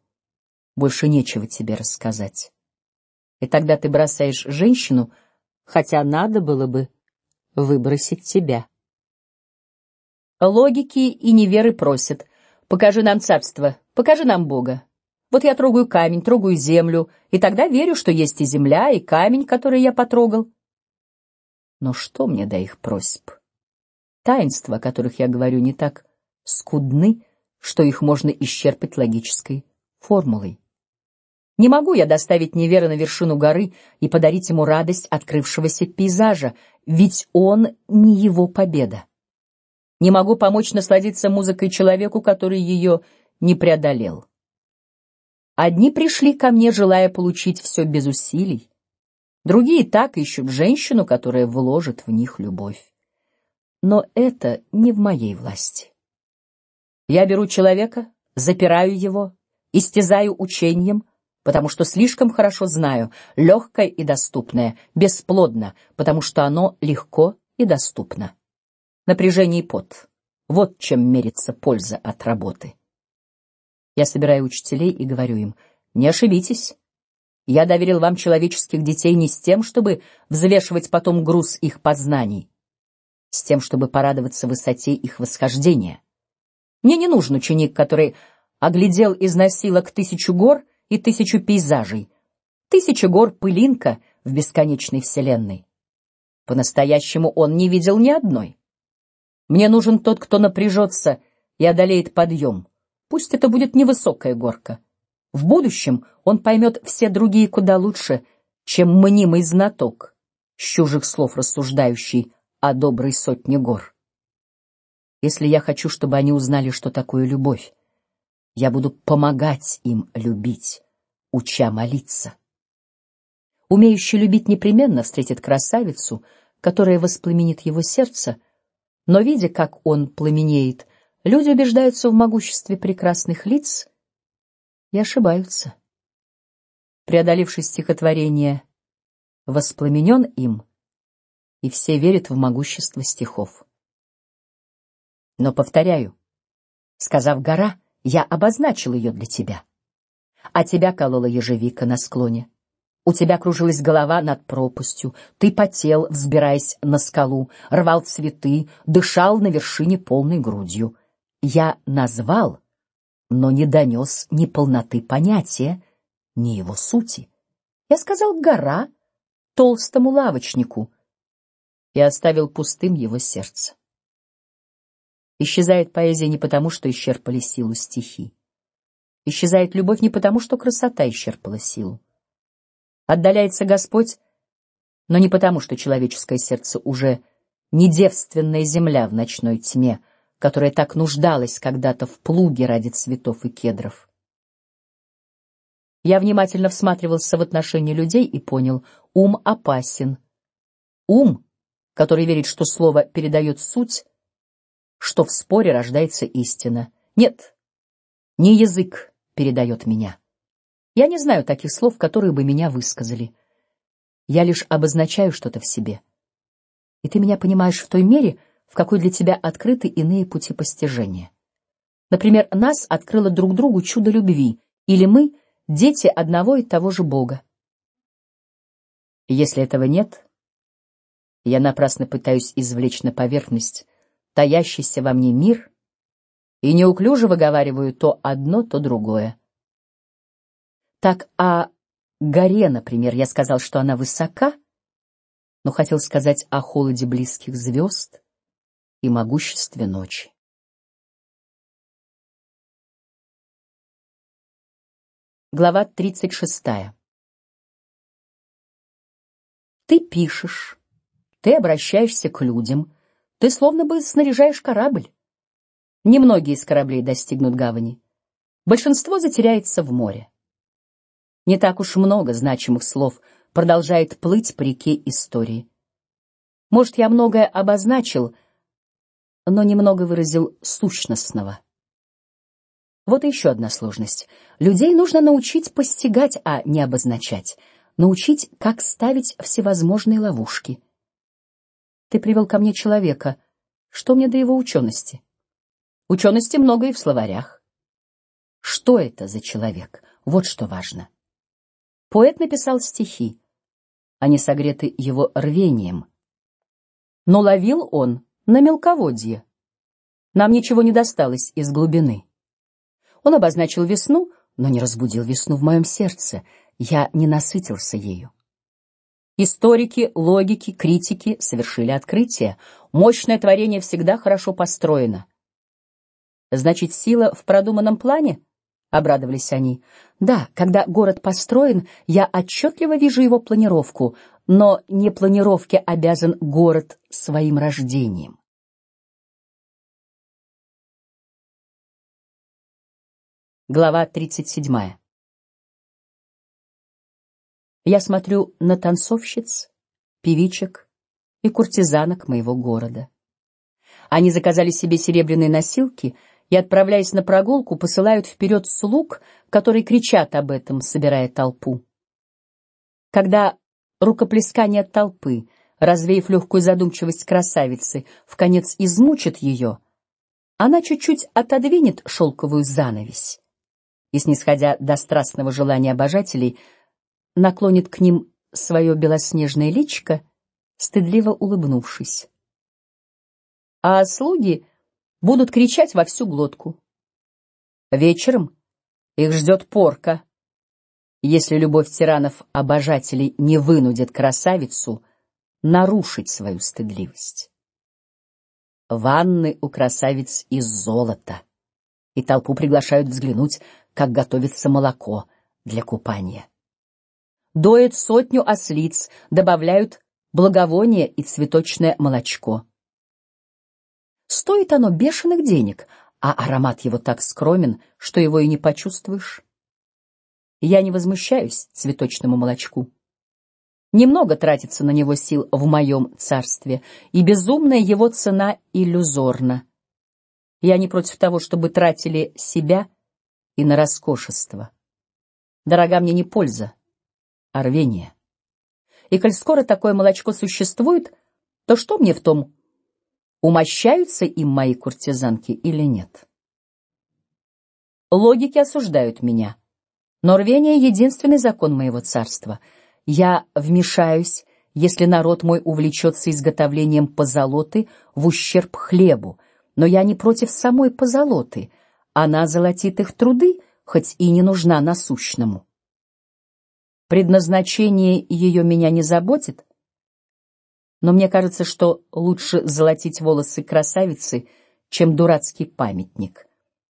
больше нечего тебе рассказать. И тогда ты бросаешь женщину, хотя надо было бы выбросить тебя. Логики и неверы просят: покажи нам царство, покажи нам Бога. Вот я трогаю камень, трогаю землю, и тогда верю, что есть и земля, и камень, который я потрогал. Но что мне до их просьб? Таинства, о которых я говорю, не так скудны, что их можно исчерпать логической формулой. Не могу я доставить невера на вершину горы и подарить ему радость открывшегося пейзажа, ведь он не его победа. Не могу помочь насладиться музыкой человеку, который ее не преодолел. Одни пришли ко мне, желая получить все без усилий, другие так ищут женщину, которая вложит в них любовь. Но это не в моей власти. Я беру человека, запираю его, истязаю учением потому что слишком хорошо знаю, легкое и доступное бесплодно, потому что оно легко и доступно. Напряжение и пот — вот чем мерится польза от работы. Я собираю учителей и говорю им: не ошибитесь. Я доверил вам человеческих детей не с тем, чтобы взвешивать потом груз их познаний, с тем, чтобы порадоваться высоте их восхождения. Мне не нужен ученик, который оглядел из носилок тысячу гор и тысячу пейзажей, тысяча гор пылинка в бесконечной вселенной. По-настоящему он не видел ни одной. Мне нужен тот, кто напряжется и одолеет подъем. Пусть это будет невысокая горка. В будущем он поймет все другие куда лучше, чем мнимый знаток, с слов рассуждающий о доброй сотне гор. Если я хочу, чтобы они узнали, что такое любовь, я буду помогать им любить уча молиться. Умеющий любить непременно встретит красавицу, которая воспламенит его сердце, но видя, как он пламенеет, люди убеждаются в могуществе прекрасных лиц и ошибаются. Преодоливший стихотворение, воспламенен им, и все верят в могущество стихов. Но повторяю, сказав гора, я обозначил ее для тебя а тебя колола ежевика на склоне. У тебя кружилась голова над пропастью, ты потел, взбираясь на скалу, рвал цветы, дышал на вершине полной грудью. Я назвал, но не донес ни полноты понятия, ни его сути. Я сказал гора толстому лавочнику и оставил пустым его сердце. Исчезает поэзия не потому, что исчерпали силу стихи. Исчезает любовь не потому, что красота исчерпала силу. Отдаляется Господь, но не потому, что человеческое сердце уже не девственная земля в ночной тьме, которая так нуждалась когда-то в плуге ради цветов и кедров. Я внимательно всматривался в отношения людей и понял: ум опасен. Ум, который верит, что слово передает суть, что в споре рождается истина. Нет, не язык передает меня. Я не знаю таких слов, которые бы меня высказали. Я лишь обозначаю что-то в себе. И ты меня понимаешь в той мере, в какой для тебя открыты иные пути постижения. Например, нас открыло друг другу чудо любви, или мы дети одного и того же Бога. Если этого нет, я напрасно пытаюсь извлечь на поверхность таящийся во мне мир и неуклюже выговариваю то одно, то другое. Так о горе, например, я сказал, что она высока, но хотел сказать о холоде близких звезд и могуществе ночи. Глава тридцать шестая. Ты пишешь, ты обращаешься к людям, ты словно бы снаряжаешь корабль. Немногие из кораблей достигнут гавани, большинство затеряется в море. Не так уж много значимых слов продолжает плыть по реке истории. Может, я многое обозначил, но немного выразил сущностного. Вот еще одна сложность. Людей нужно научить постигать, а не обозначать, научить, как ставить всевозможные ловушки. Ты привел ко мне человека. Что мне до его учености? Учености много и в словарях. Что это за человек? Вот что важно. Поэт написал стихи. Они согреты его рвением. Но ловил он на мелководье. Нам ничего не досталось из глубины. Он обозначил весну, но не разбудил весну в моем сердце. Я не насытился ею. Историки, логики, критики совершили открытие. Мощное творение всегда хорошо построено. Значит, сила в продуманном плане? Обрадовались они. Да, когда город построен, я отчетливо вижу его планировку, но не планировке обязан город своим рождением. Глава тридцать седьмая. Я смотрю на танцовщиц, певичек и куртизанок моего города. Они заказали себе серебряные носилки и, отправляясь на прогулку, посылают вперед слуг, которые кричат об этом, собирая толпу. Когда рукоплескание толпы, развеяв легкую задумчивость красавицы, в конец измучит ее, она чуть-чуть отодвинет шелковую занавесь и, снисходя до страстного желания обожателей, наклонит к ним свое белоснежное личико, стыдливо улыбнувшись. А слуги будут кричать во всю глотку. Вечером их ждет порка. Если любовь тиранов обожателей не вынудит красавицу нарушить свою стыдливость. Ванны у красавиц из золота, и толпу приглашают взглянуть как готовится молоко для купания. Доят сотню ослиц, добавляют благовоние и цветочное молочко. Стоит оно бешеных денег, а аромат его так скромен, что его и не почувствуешь. Я не возмущаюсь цветочному молочку. Немного тратится на него сил в моем царстве, и безумная его цена иллюзорна. Я не против того, чтобы тратили себя и на роскошество. Дорога мне не польза, а рвение. И коль скоро такое молочко существует, то что мне в том, умощаются им мои куртизанки или нет? Логики осуждают меня, но рвение единственный закон моего царства. Я вмешаюсь, если народ мой увлечется изготовлением позолоты в ущерб хлебу, но я не против самой позолоты — она золотит их труды, хоть и не нужна насущному. Предназначение ее меня не заботит, но мне кажется, что лучше золотить волосы красавицы, чем дурацкий памятник.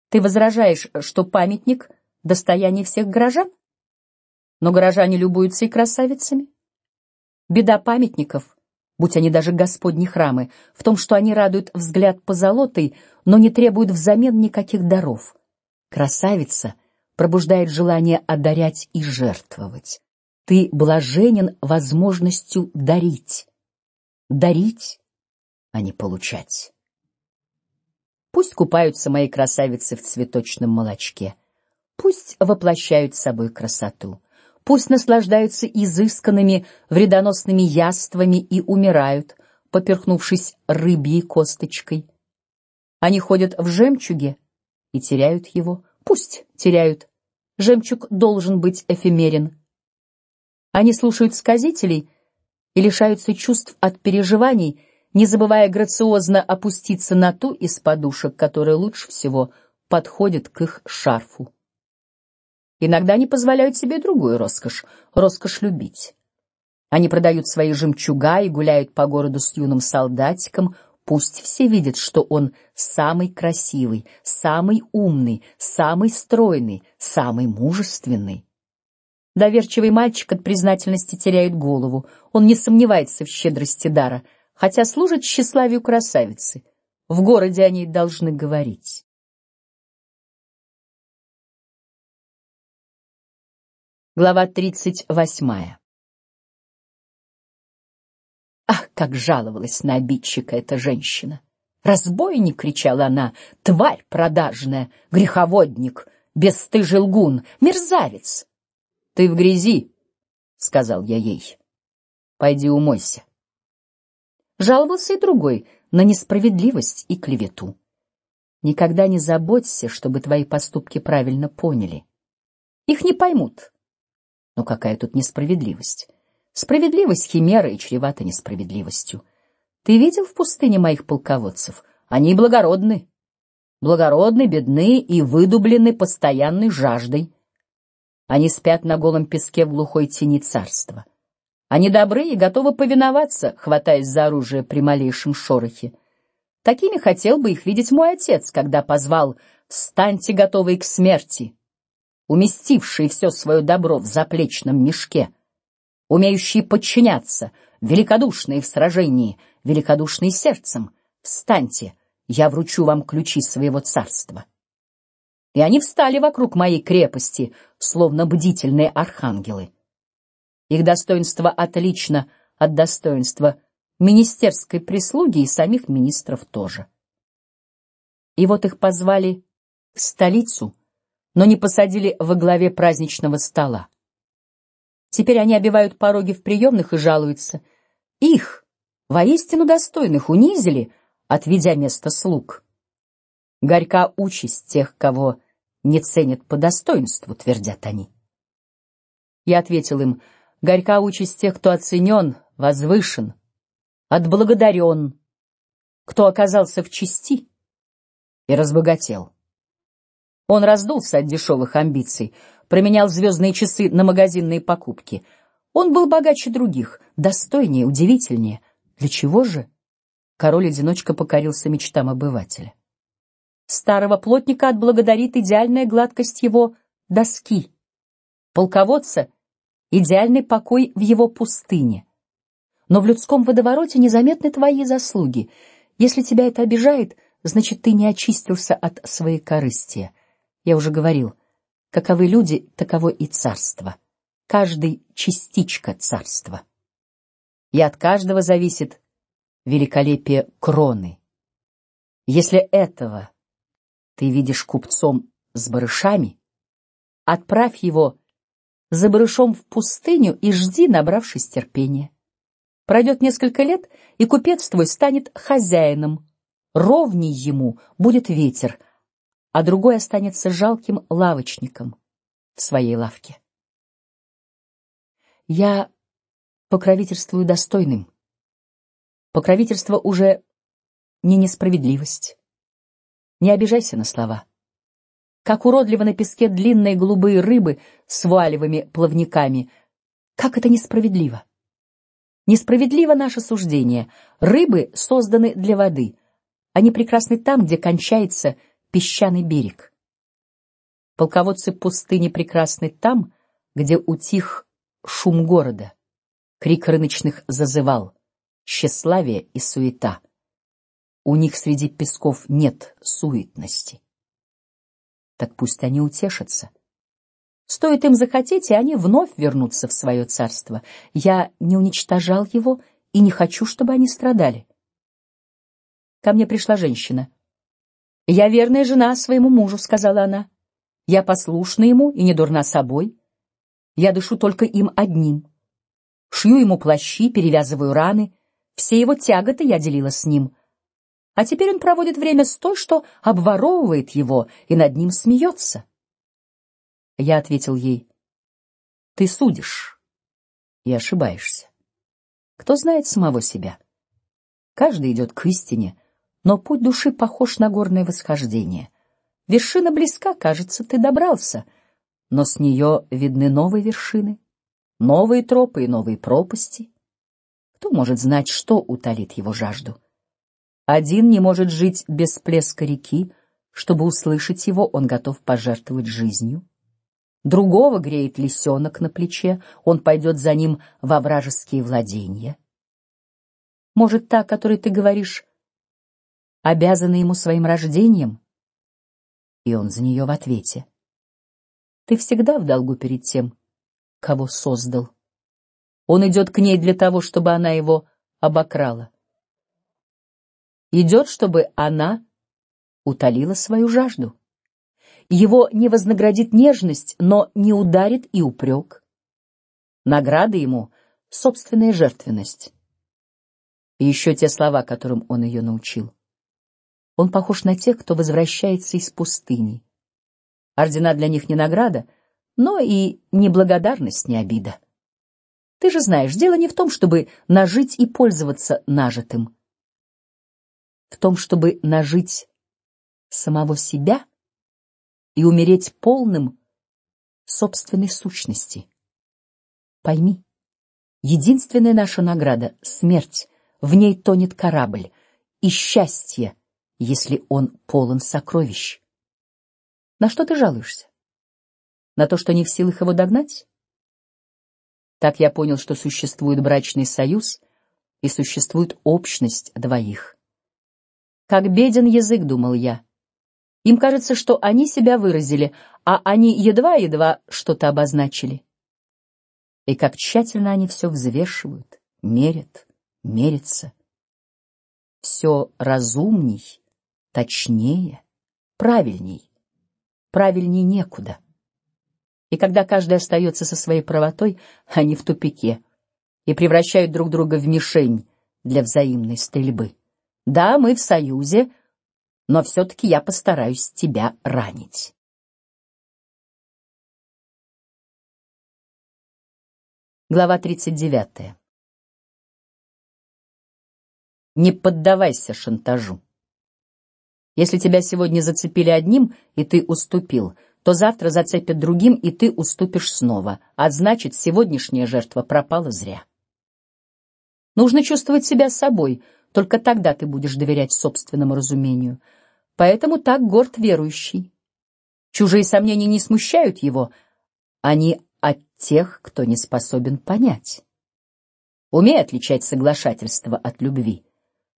Ты возражаешь, что памятник достояние всех горожан? Но горожане любуются и красавицами. Беда памятников будь они даже Господни храмы, в том, что они радуют взгляд позолотой, но не требуют взамен никаких даров. Красавица пробуждает желание одарять и жертвовать. Ты блаженен возможностью дарить, дарить, а не получать. Пусть купаются мои красавицы в цветочном молочке, пусть воплощают собой красоту, пусть наслаждаются изысканными вредоносными яствами и умирают, поперхнувшись рыбьей косточкой. Они ходят в жемчуге и теряют его. Пусть теряют. Жемчуг должен быть эфемерен. Они слушают сказителей и лишаются чувств от переживаний, не забывая грациозно опуститься на ту из подушек, которая лучше всего подходит к их шарфу. Иногда они позволяют себе другую роскошь — роскошь любить. Они продают свои жемчуга и гуляют по городу с юным солдатиком. Пусть все видят, что он самый красивый, самый умный, самый стройный, самый мужественный. Доверчивый мальчик от признательности теряет голову. Он не сомневается в щедрости дара, хотя служит тщеславию красавицы. В городе они должны говорить. Глава тридцать восьмая. Ах, как жаловалась на обидчика эта женщина! Разбойник, кричала она, тварь продажная, греховодник, бесстыжий лгун, мерзавец. Ты в грязи, сказал я ей. Пойди умойся. Жаловался и другой на несправедливость и клевету. Никогда не заботься, чтобы твои поступки правильно поняли. Их не поймут. Но какая тут несправедливость? Справедливость химера и чревата несправедливостью. Ты видел в пустыне моих полководцев? Они благородны, благородны, бедны и выдублены постоянной жаждой. Они спят на голом песке в глухой тени царства. Они добры и готовы повиноваться, хватаясь за оружие при малейшем шорохе. Такими хотел бы их видеть мой отец, когда позвал: "Встаньте, готовые к смерти", уместившие все свое добро в заплечном мешке, умеющие подчиняться, великодушные в сражении, великодушные сердцем. Встаньте, я вручу вам ключи своего царства и они встали вокруг моей крепости, словно бдительные архангелы. Их достоинство отлично от достоинства министерской прислуги и самих министров тоже. И вот их позвали в столицу, но не посадили во главе праздничного стола. Теперь они обивают пороги в приемных и жалуются: их, воистину достойных, унизили, отведя место слуг. Горька участь тех, кого не ценят по достоинству, твердят они. Я ответил им: горька участь тех, кто оценен, возвышен, отблагодарен, кто оказался в чести и разбогател. Он раздулся от дешевых амбиций, променял звездные часы на магазинные покупки. Он был богаче других, достойнее, удивительнее. Для чего же? Король-одиночка покорился мечтам обывателя. Старого плотника отблагодарит идеальная гладкость его доски, полководца идеальный покой в его пустыне. Но в людском водовороте незаметны твои заслуги. Если тебя это обижает, значит ты не очистился от своей корысти. Я уже говорил, каковы люди, таково и царство. Каждый частичка царства. И от каждого зависит великолепие кроны. Если этого ты видишь купцом с барышами, отправь его за барышом в пустыню и жди, набравшись терпения. Пройдет несколько лет, и купец твой станет хозяином. Ровней ему будет ветер, а другой останется жалким лавочником в своей лавке. Я покровительствую достойным. Покровительство уже не несправедливость. Не обижайся на слова. Как уродливо на песке длинные голубые рыбы с вуалевыми плавниками. Как это несправедливо! Несправедливо наше суждение. Рыбы созданы для воды. Они прекрасны там, где кончается песчаный берег. Полководцы пустыни прекрасны там, где утих шум города, крик рыночных зазывал, тщеславие и суета. У них среди песков нет суетности. Так пусть они утешатся. Стоит им захотеть, и они вновь вернутся в свое царство. Я не уничтожал его и не хочу, чтобы они страдали. Ко мне пришла женщина. Я верная жена своему мужу, сказала она. Я послушна ему и не дурна собой. Я дышу только им одним. Шью ему плащи, перевязываю раны. Все его тяготы я делила с ним. А теперь он проводит время с той, что обворовывает его и над ним смеется. Я ответил ей: "Ты судишь и ошибаешься. Кто знает самого себя? Каждый идет к истине, но путь души похож на горное восхождение. Вершина близка, кажется, ты добрался, но с нее видны новые вершины, новые тропы и новые пропасти. Кто может знать, что утолит его жажду? Один не может жить без плеска реки, чтобы услышать его, он готов пожертвовать жизнью. Другого греет лисенок на плече, он пойдет за ним во вражеские владения. Может, та, о которой ты говоришь, обязана ему своим рождением, и он за нее в ответе. Ты всегда в долгу перед тем, кого создал. Он идет к ней для того, чтобы она его обокрала. Идет, чтобы она утолила свою жажду. Его не вознаградит нежность, но не ударит и упрек. Награда ему собственная жертвенность. И еще те слова, которым он ее научил. Он похож на тех, кто возвращается из пустыни. Ордена для них не награда, но и не благодарность, не обида. Ты же знаешь, дело не в том, чтобы нажить и пользоваться нажитым, в том, чтобы нажить самого себя и умереть полным собственной сущности. Пойми, единственная наша награда — смерть. В ней тонет корабль и счастье, если он полон сокровищ. На что ты жалуешься? На то, что не в силах его догнать? Так я понял, что существует брачный союз и существует общность двоих. Как беден язык, думал я. Им кажется, что они себя выразили, а они едва-едва что-то обозначили. И как тщательно они все взвешивают, мерят, мерятся. Все разумней, точнее, правильней. Правильней некуда. И когда каждый остается со своей правотой, они в тупике и превращают друг друга в мишень для взаимной стрельбы. Да, мы в союзе, но все-таки я постараюсь тебя ранить. Глава тридцать девятая. Не поддавайся шантажу. Если тебя сегодня зацепили одним и ты уступил, то завтра зацепят другим и ты уступишь снова, а значит сегодняшняя жертва пропала зря. Нужно чувствовать себя собой, только тогда ты будешь доверять собственному разумению. Поэтому так горд верующий. Чужие сомнения не смущают его, они от тех, кто не способен понять. Умей отличать соглашательство от любви.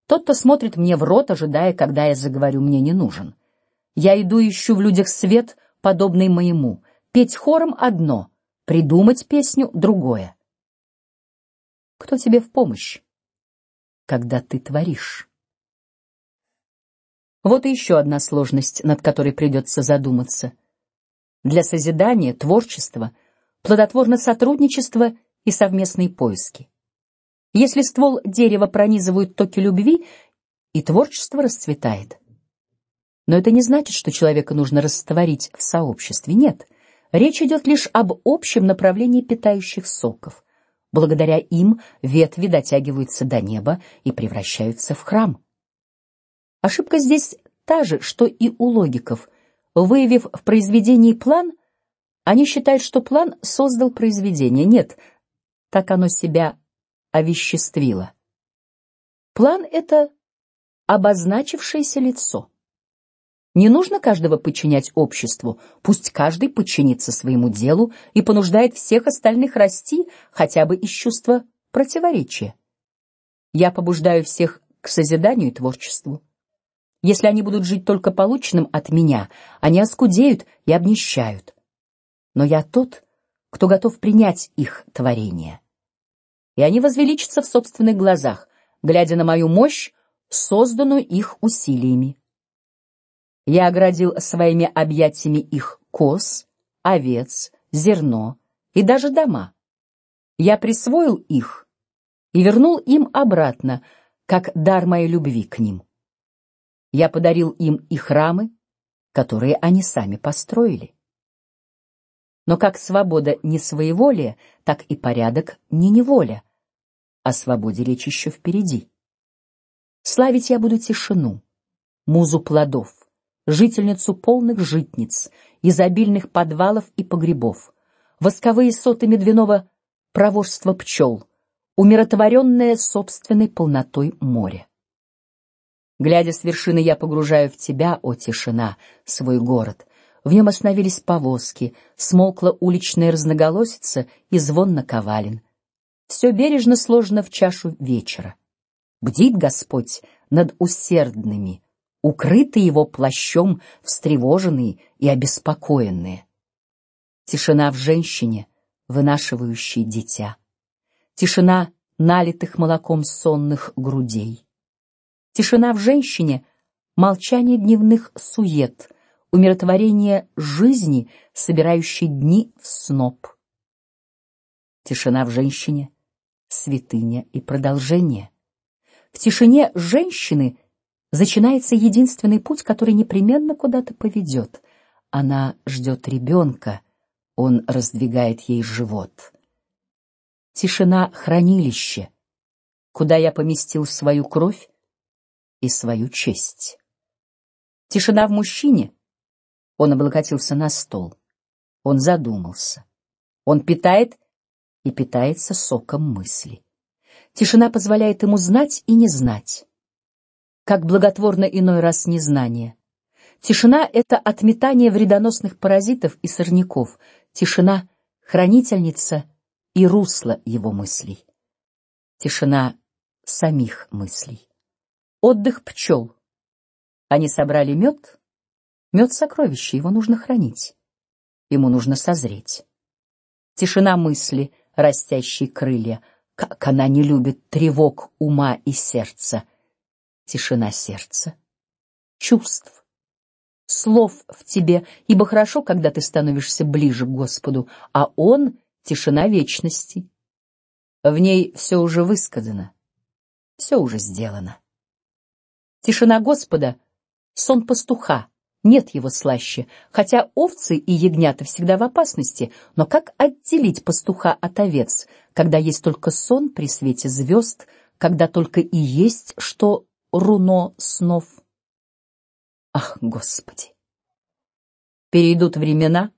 Тот, кто смотрит мне в рот, ожидая, когда я заговорю, мне не нужен. Я иду ищу в людях свет, подобный моему. Петь хором одно, придумать песню другое. Кто тебе в помощь, когда ты творишь? Вот и еще одна сложность, над которой придется задуматься. Для созидания, творчества плодотворно сотрудничество и совместные поиски. Если ствол дерева пронизывают токи любви, и творчество расцветает. Но это не значит, что человека нужно растворить в сообществе. Нет, речь идет лишь об общем направлении питающих соков. Благодаря им ветви дотягиваются до неба и превращаются в храм. Ошибка здесь та же, что и у логиков. Выявив в произведении план, они считают, что план создал произведение. Нет, так оно себя овеществила. План — это обозначившееся лицо. Не нужно каждого подчинять обществу, пусть каждый подчинится своему делу и понуждает всех остальных расти хотя бы из чувства противоречия. Я побуждаю всех к созиданию и творчеству. Если они будут жить только полученным от меня, они оскудеют и обнищают. но я тот, кто готов принять их творение. И они возвеличатся в собственных глазах, глядя на мою мощь, созданную их усилиями. Я оградил своими объятиями их коз, овец, зерно и даже дома. Я присвоил их и вернул им обратно, как дар моей любви к ним. Я подарил им и храмы, которые они сами построили. Но как свобода не своеволие, так и порядок не неволя. О свободе речь еще впереди. Славить я буду тишину, музу плодов, жительницу полных житниц, изобильных подвалов и погребов, восковые соты медвяного проворства пчел, умиротворенное собственной полнотой море. Глядя с вершины, я погружаю в тебя, о тишина, свой город. В нем остановились повозки, смолкла уличная разноголосица и звон наковален. Все бережно сложено в чашу вечера. Бдит Господь над усердными, укрыты его плащом, встревоженные и обеспокоенные. Тишина в женщине, вынашивающей дитя. Тишина налитых молоком сонных грудей. Тишина в женщине, молчание дневных сует, умиротворение жизни, собирающей дни в сноп. Тишина в женщине, святыня и продолжение. В тишине женщины начинается единственный путь, который непременно куда-то поведет. Она ждет ребенка, он раздвигает ей живот. Тишина хранилище, куда я поместил свою кровь и свою честь. Тишина в мужчине. Он облокотился на стол. Он задумался. Он питает и питается соком мысли. Тишина позволяет ему знать и не знать. Как благотворно иной раз незнание. Тишина — это отметание вредоносных паразитов и сорняков. Тишина — хранительница и русло его мыслей. Тишина самих мыслей. Отдых пчел. Они собрали мед. Мед — сокровище, его нужно хранить. Ему нужно созреть. Тишина мысли, растящие крылья. Как она не любит тревог ума и сердца. Тишина сердца. Чувств слов в тебе, ибо хорошо, когда ты становишься ближе к Господу, а Он — тишина вечности. В ней все уже высказано, все уже сделано. Тишина Господа — сон пастуха, нет его слаще, хотя овцы и ягнята всегда в опасности, но как отделить пастуха от овец, когда есть только сон при свете звезд, когда только и есть что руно снов? Ах, Господи! Перейдут времена,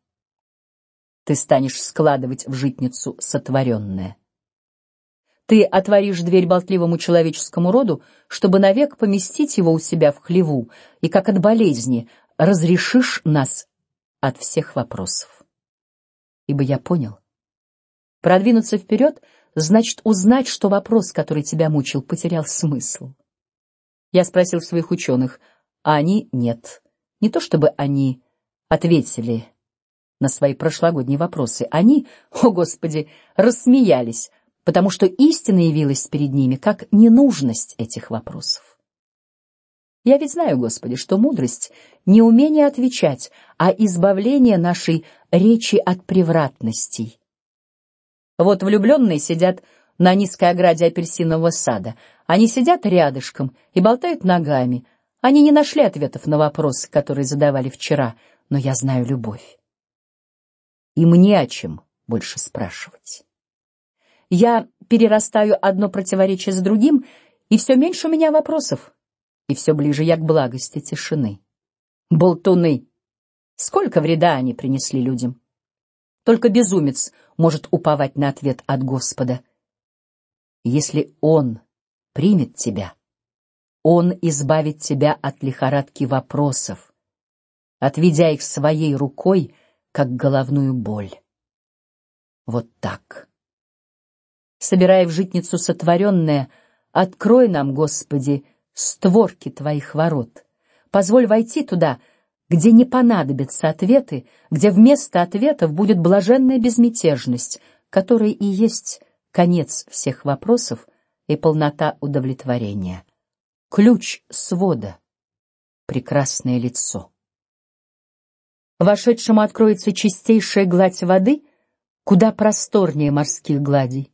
ты станешь складывать в житницу сотворенное. Ты отворишь дверь болтливому человеческому роду, чтобы навек поместить его у себя в хлеву, и как от болезни разрешишь нас от всех вопросов. Ибо я понял, продвинуться вперед значит узнать, что вопрос, который тебя мучил, потерял смысл. Я спросил своих ученых, а они нет. Не то чтобы они ответили на свои прошлогодние вопросы, они, [laughs] о Господи, рассмеялись, потому что истина явилась перед ними как ненужность этих вопросов. Я ведь знаю, Господи, что мудрость не умение отвечать, а избавление нашей речи от превратностей. Вот влюбленные сидят на низкой ограде апельсинового сада. Они сидят рядышком и болтают ногами, они не нашли ответов на вопросы, которые задавали вчера, но я знаю любовь. И мне о чем больше спрашивать. Я перерастаю одно противоречие с другим, и все меньше у меня вопросов, и все ближе я к благости тишины. Болтуны! Сколько вреда они принесли людям! Только безумец может уповать на ответ от Господа. Если Он примет тебя, он избавит тебя от лихорадки вопросов, отведя их своей рукой, как головную боль. Вот так. Собирая в житницу сотворенное, открой нам, Господи, створки Твоих ворот, позволь войти туда, где не понадобятся ответы, где вместо ответов будет блаженная безмятежность, которая и есть конец всех вопросов и полнота удовлетворения, ключ свода, прекрасное лицо. Вошедшему откроется чистейшая гладь воды, куда просторнее морских гладей.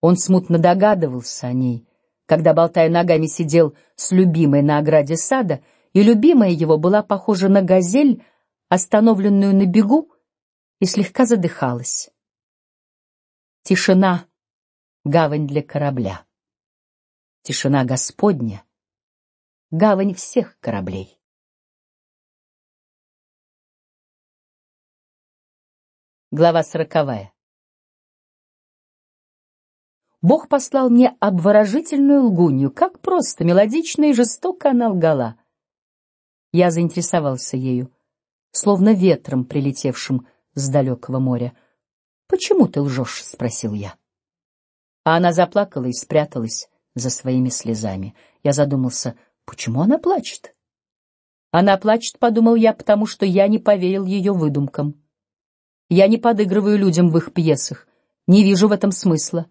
Он смутно догадывался о ней, когда болтая ногами сидел с любимой на ограде сада и любимая его была похожа на газель, остановленную на бегу, и слегка задыхалась. Тишина — гавань для корабля. Тишина Господня — гавань всех кораблей. Глава сороковая. Бог послал мне обворожительную лгунью, как просто, мелодично и жестоко она лгала. Я заинтересовался ею, словно ветром, прилетевшим с далекого моря. Почему ты лжешь? – спросил я. А она заплакала и спряталась за своими слезами. Я задумался, почему она плачет. Она плачет, подумал я, потому что я не поверил ее выдумкам. Я не подыгрываю людям в их пьесах, не вижу в этом смысла.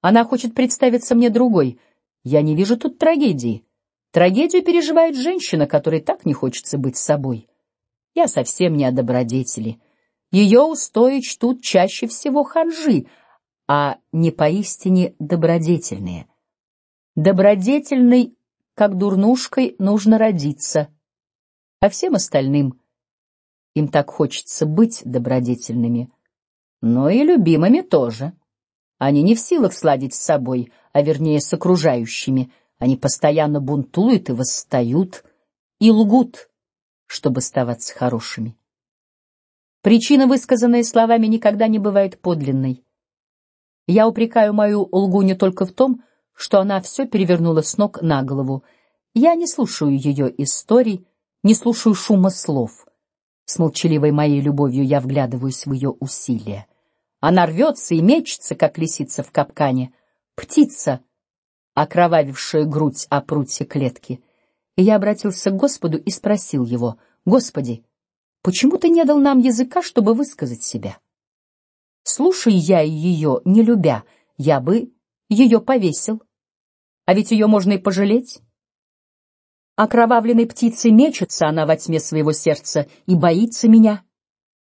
Она хочет представиться мне другой. Я не вижу тут трагедии. Трагедию переживает женщина, которой так не хочется быть собой. Я совсем не о добродетели. Ее устои чтут чаще всего ханжи, а не поистине добродетельные. Добродетельной, как дурнушкой, нужно родиться, а всем остальным им так хочется быть добродетельными, но и любимыми тоже. Они не в силах сладить с собой, а вернее с окружающими. Они постоянно бунтуют и восстают и лгут, чтобы оставаться хорошими. Причина, высказанная словами, никогда не бывает подлинной. Я упрекаю мою лгу не только в том, что она все перевернула с ног на голову. Я не слушаю ее историй, не слушаю шума слов. С молчаливой моей любовью я вглядываюсь в ее усилия. Она рвется и мечется, как лисица в капкане, птица, окровавившая грудь о прутье клетки. И я обратился к Господу и спросил его: Господи, почему ты не дал нам языка, чтобы высказать себя? Слушай я ее, не любя, я бы ее повесил. А ведь ее можно и пожалеть. Окровавленной птицей мечется она во тьме своего сердца и боится меня.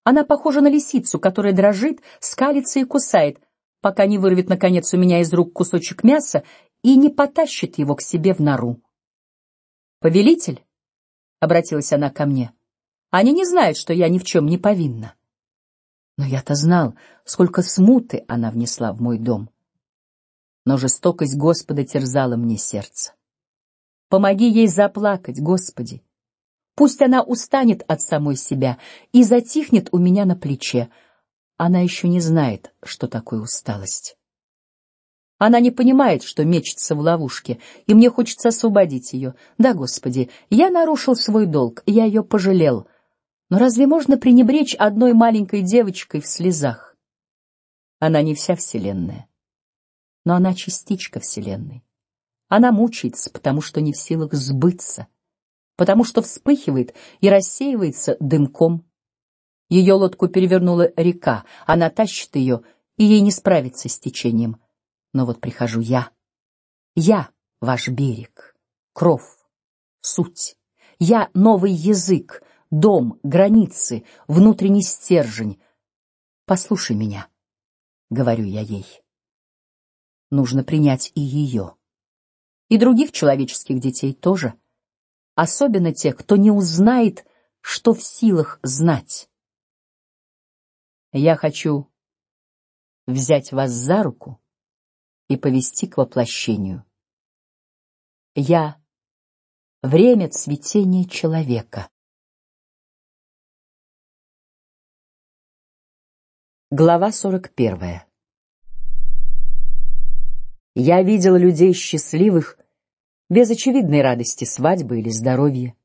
Она похожа на лисицу, которая дрожит, скалится и кусает, пока не вырвет наконец у меня из рук кусочек мяса и не потащит его к себе в нору. Повелитель, обратилась она ко мне, они не знают, что я ни в чем не повинна. Но я-то знал, сколько смуты она внесла в мой дом. Но жестокость Господа терзала мне сердце. Помоги ей заплакать, Господи. Пусть она устанет от самой себя и затихнет у меня на плече. Она еще не знает, что такое усталость. Она не понимает, что мечется в ловушке, и мне хочется освободить ее. Да, Господи, я нарушил свой долг, я ее пожалел. Но разве можно пренебречь одной маленькой девочкой в слезах? Она не вся вселенная, но она частичка вселенной. Она мучается, потому что не в силах сбыться потому что вспыхивает и рассеивается дымком. Ее лодку перевернула река, она тащит ее, и ей не справиться с течением. Но вот прихожу я, я ваш берег, кров, суть, я новый язык, дом, границы, внутренний стержень. Послушай меня, говорю я ей. Нужно принять и ее, и других человеческих детей тоже особенно тех, кто не узнает, что в силах знать. Я хочу взять вас за руку и повести к воплощению. Я время цветения человека. Глава сорок первая. Я видел людей счастливых без очевидной радости свадьбы или здоровья.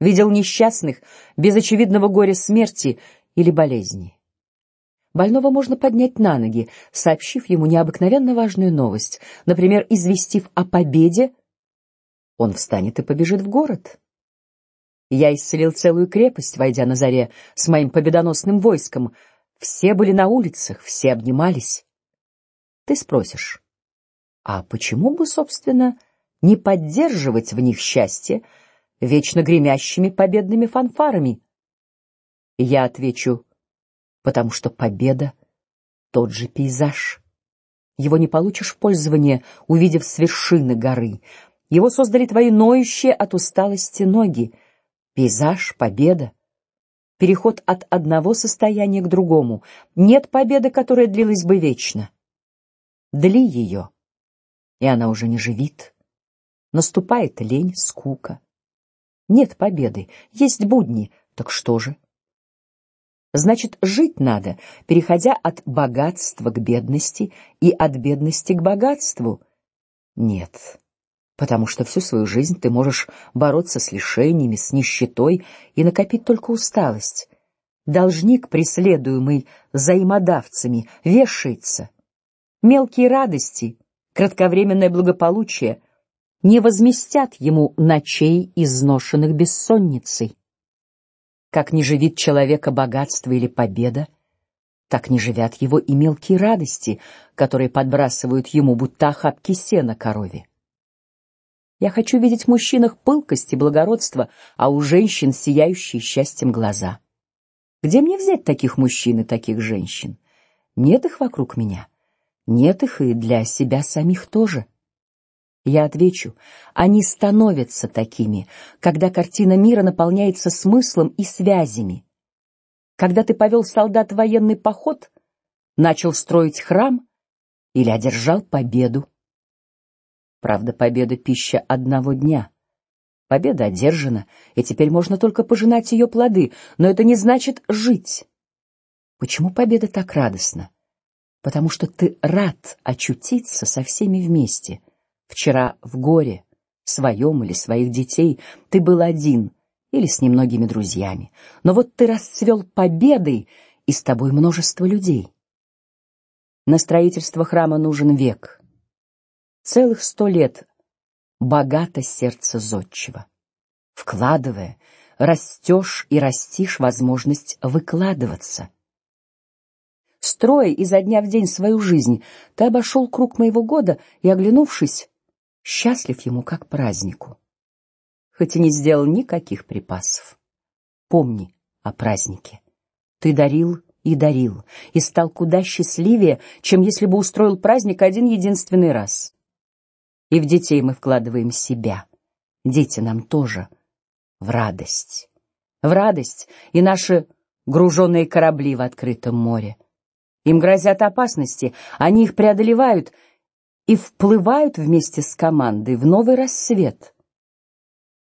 Видел несчастных без очевидного горя смерти или болезни. Больного можно поднять на ноги, сообщив ему необыкновенно важную новость, например, известив о победе. Он встанет и побежит в город. Я исцелил целую крепость, войдя на заре с моим победоносным войском. Все были на улицах, все обнимались. Ты спросишь, а почему бы, собственно, не поддерживать в них счастье вечно гремящими победными фанфарами? Я отвечу, потому что победа тот же пейзаж. Его не получишь в пользование, увидев с вершины горы. Его создали твои ноющие от усталости ноги. Пейзаж, победа, переход от одного состояния к другому. Нет победы, которая длилась бы вечно. Дли ее, и она уже не живит. Наступает лень, скука. Нет победы, есть будни. Так что же? Значит, жить надо, переходя от богатства к бедности и от бедности к богатству. Нет, потому что всю свою жизнь ты можешь бороться с лишениями, с нищетой и накопить только усталость. Должник, преследуемый взаимодавцами, вешается. Мелкие радости, кратковременное благополучие не возместят ему ночей, изношенных бессонницей. Как не живит человека богатство или победа, так не живят его и мелкие радости, которые подбрасывают ему будто охапки сена корове. Я хочу видеть в мужчинах пылкость и благородство, а у женщин сияющие счастьем глаза. Где мне взять таких мужчин и таких женщин? Нет их вокруг меня, нет их и для себя самих тоже. Я отвечу: они становятся такими, когда картина мира наполняется смыслом и связями. Когда ты повел солдат военный поход, начал строить храм или одержал победу. Правда, победа пища одного дня. Победа одержана, и теперь можно только пожинать ее плоды, но это не значит жить. Почему победа так радостна? Потому что ты рад очутиться со всеми вместе Вчера в горе, своем или своих детей, ты был один или с немногими друзьями, но вот ты расцвел победой, и с тобой множество людей. На строительство храма нужен век, целых сто лет. Богато сердце зодчего. Вкладывая, растешь и растишь возможность выкладываться. Строя изо дня в день свою жизнь, ты обошел круг моего года и, оглянувшись, счастлив ему как празднику, хоть и не сделал никаких припасов. Помни о празднике. Ты дарил и дарил, и стал куда счастливее, чем если бы устроил праздник один единственный раз. И в детей мы вкладываем себя. Дети нам тоже в радость, в радость и наши груженные корабли в открытом море. Им грозят опасности, они их преодолевают и вплывают вместе с командой в новый рассвет.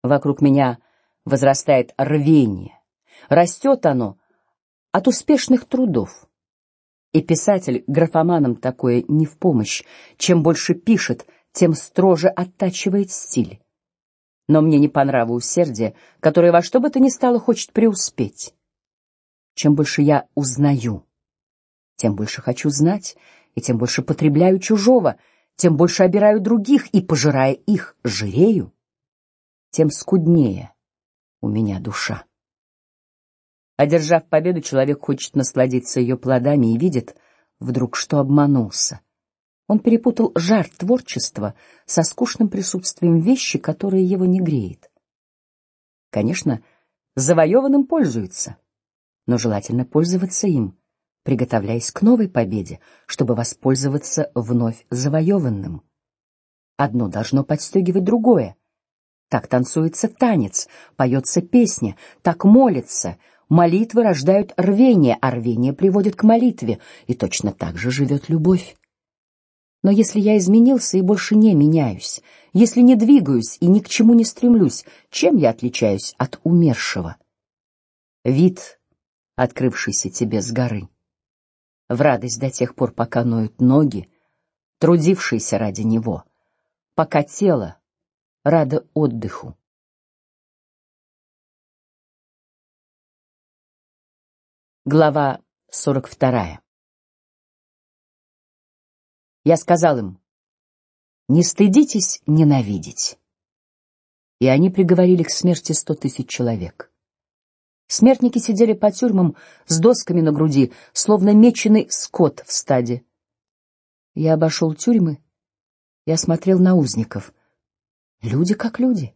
Вокруг меня возрастает рвение, растет оно от успешных трудов. И писатель графоманам такое не в помощь. Чем больше пишет, тем строже оттачивает стиль. Но мне не по нраву усердие, которое во что бы то ни стало хочет преуспеть. Чем больше я узнаю, тем больше хочу знать, и тем больше потребляю чужого тем больше обираю других и пожирая их, жирею, тем скуднее у меня душа. Одержав победу, человек хочет насладиться ее плодами и видит вдруг, что обманулся. Он перепутал жар творчества со скучным присутствием вещи, которая его не греет. Конечно, завоеванным пользуется, но желательно пользоваться им приготовляясь к новой победе, чтобы воспользоваться вновь завоеванным. Одно должно подстегивать другое. Так танцуется танец, поется песня, так молится. Молитвы рождают рвение, а рвение приводит к молитве, и точно так же живет любовь. Но если я изменился и больше не меняюсь, если не двигаюсь и ни к чему не стремлюсь, чем я отличаюсь от умершего? Вид, открывшийся тебе с горы в радость до тех пор, пока ноют ноги, трудившиеся ради него, пока тело радо отдыху. Глава сорок вторая. Я сказал им: не стыдитесь ненавидеть. и они приговорили к смерти сто тысяч человек. Смертники сидели по тюрьмам с досками на груди, словно меченый скот в стаде. Я обошел тюрьмы и осмотрел на узников. Люди как люди.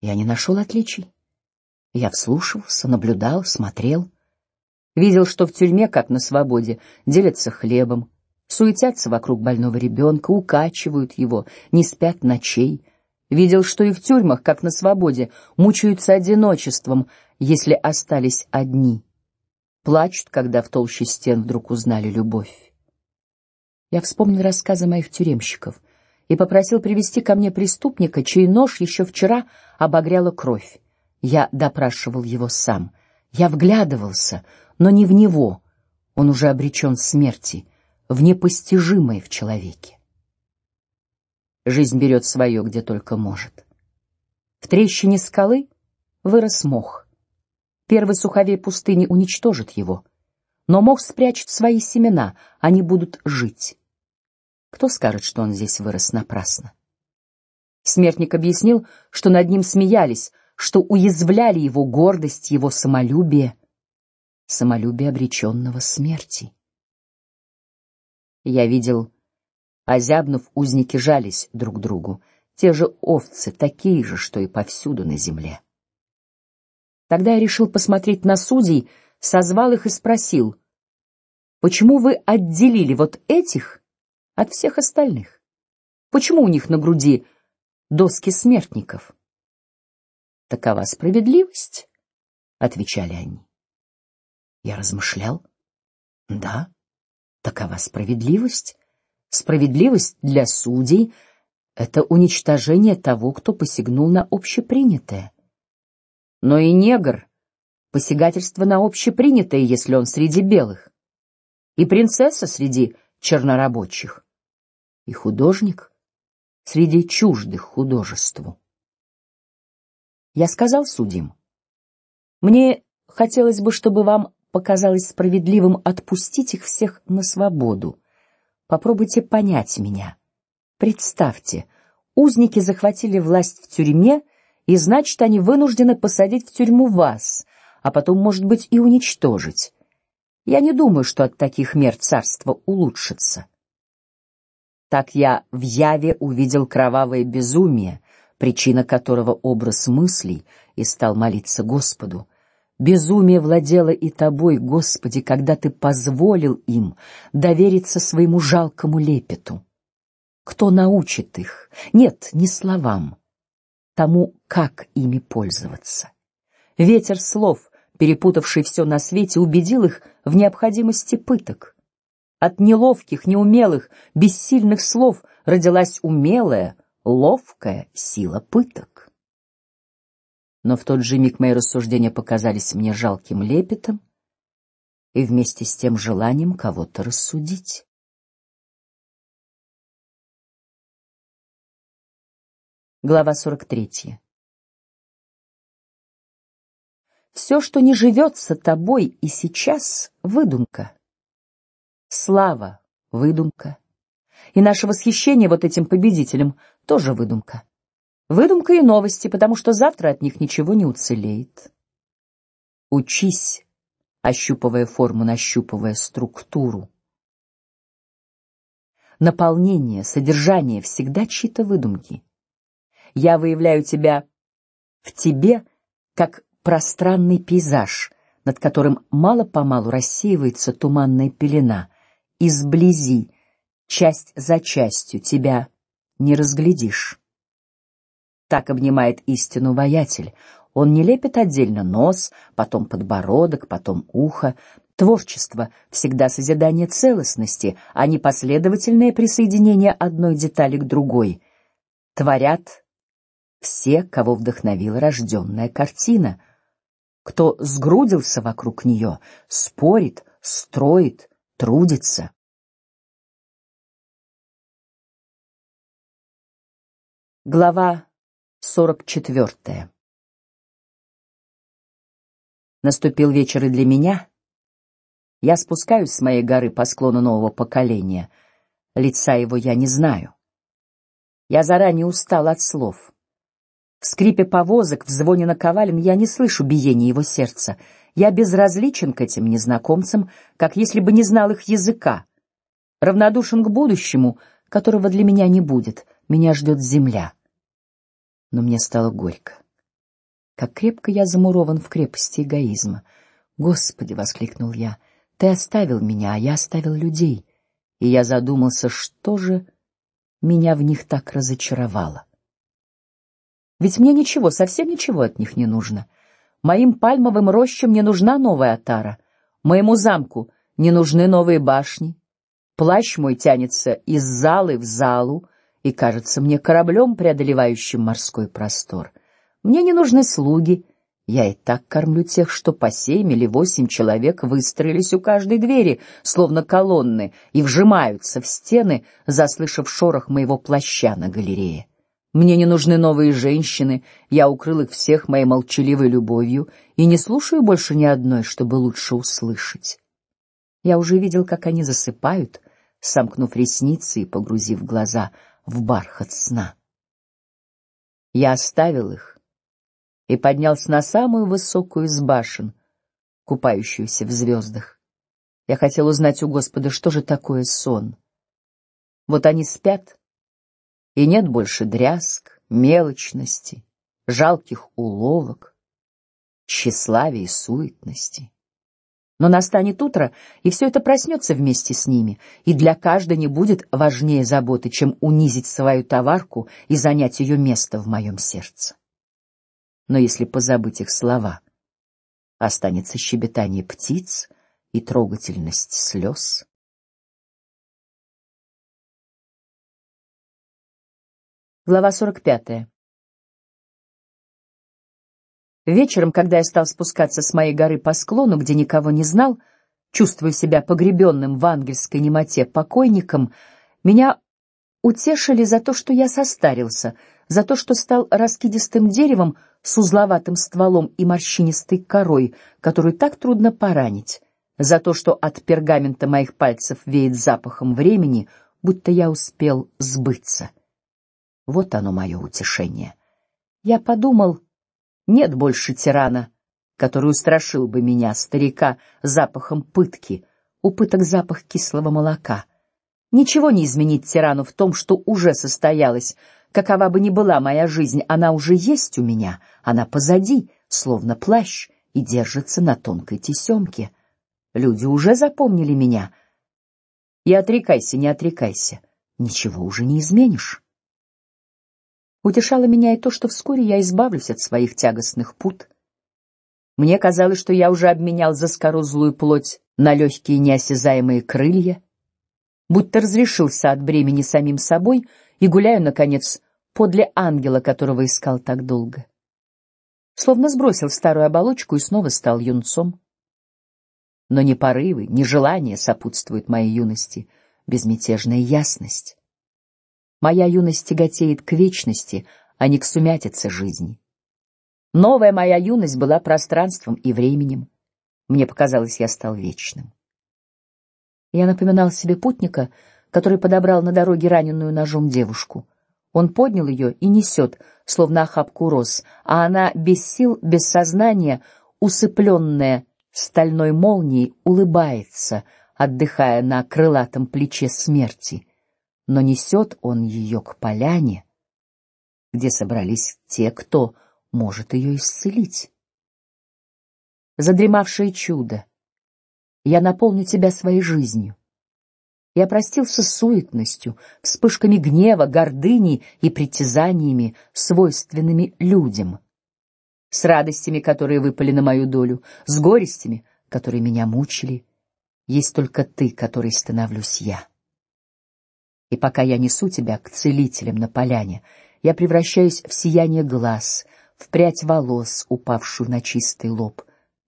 Я не нашел отличий. Я вслушивался, наблюдал, смотрел, видел, что в тюрьме, как на свободе, делятся хлебом, суетятся вокруг больного ребенка, укачивают его, не спят ночей. Видел, что и в тюрьмах, как на свободе, мучаются одиночеством, если остались одни. Плачут, когда в толще стен вдруг узнали любовь. Я вспомнил рассказы моих тюремщиков и попросил привести ко мне преступника, чей нож еще вчера обогряла кровь. Я допрашивал его сам. Я вглядывался, но не в него. Он уже обречен смерти, в непостижимое в человеке. Жизнь берет свое, где только может. В трещине скалы вырос мох. Первый суховей пустыни уничтожит его, но мох спрячет свои семена, они будут жить. Кто скажет, что он здесь вырос напрасно? Смертник объяснил, что над ним смеялись, что уязвляли его гордость, его самолюбие, самолюбие обреченного смерти. Я видел, озябнув, узники жались друг другу, те же овцы, такие же, что и повсюду на земле. Тогда я решил посмотреть на судей, созвал их и спросил: почему вы отделили вот этих от всех остальных? Почему у них на груди доски смертников? Такова справедливость, отвечали они. Я размышлял. Да, такова справедливость. Справедливость для судей — это уничтожение того, кто посягнул на общепринятое. Но и негр — посягательство на общепринятое, если он среди белых, и принцесса среди чернорабочих, и художник среди чуждых художеству. Я сказал судьям: мне хотелось бы, чтобы вам показалось справедливым отпустить их всех на свободу. Попробуйте понять меня. Представьте, узники захватили власть в тюрьме, и значит, они вынуждены посадить в тюрьму вас, а потом, может быть, и уничтожить. Я не думаю, что от таких мер царство улучшится. Так я в яве увидел кровавое безумие, причина которого образ мыслей, и стал молиться Господу. Безумие владело и тобой, Господи, когда ты позволил им довериться своему жалкому лепету. Кто научит их? Нет, не словам, тому, как ими пользоваться. Ветер слов, перепутавший все на свете, убедил их в необходимости пыток. От неловких, неумелых, бессильных слов родилась умелая, ловкая сила пыток. Но в тот же миг мои рассуждения показались мне жалким лепетом и вместе с тем желанием кого-то рассудить. Глава сорок третья. Все, что не живется тобой и сейчас, выдумка. Слава, выдумка, и наше восхищение вот этим победителем тоже выдумка. Выдумка и новости, потому что завтра от них ничего не уцелеет. Учись, ощупывая форму, нащупывая структуру. Наполнение, содержание всегда чьи-то выдумки. Я выявляю тебя в тебе как пространный пейзаж, над которым мало по-малу рассеивается туманная пелена. Изблизи, часть за частью тебя не разглядишь. Так обнимает истину воятель. Он не лепит отдельно нос, потом подбородок, потом ухо. Творчество всегда созидание целостности, а не последовательное присоединение одной детали к другой. Творят все, кого вдохновила рожденная картина. Кто сгрудился вокруг нее, спорит, строит, трудится. Глава сорок четвертая. Наступил вечер и для меня. Я спускаюсь с моей горы по склону нового поколения. Лица его я не знаю. Я заранее устал от слов. В скрипе повозок, в звоне наковален я не слышу биения его сердца. Я безразличен к этим незнакомцам, как если бы не знал их языка. Равнодушен к будущему, которого для меня не будет. Меня ждет земля. Но мне стало горько. Как крепко я замурован в крепости эгоизма. Господи, воскликнул я, ты оставил меня, а я оставил людей. И я задумался, что же меня в них так разочаровало. Ведь мне ничего, совсем ничего от них не нужно. Моим пальмовым рощам не нужна новая отара, моему замку не нужны новые башни. Плащ мой тянется из залы в залу и кажется мне кораблем, преодолевающим морской простор. Мне не нужны слуги, я и так кормлю тех, что по семь или восемь человек выстроились у каждой двери, словно колонны, и вжимаются в стены, заслышав шорох моего плаща на галерее. Мне не нужны новые женщины, я укрыл их всех моей молчаливой любовью и не слушаю больше ни одной, чтобы лучше услышать. Я уже видел, как они засыпают, сомкнув ресницы и погрузив глаза в бархат сна. Я оставил их и поднялся на самую высокую из башен, купающуюся в звездах. Я хотел узнать у Господа, что же такое сон. Вот они спят, и нет больше дрязг, мелочности, жалких уловок, тщеславия и суетности. Но настанет утро, и все это проснется вместе с ними, и для каждой не будет важнее заботы, чем унизить свою товарку и занять ее место в моем сердце. Но если позабыть их слова, останется щебетание птиц и трогательность слез. Глава сорок пятая. Вечером, когда я стал спускаться с моей горы по склону, где никого не знал, чувствуя себя погребенным в ангельской немоте покойником, меня утешили за то, что я состарился, за то, что стал раскидистым деревом с узловатым стволом и морщинистой корой, которую так трудно поранить, за то, что от пергамента моих пальцев веет запахом времени, будто я успел сбыться. Вот оно мое утешение. Я подумал, нет больше тирана, который устрашил бы меня, старика, запахом пытки, у пыток запах кислого молока. Ничего не изменит тирану в том, что уже состоялось. Какова бы ни была моя жизнь, она уже есть у меня, она позади, словно плащ, и держится на тонкой тесемке. Люди уже запомнили меня. И отрекайся, не отрекайся, ничего уже не изменишь. Утешало меня и то, что вскоре я избавлюсь от своих тягостных пут. Мне казалось, что я уже обменял заскорузлую плоть на легкие неосязаемые крылья, будто разрешился от бремени самим собой и гуляю наконец подле ангела, которого искал так долго. Словно сбросил старую оболочку и снова стал юнцом. Но ни порывы, ни желания сопутствуют моей юности, безмятежная ясность. Моя юность тяготеет к вечности, а не к сумятице жизни. Новая моя юность была пространством и временем. Мне показалось, я стал вечным. Я напоминал себе путника, который подобрал на дороге раненую ножом девушку. Он поднял ее и несет, словно охапку роз, а она без сил, без сознания, усыпленная стальной молнией, улыбается, отдыхая на крылатом плече смерти но несет он ее к поляне, где собрались те, кто может ее исцелить. Задремавшее чудо, я наполню тебя своей жизнью. Я простился с суетностью, вспышками гнева, гордыни и притязаниями, свойственными людям, с радостями, которые выпали на мою долю, с горестями, которые меня мучили. Есть только ты, который становлюсь я. И пока я несу тебя к целителям на поляне, я превращаюсь в сияние глаз, в прядь волос, упавшую на чистый лоб.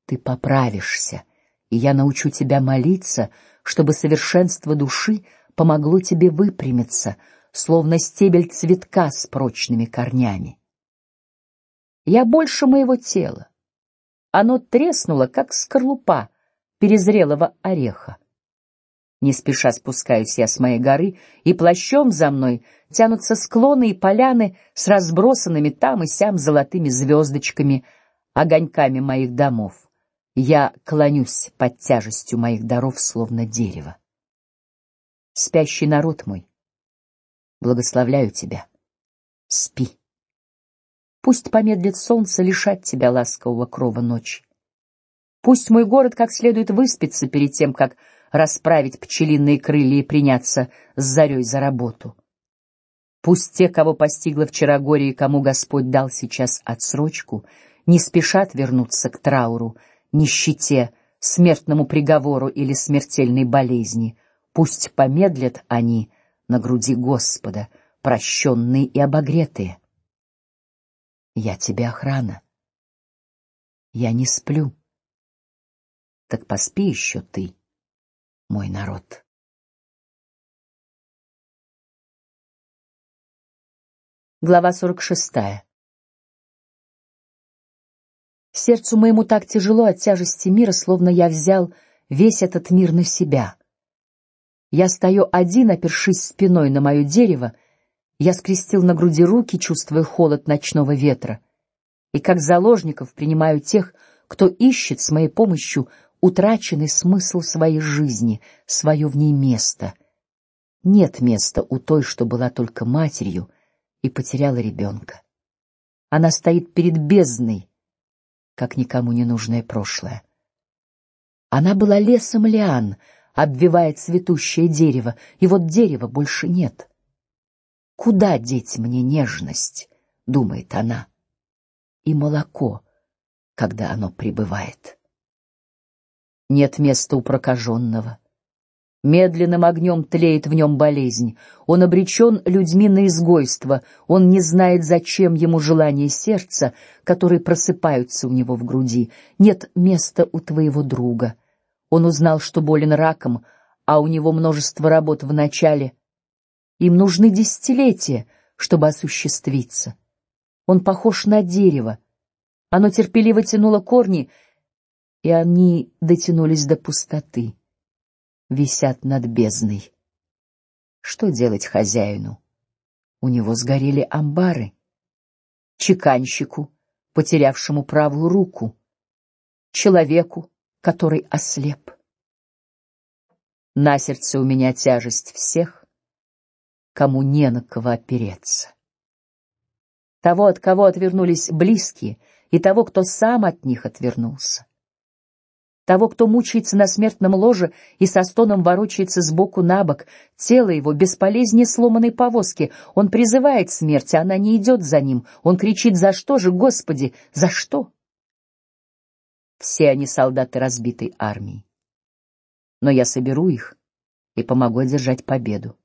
Ты поправишься, и я научу тебя молиться, чтобы совершенство души помогло тебе выпрямиться, словно стебель цветка с прочными корнями. Я больше моего тела. Оно треснуло, как скорлупа перезрелого ореха. Не спеша спускаюсь я с моей горы, и плащом за мной тянутся склоны и поляны с разбросанными там и сям золотыми звездочками, огоньками моих домов. Я клонюсь под тяжестью моих даров, словно дерево. Спящий народ мой, благословляю тебя. Спи. Пусть помедлит солнце лишать тебя ласкового крова ночи. Пусть мой город как следует выспится перед тем, как расправить пчелиные крылья и приняться с зарей за работу. Пусть те, кого постигло вчера горе и кому Господь дал сейчас отсрочку, не спешат вернуться к трауру, нищете, смертному приговору или смертельной болезни. Пусть помедлят они на груди Господа, прощенные и обогретые. Я тебе охрана. Я не сплю. Так поспи еще ты мой народ. Глава сорок шестая. Сердцу моему так тяжело от тяжести мира, словно я взял весь этот мир на себя. Я стою один, опершись спиной на мое дерево, я скрестил на груди руки, чувствуя холод ночного ветра, и как заложников принимаю тех, кто ищет с моей помощью утраченный смысл своей жизни, свое в ней место. Нет места у той, что была только матерью и потеряла ребенка. Она стоит перед бездной, как никому не нужное прошлое. Она была лесом лиан, обвивая цветущее дерево, и вот дерева больше нет. Куда деть мне нежность, думает она, и молоко, когда оно прибывает нет места у прокаженного. Медленным огнем тлеет в нем болезнь. Он обречен людьми на изгойство. Он не знает, зачем ему желания сердца, которые просыпаются у него в груди. Нет места у твоего друга. Он узнал, что болен раком, а у него множество работ в начале. Им нужны десятилетия, чтобы осуществиться. Он похож на дерево. Оно терпеливо тянуло корни и они дотянулись до пустоты, висят над бездной. Что делать хозяину? У него сгорели амбары. Чеканщику, потерявшему правую руку, человеку, который ослеп. На сердце у меня тяжесть всех, кому не на кого опереться. Того, от кого отвернулись близкие, и того, кто сам от них отвернулся того, кто мучается на смертном ложе и со стоном ворочается с боку на бок, тело его бесполезнее сломанной повозки. Он призывает смерть, а она не идет за ним. Он кричит: "За что же, Господи, за что?" Все они солдаты разбитой армии. Но я соберу их и помогу одержать победу.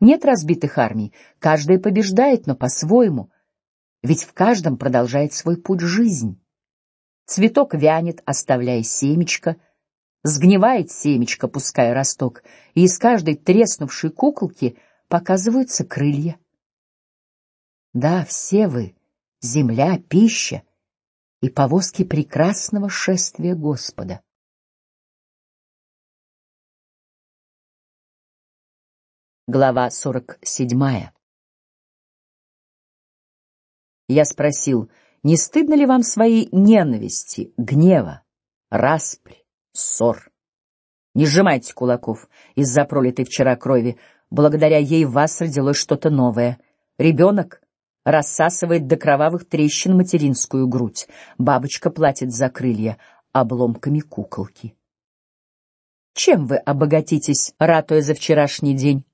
Нет разбитых армий, каждая побеждает, но по-своему. Ведь в каждом продолжает свой путь жизнь. Цветок вянет, оставляя семечко, сгнивает семечко, пуская росток, и из каждой треснувшей куколки показываются крылья. Да, все вы земля, пища и повозки прекрасного шествия Господа. Глава сорок седьмая. Я спросил: не стыдно ли вам своей ненависти, гнева, распри, ссор? Не сжимайте кулаков из-за пролитой вчера крови. Благодаря ей в вас родилось что-то новое. Ребенок рассасывает до кровавых трещин материнскую грудь. Бабочка платит за крылья обломками куколки. Чем вы обогатитесь, ратуя за вчерашний день?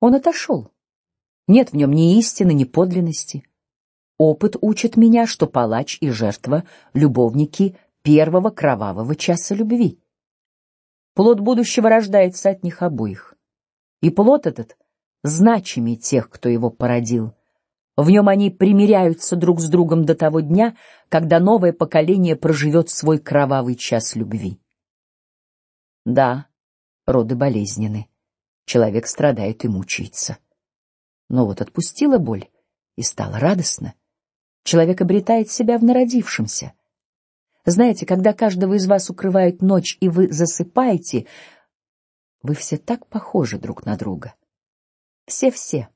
Он отошел. Нет в нем ни истины, ни подлинности. Опыт учит меня, что палач и жертва любовники первого кровавого часа любви. Плод будущего рождается от них обоих, и плод этот значимее тех, кто его породил. В нем они примиряются друг с другом до того дня, когда новое поколение проживет свой кровавый час любви. Да, роды болезненны, человек страдает и мучается. Но вот отпустила боль и стало радостно. Человек обретает себя в народившемся. Знаете, когда каждого из вас укрывает ночь и вы засыпаете, Вы все так похожи друг на друга. Все-все.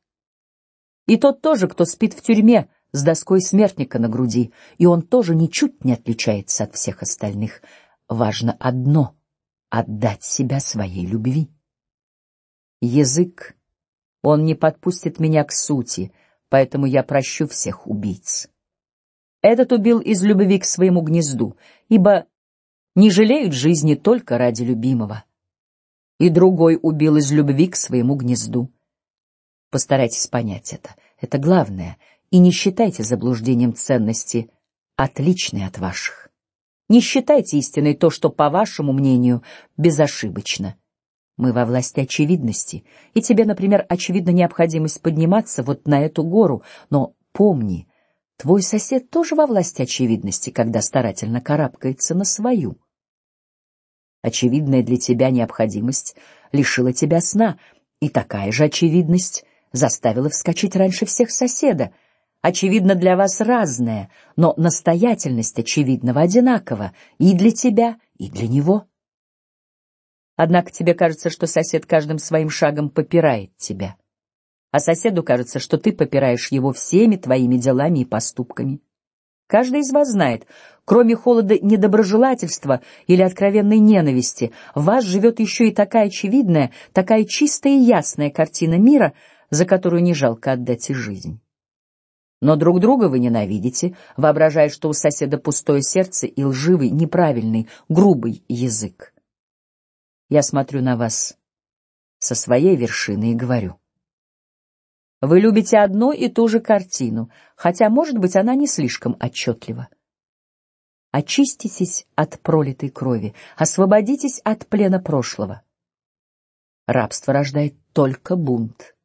И тот тоже, кто спит в тюрьме с доской смертника на груди, и он тоже ничуть не отличается от всех остальных. Важно одно — отдать себя своей любви. Язык, он не подпустит меня к сути, поэтому я прощу всех убийц. Этот убил из любви к своему гнезду, ибо не жалеют жизни только ради любимого. И другой убил из любви к своему гнезду. Постарайтесь понять это. Это главное, и не считайте заблуждением ценности отличной от ваших. Не считайте истиной то, что по вашему мнению безошибочно. Мы во власти очевидности, и тебе, например, очевидна необходимость подниматься вот на эту гору, но помни, твой сосед тоже во власти очевидности, когда старательно карабкается на свою. Очевидная для тебя необходимость лишила тебя сна, и такая же очевидность заставила вскочить раньше всех соседа. Очевидно для вас разное, но настоятельность очевидного одинакова и для тебя, и для него. Однако тебе кажется, что сосед каждым своим шагом попирает тебя, а соседу кажется, что ты попираешь его всеми твоими делами и поступками. Каждый из вас знает, кроме холода недоброжелательства или откровенной ненависти, в вас живет еще и такая очевидная, такая чистая и ясная картина мира, за которую не жалко отдать и жизнь. Но друг друга вы ненавидите, воображая, что у соседа пустое сердце и лживый, неправильный, грубый язык. Я смотрю на вас со своей вершины и говорю: вы любите одну и ту же картину, хотя, может быть, она не слишком отчетлива. Очиститесь от пролитой крови, освободитесь от плена прошлого. Рабство рождает только бунт.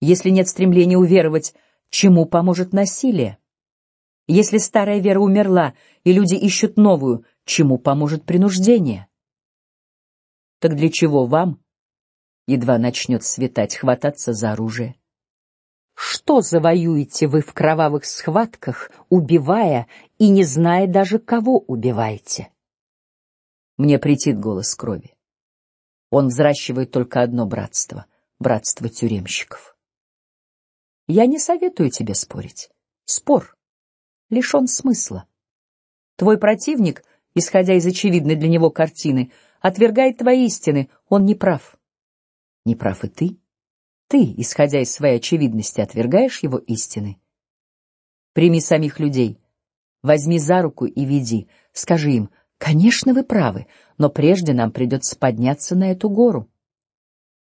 Если нет стремления уверовать, чему поможет насилие? Если старая вера умерла и люди ищут новую, чему поможет принуждение? Так для чего вам, едва начнет светать, хвататься за оружие? Что завоюете вы в кровавых схватках, убивая и не зная даже кого убиваете? Мне претит голос крови. Он взращивает только одно братство — братство тюремщиков. Я не советую тебе спорить. Спор лишен смысла. Твой противник, исходя из очевидной для него картины, отвергает твои истины. Он не прав. Не прав и ты. Ты, исходя из своей очевидности, отвергаешь его истины. Прими самих людей, возьми за руку и веди. Скажи им: конечно, вы правы, но прежде нам придется подняться на эту гору.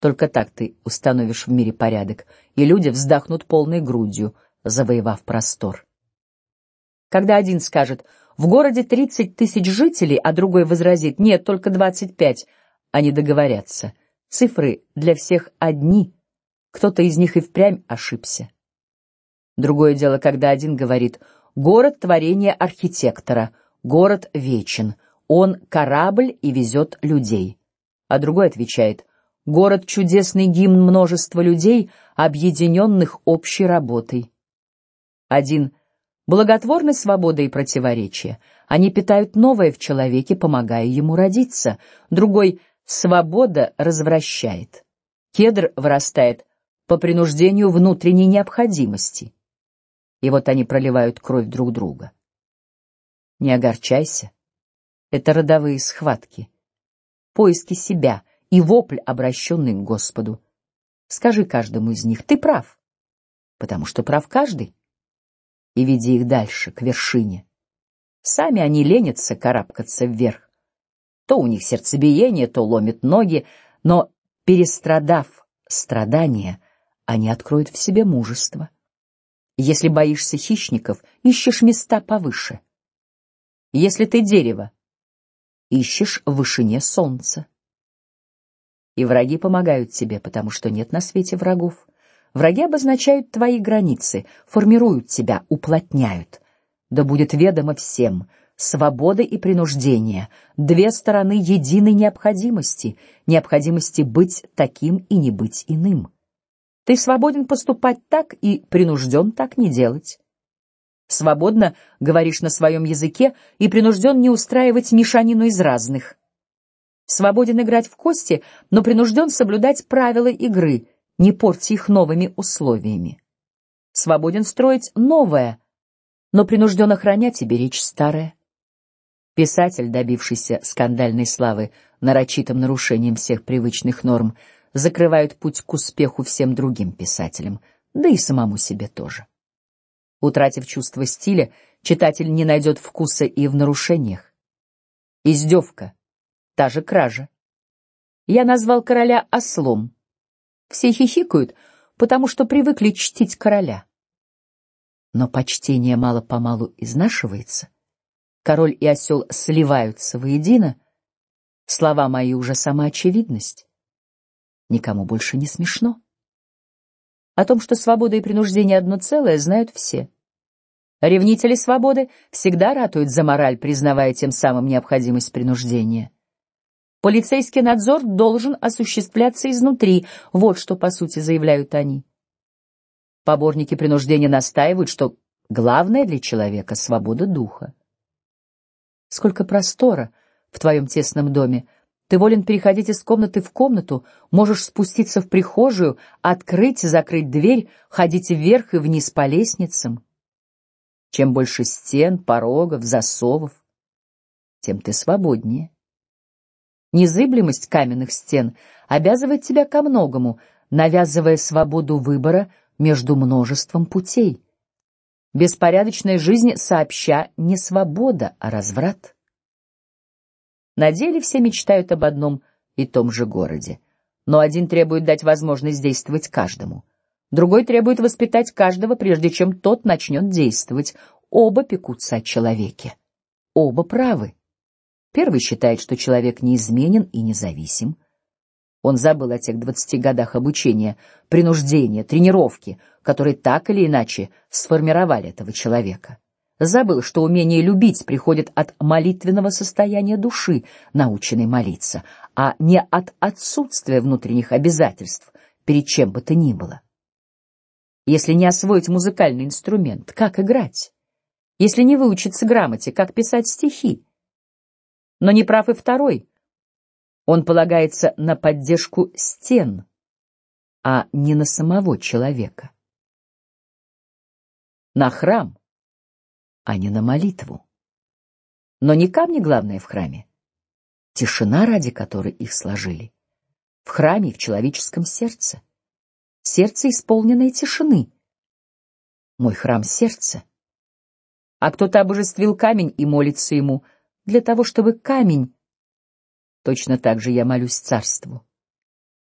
Только так ты установишь в мире порядок, и люди вздохнут полной грудью, завоевав простор. Когда один скажет: в городе тридцать тысяч жителей, а другой возразит: нет, только двадцать пять, они договорятся. Цифры для всех одни кто-то из них и впрямь ошибся. Другое дело, когда один говорит: город творение архитектора, город вечен, он корабль и везет людей, а другой отвечает: город чудесный гимн множества людей, объединенных общей работой. Один благотворной свобода и противоречия. Они питают новое в человеке, помогая ему родиться. Другой свобода развращает. Кедр вырастает по принуждению внутренней необходимости. И вот они проливают кровь друг друга. Не огорчайся. Это родовые схватки, поиски себя и вопль, обращенный к Господу. Скажи каждому из них: ты прав, потому что прав каждый, и веди их дальше к вершине. Сами они ленятся карабкаться вверх. То у них сердцебиение, то ломит ноги, но перестрадав страдания, они откроют в себе мужество. Если боишься хищников, ищешь места повыше. Если ты дерево, ищешь в вышине солнца. И враги помогают тебе, потому что нет на свете врагов. Враги обозначают твои границы, формируют тебя, уплотняют. Да будет ведомо всем, свобода и принуждение две стороны единой необходимости, необходимости быть таким и не быть иным. Ты свободен поступать так и принужден так не делать. Свободно говоришь на своем языке и принужден не устраивать мешанину из разных. свободен играть в кости, но принужден соблюдать правила игры, не портя их новыми условиями. Свободен строить новое, но принужден охранять и беречь старое. Писатель, добившийся скандальной славы нарочитым нарушением всех привычных норм, закрывает путь к успеху всем другим писателям, да и самому себе тоже. Утратив чувство стиля, читатель не найдет вкуса и в нарушениях. Издевка, та же кража. Я назвал короля ослом. Все хихикают, потому что привыкли чтить короля. Но почтение мало помалу изнашивается. Король и осел сливаются воедино. Слова мои уже сама очевидность. Никому больше не смешно. О том, что свобода и принуждение одно целое, знают все. Ревнители свободы всегда ратуют за мораль, признавая тем самым необходимость принуждения. Полицейский надзор должен осуществляться изнутри, вот что по сути заявляют они. Поборники принуждения настаивают, что главное для человека свобода духа. Сколько простора в твоем тесном доме! Ты волен переходить из комнаты в комнату, можешь спуститься в прихожую, открыть и закрыть дверь, ходить вверх и вниз по лестницам. Чем больше стен, порогов, засовов, тем ты свободнее. Незыблемость каменных стен обязывает тебя ко многому, навязывая свободу выбора между множеством путей. Беспорядочная жизнь сообща не свобода, а разврат. На деле все мечтают об одном и том же городе, но один требует дать возможность действовать каждому. Другой требует воспитать каждого, прежде чем тот начнет действовать. Оба пекутся о человеке. Оба правы. Первый считает, что человек неизменен и независим. Он забыл о тех двадцати годах обучения, принуждения, тренировки, которые так или иначе сформировали этого человека. Забыл, что умение любить приходит от молитвенного состояния души, наученной молиться, а не от отсутствия внутренних обязательств перед чем бы то ни было. Если не освоить музыкальный инструмент, как играть? Если не выучиться грамоте, как писать стихи? Но не прав и второй. Он полагается на поддержку стен, а не на самого человека. На храм, а не на молитву. Но не камни главное в храме, тишина, ради которой их сложили. В храме и в человеческом сердце сердце исполненное тишины. Мой храм сердце. А кто-то обожествил камень и молится ему для того, чтобы камень. Точно так же я молюсь царству.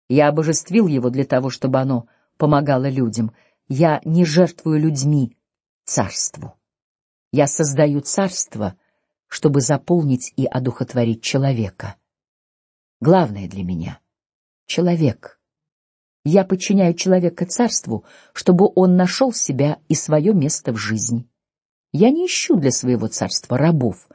Я обожествил его для того, чтобы оно помогало людям. Я не жертвую людьми царству. Я создаю царство, чтобы заполнить и одухотворить человека. Главное для меня человек. Я подчиняю человека царству, чтобы он нашел себя и свое место в жизни. Я не ищу для своего царства рабов.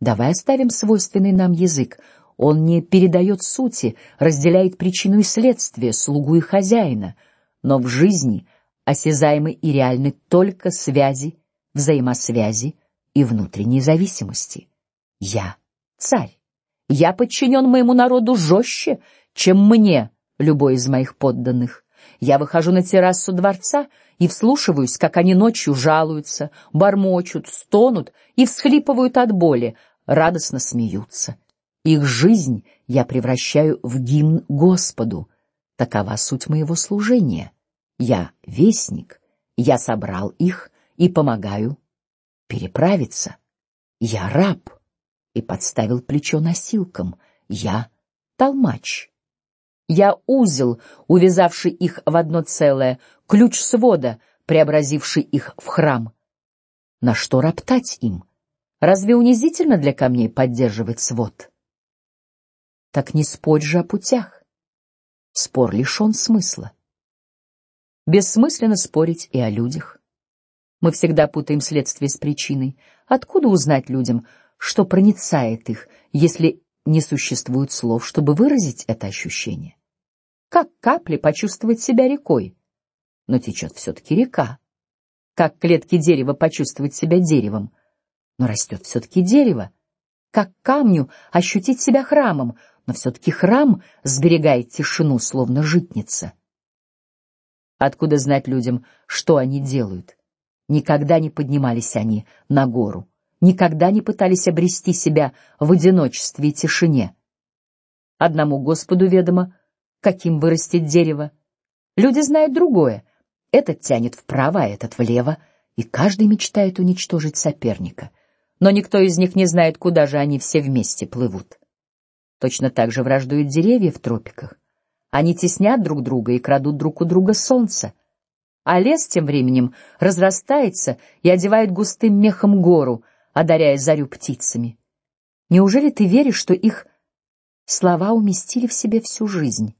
Давай оставим свойственный нам язык. Он не передает сути, разделяет причину и следствие, слугу и хозяина, но в жизни осязаемы и реальны только связи, взаимосвязи и внутренней зависимости. Я царь. Я подчинен моему народу жестче, чем мне любой из моих подданных. Я выхожу на террасу дворца и вслушиваюсь, как они ночью жалуются, бормочут, стонут и всхлипывают от боли, радостно смеются. Их жизнь я превращаю в гимн Господу. Такова суть моего служения. Я вестник. Я собрал их и помогаю переправиться. Я раб и подставил плечо носилкам. Я толмач. Я узел, увязавший их в одно целое, ключ свода, преобразивший их в храм. На что роптать им? Разве унизительно для камней поддерживать свод? Так не спорь же о путях. Спор лишен смысла. Бессмысленно спорить и о людях. Мы всегда путаем следствие с причиной. Откуда узнать людям, что проницает их, если не существует слов, чтобы выразить это ощущение? Как капли почувствовать себя рекой? Но течет все-таки река. Как клетки дерева почувствовать себя деревом? Но растет все-таки дерево. как камню ощутить себя храмом, но все-таки храм сберегает тишину, словно житница. Откуда знать людям, что они делают? Никогда не поднимались они на гору, никогда не пытались обрести себя в одиночестве и тишине. Одному Господу ведомо, каким вырастет дерево. Люди знают другое. Этот тянет вправо, а этот влево, и каждый мечтает уничтожить соперника. Но никто из них не знает, куда же они все вместе плывут. Точно так же враждуют деревья в тропиках. Они теснят друг друга и крадут друг у друга солнце. А лес тем временем разрастается и одевает густым мехом гору, одаряя зарю птицами. Неужели ты веришь, что их слова уместили в себе всю жизнь?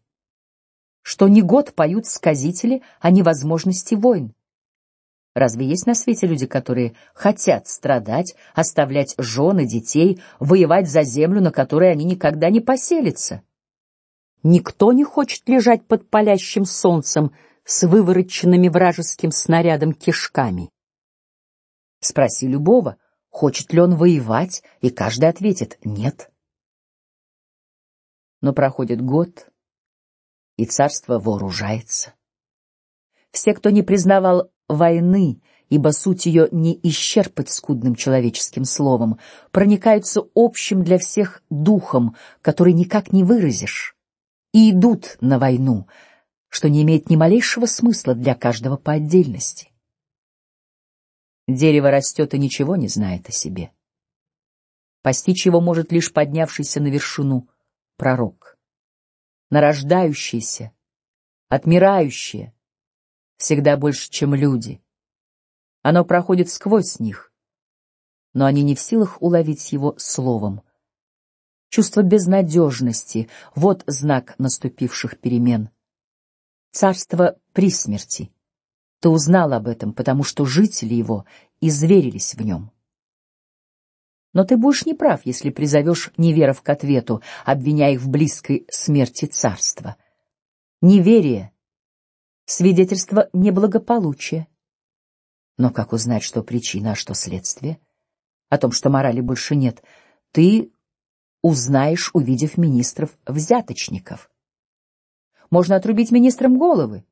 Что не год поют сказители о невозможности войн? Разве есть на свете люди, которые хотят страдать, оставлять жены, детей, воевать за землю, на которой они никогда не поселятся? Никто не хочет лежать под палящим солнцем с вывороченными вражеским снарядом кишками. Спроси любого, хочет ли он воевать, и каждый ответит: нет. Но проходит год, и царство вооружается. Все, кто не признавал войны, ибо суть ее не исчерпать скудным человеческим словом, проникаются общим для всех духом, который никак не выразишь, и идут на войну, что не имеет ни малейшего смысла для каждого по отдельности. Дерево растет и ничего не знает о себе. Постичь его может лишь поднявшийся на вершину пророк, нарождающийся, отмирающее, всегда больше, чем люди. Оно проходит сквозь них, но они не в силах уловить его словом. Чувство безнадежности — вот знак наступивших перемен. Царство при смерти. Ты узнал об этом, потому что жители его изверились в нем. Но ты будешь неправ, если призовешь неверов к ответу, обвиняя их в близкой смерти царства. Неверие — свидетельство неблагополучия. Но как узнать, что причина, а что следствие? О том, что морали больше нет, ты узнаешь, увидев министров взяточников. Можно отрубить министрам головы,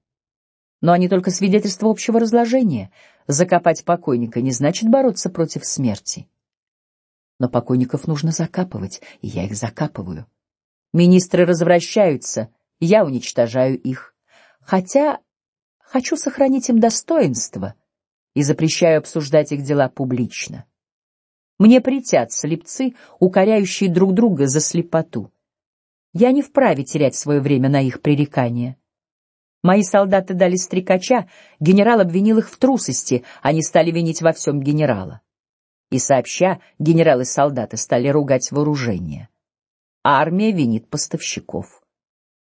но они только свидетельство общего разложения. Закопать покойника не значит бороться против смерти. Но покойников нужно закапывать, и я их закапываю. Министры развращаются, я уничтожаю их, хотя хочу сохранить им достоинство и запрещаю обсуждать их дела публично. Мне притят слепцы, укоряющие друг друга за слепоту. Я не вправе терять свое время на их пререкания. Мои солдаты дали стрекача, генерал обвинил их в трусости, они стали винить во всем генерала. И сообща генералы и солдаты стали ругать вооружение. Армия винит поставщиков.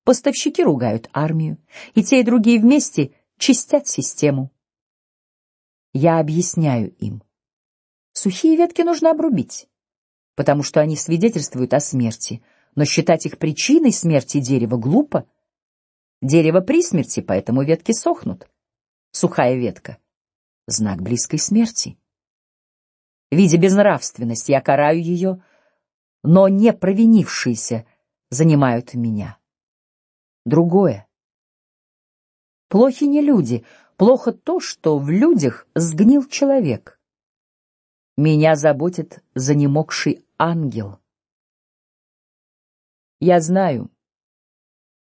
Поставщики ругают армию, и те и другие вместе чистят систему. Я объясняю им. Сухие ветки нужно обрубить, потому что они свидетельствуют о смерти, но считать их причиной смерти дерева глупо. Дерево при смерти, поэтому ветки сохнут. Сухая ветка — знак близкой смерти. Видя безнравственность, я караю ее, но не провинившиеся занимают меня. Другое. Плохи не люди, плохо то, что в людях сгнил человек. Меня заботит занемогший ангел. Я знаю,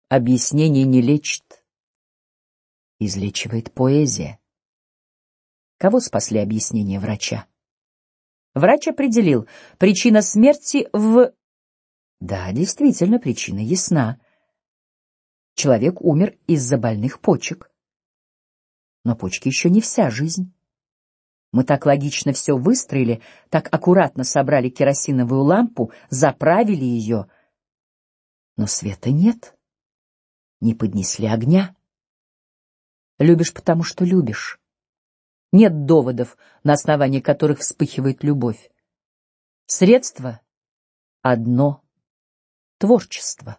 объяснение не лечит, излечивает поэзия. Кого спасли объяснения врача? Врач определил, причина смерти в... Да, действительно, причина ясна. Человек умер из-за больных почек. Но почки еще не вся жизнь. Мы так логично все выстроили, так аккуратно собрали керосиновую лампу, заправили ее, но света нет. Не поднесли огня. Любишь, потому что любишь. Нет доводов, на основании которых вспыхивает любовь. Средство одно творчество.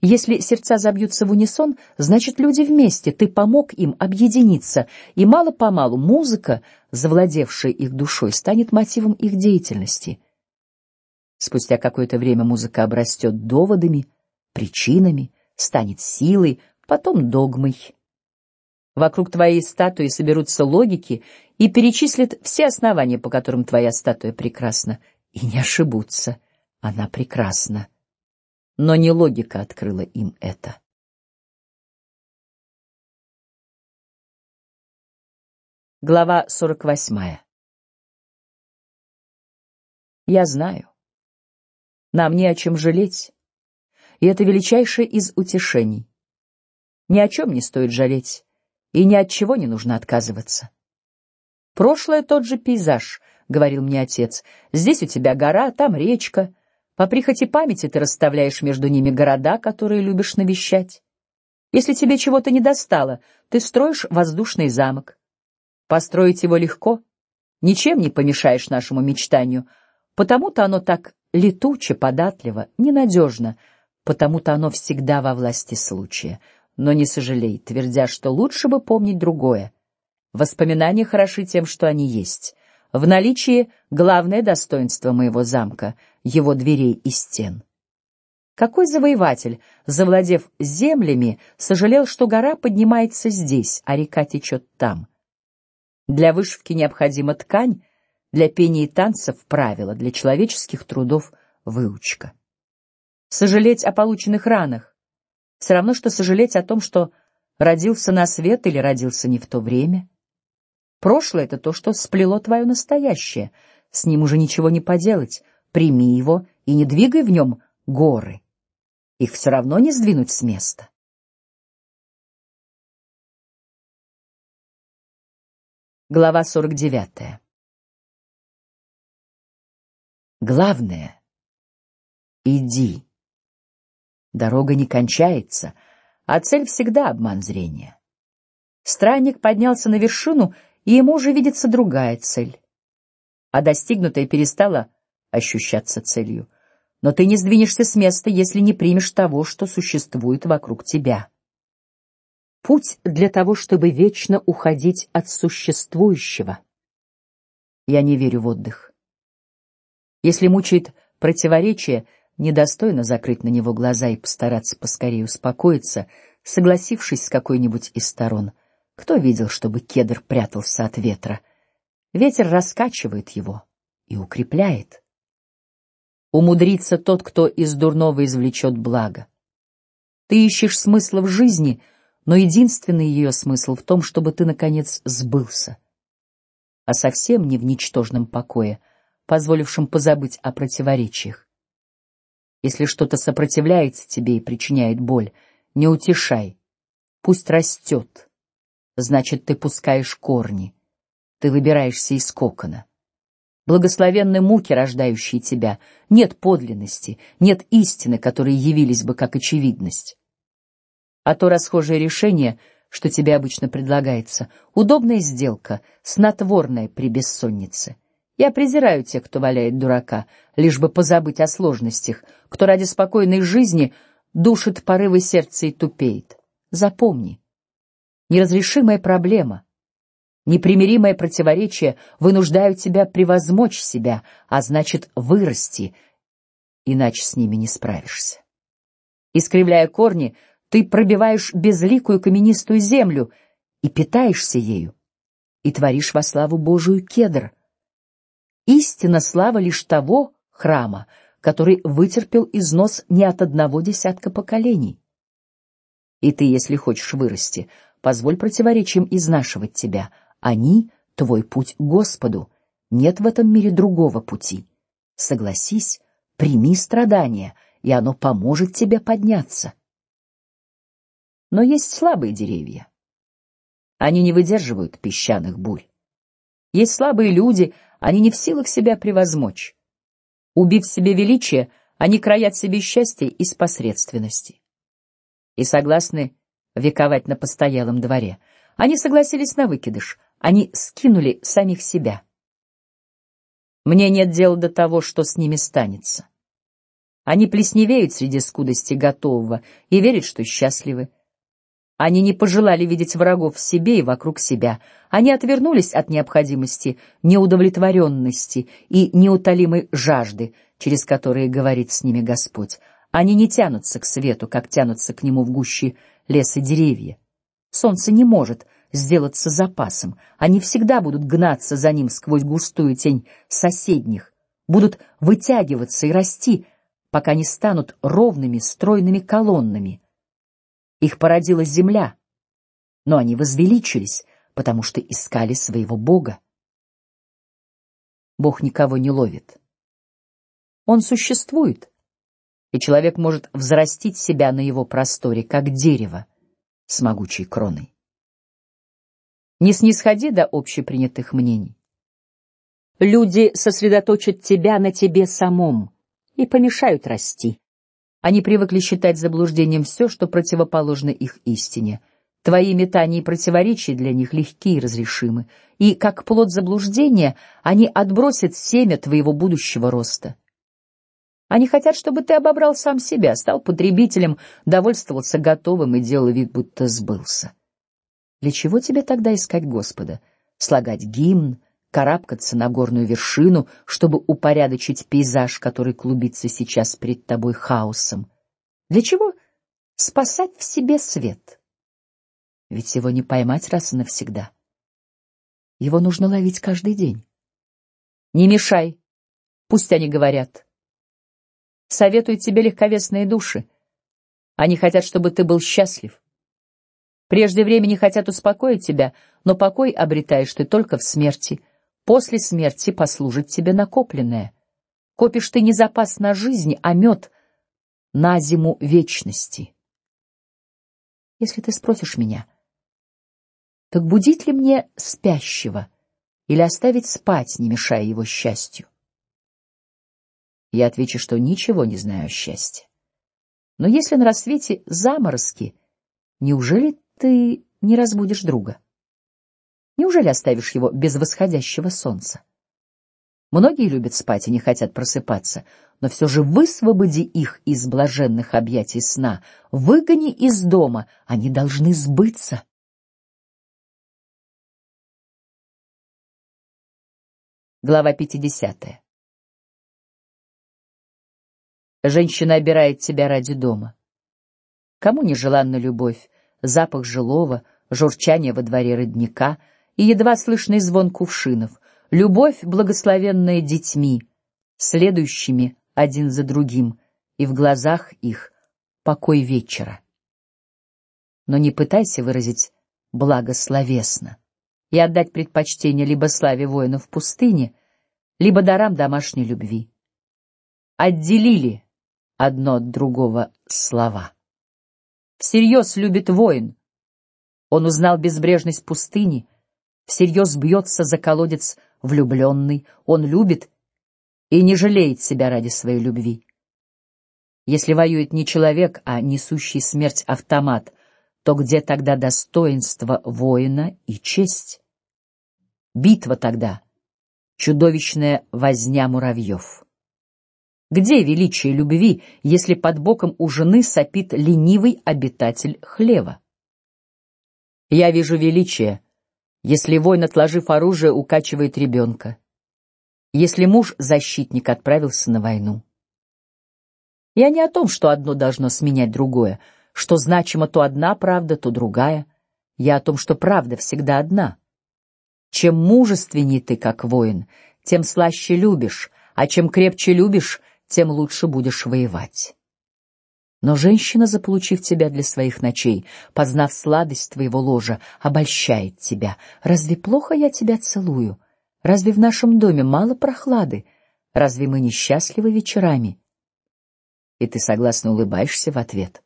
Если сердца забьются в унисон, значит люди вместе. Ты помог им объединиться, и мало по-малу музыка, завладевшая их душой, станет мотивом их деятельности. Спустя какое-то время музыка обрастет доводами, причинами, станет силой, потом догмой. Вокруг твоей статуи соберутся логики и перечислят все основания, по которым твоя статуя прекрасна, и не ошибутся. Она прекрасна. Но не логика открыла им это. Глава сорок восьмая. Я знаю. Нам не о чем жалеть, и это величайшее из утешений. Ни о чем не стоит жалеть, и ни от чего не нужно отказываться. Прошлое тот же пейзаж, говорил мне отец. Здесь у тебя гора, там речка. По прихоти памяти ты расставляешь между ними города, которые любишь навещать. Если тебе чего-то не достало, ты строишь воздушный замок. Построить его легко, ничем не помешаешь нашему мечтанию, потому-то оно так летуче, податливо, ненадежно, потому-то оно всегда во власти случая. Но не сожалей, твердя, что лучше бы помнить другое. Воспоминания хороши тем, что они есть. В наличии главное достоинство моего замка, его дверей и стен. Какой завоеватель, завладев землями, сожалел, что гора поднимается здесь, а река течет там? Для вышивки необходима ткань, для пения и танцев правила, для человеческих трудов выучка. Сожалеть о полученных ранах все равно, что сожалеть о том, что родился на свет или родился не в то время. Прошлое это то, что сплело твое настоящее, с ним уже ничего не поделать. Прими его и не двигай в нем горы, их все равно не сдвинуть с места. Глава сорок девятая. Главное — иди. Дорога не кончается, а цель всегда обман зрения. Странник поднялся на вершину, и ему уже видится другая цель, а достигнутая перестала ощущаться целью. Но ты не сдвинешься с места, если не примешь того, что существует вокруг тебя. Путь для того, чтобы вечно уходить от существующего. Я не верю в отдых. Если мучает противоречие, недостойно закрыть на него глаза и постараться поскорее успокоиться, согласившись с какой-нибудь из сторон. Кто видел, чтобы кедр прятался от ветра? Ветер раскачивает его и укрепляет. Умудрится тот, кто из дурного извлечет благо. Ты ищешь смысла в жизни но единственный ее смысл в том, чтобы ты наконец сбылся, а совсем не в ничтожном покое, позволившем позабыть о противоречиях. Если что-то сопротивляется тебе и причиняет боль, не утешай, пусть растет. Значит, ты пускаешь корни, ты выбираешься из кокона. Благословенны муки, рождающие тебя. Нет подлинности, нет истины, которые явились бы как очевидность а то расхожее решение, что тебе обычно предлагается, удобная сделка, снотворная при бессоннице. Я презираю тех, кто валяет дурака, лишь бы позабыть о сложностях, кто ради спокойной жизни душит порывы сердца и тупеет. Запомни, неразрешимая проблема, непримиримое противоречие вынуждают тебя превозмочь себя, а значит вырасти, иначе с ними не справишься. Искривляя корни, ты пробиваешь безликую каменистую землю и питаешься ею, и творишь во славу Божию кедр. Истинно слава лишь того храма, который вытерпел износ не от одного десятка поколений. И ты, если хочешь вырасти, позволь противоречиям изнашивать тебя. Они твой путь к Господу. Нет в этом мире другого пути. Согласись, прими страдания, и оно поможет тебе подняться. Но есть слабые деревья. Они не выдерживают песчаных бурь. Есть слабые люди, они не в силах себя превозмочь. Убив себе величие, они краят себе счастье из посредственности. И согласны вековать на постоялом дворе. Они согласились на выкидыш, они скинули самих себя. Мне нет дела до того, что с ними станется. Они плесневеют среди скудости готового и верят, что счастливы. Они не пожелали видеть врагов в себе и вокруг себя. Они отвернулись от необходимости, неудовлетворенности и неутолимой жажды, через которые говорит с ними Господь. Они не тянутся к свету, как тянутся к нему в гуще леса деревья. Солнце не может сделаться запасом. Они всегда будут гнаться за ним сквозь густую тень соседних, будут вытягиваться и расти, пока не станут ровными стройными колоннами. Их породила земля, но они возвеличились, потому что искали своего Бога. Бог никого не ловит. Он существует, и человек может взрастить себя на его просторе, как дерево с могучей кроной. Не снисходи до общепринятых мнений. Люди сосредоточат тебя на тебе самом и помешают расти. Они привыкли считать заблуждением все, что противоположно их истине. Твои метания и противоречия для них легки и разрешимы, и как плод заблуждения они отбросят семя твоего будущего роста. Они хотят, чтобы ты обобрал сам себя, стал потребителем, довольствовался готовым и делал вид, будто сбылся. Для чего тебе тогда искать Господа, слагать гимн, карабкаться на горную вершину, чтобы упорядочить пейзаж, который клубится сейчас перед тобой хаосом? Для чего спасать в себе свет? Ведь его не поймать раз и навсегда. Его нужно ловить каждый день. Не мешай, пусть они говорят. Советуют тебе легковесные души. Они хотят, чтобы ты был счастлив. Прежде времени хотят успокоить тебя, но покой обретаешь ты только в смерти. После смерти послужит тебе накопленное. Копишь ты не запас на жизнь, а мед на зиму вечности. Если ты спросишь меня, так будить ли мне спящего или оставить спать, не мешая его счастью? Я отвечу, что ничего не знаю о счастье. Но если на рассвете заморозки, неужели ты не разбудишь друга? Неужели оставишь его без восходящего солнца? Многие любят спать и не хотят просыпаться, но все же высвободи их из блаженных объятий сна, выгони из дома, они должны сбыться. Глава пятидесятая. Женщина обирает тебя ради дома. Кому нежеланна любовь, запах жилого, журчание во дворе родника — и едва слышный звон кувшинов, любовь, благословенная детьми, следующими один за другим, и в глазах их покой вечера. Но не пытайся выразить благословесно и отдать предпочтение либо славе воинов в пустыне, либо дарам домашней любви. Отделили одно от другого слова. Всерьез любит воин. Он узнал безбрежность пустыни всерьез бьется за колодец влюбленный, он любит и не жалеет себя ради своей любви. Если воюет не человек, а несущий смерть автомат, то где тогда достоинство воина и честь? Битва тогда, чудовищная возня муравьев. Где величие любви, если под боком у жены сопит ленивый обитатель хлева? Я вижу величие если воин, отложив оружие, укачивает ребенка, если муж-защитник отправился на войну. Я не о том, что одно должно сменять другое, что значимо то одна правда, то другая. Я о том, что правда всегда одна. Чем мужественней ты, как воин, тем слаще любишь, а чем крепче любишь, тем лучше будешь воевать. Но женщина, заполучив тебя для своих ночей, познав сладость твоего ложа, обольщает тебя. Разве плохо я тебя целую? Разве в нашем доме мало прохлады? Разве мы несчастливы вечерами? И ты согласно улыбаешься в ответ.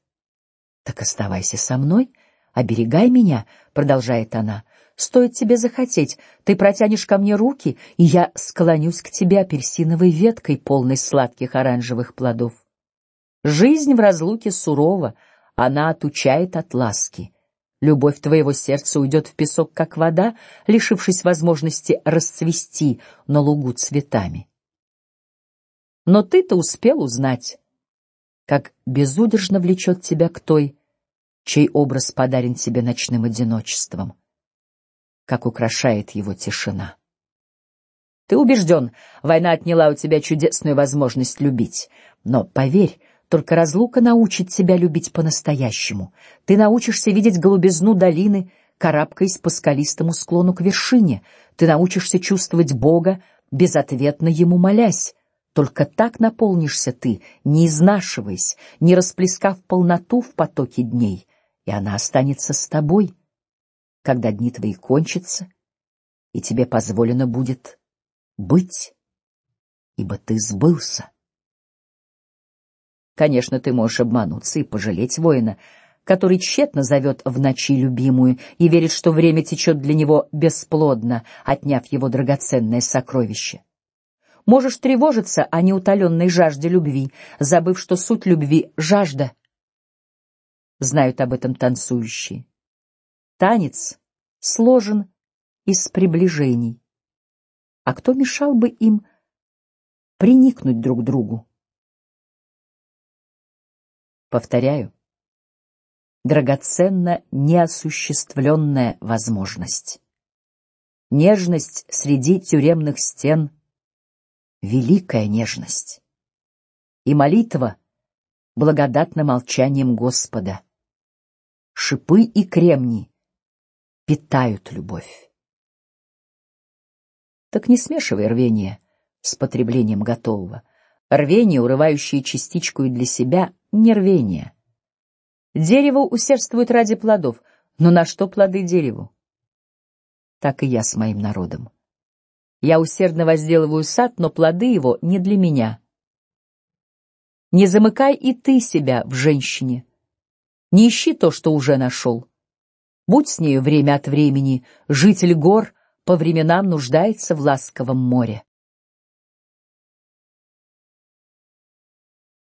Так оставайся со мной, оберегай меня, продолжает она. Стоит тебе захотеть, ты протянешь ко мне руки, и я склонюсь к тебе апельсиновой веткой, полной сладких оранжевых плодов. Жизнь в разлуке сурова, она отучает от ласки. Любовь твоего сердца уйдет в песок, как вода, лишившись возможности расцвести на лугу цветами. Но ты-то успел узнать, как безудержно влечет тебя к той, чей образ подарен тебе ночным одиночеством, как украшает его тишина. Ты убежден, война отняла у тебя чудесную возможность любить, но поверь, только разлука научит тебя любить по-настоящему. Ты научишься видеть голубизну долины, карабкаясь по скалистому склону к вершине. Ты научишься чувствовать Бога, безответно ему молясь. Только так наполнишься ты, не изнашиваясь, не расплескав полноту в потоке дней, и она останется с тобой, когда дни твои кончатся, и тебе позволено будет быть, ибо ты сбылся. Конечно, ты можешь обмануться и пожалеть воина, который тщетно зовет в ночи любимую и верит, что время течет для него бесплодно, отняв его драгоценное сокровище. Можешь тревожиться о неутоленной жажде любви, забыв, что суть любви — жажда. Знают об этом танцующие. Танец сложен из приближений. А кто мешал бы им приникнуть друг другу? Повторяю, драгоценна неосуществленная возможность. Нежность среди тюремных стен — великая нежность. И молитва благодатна молчанием Господа. Шипы и кремни питают любовь. Так не смешивай рвение с потреблением готового. Рвение, урывающее частичку и для себя, не рвение. Дерево усердствует ради плодов, но на что плоды дереву? Так и я с моим народом. Я усердно возделываю сад, но плоды его не для меня. Не замыкай и ты себя в женщине. Не ищи то, что уже нашел. Будь с нею время от времени. Житель гор по временам нуждается в ласковом море.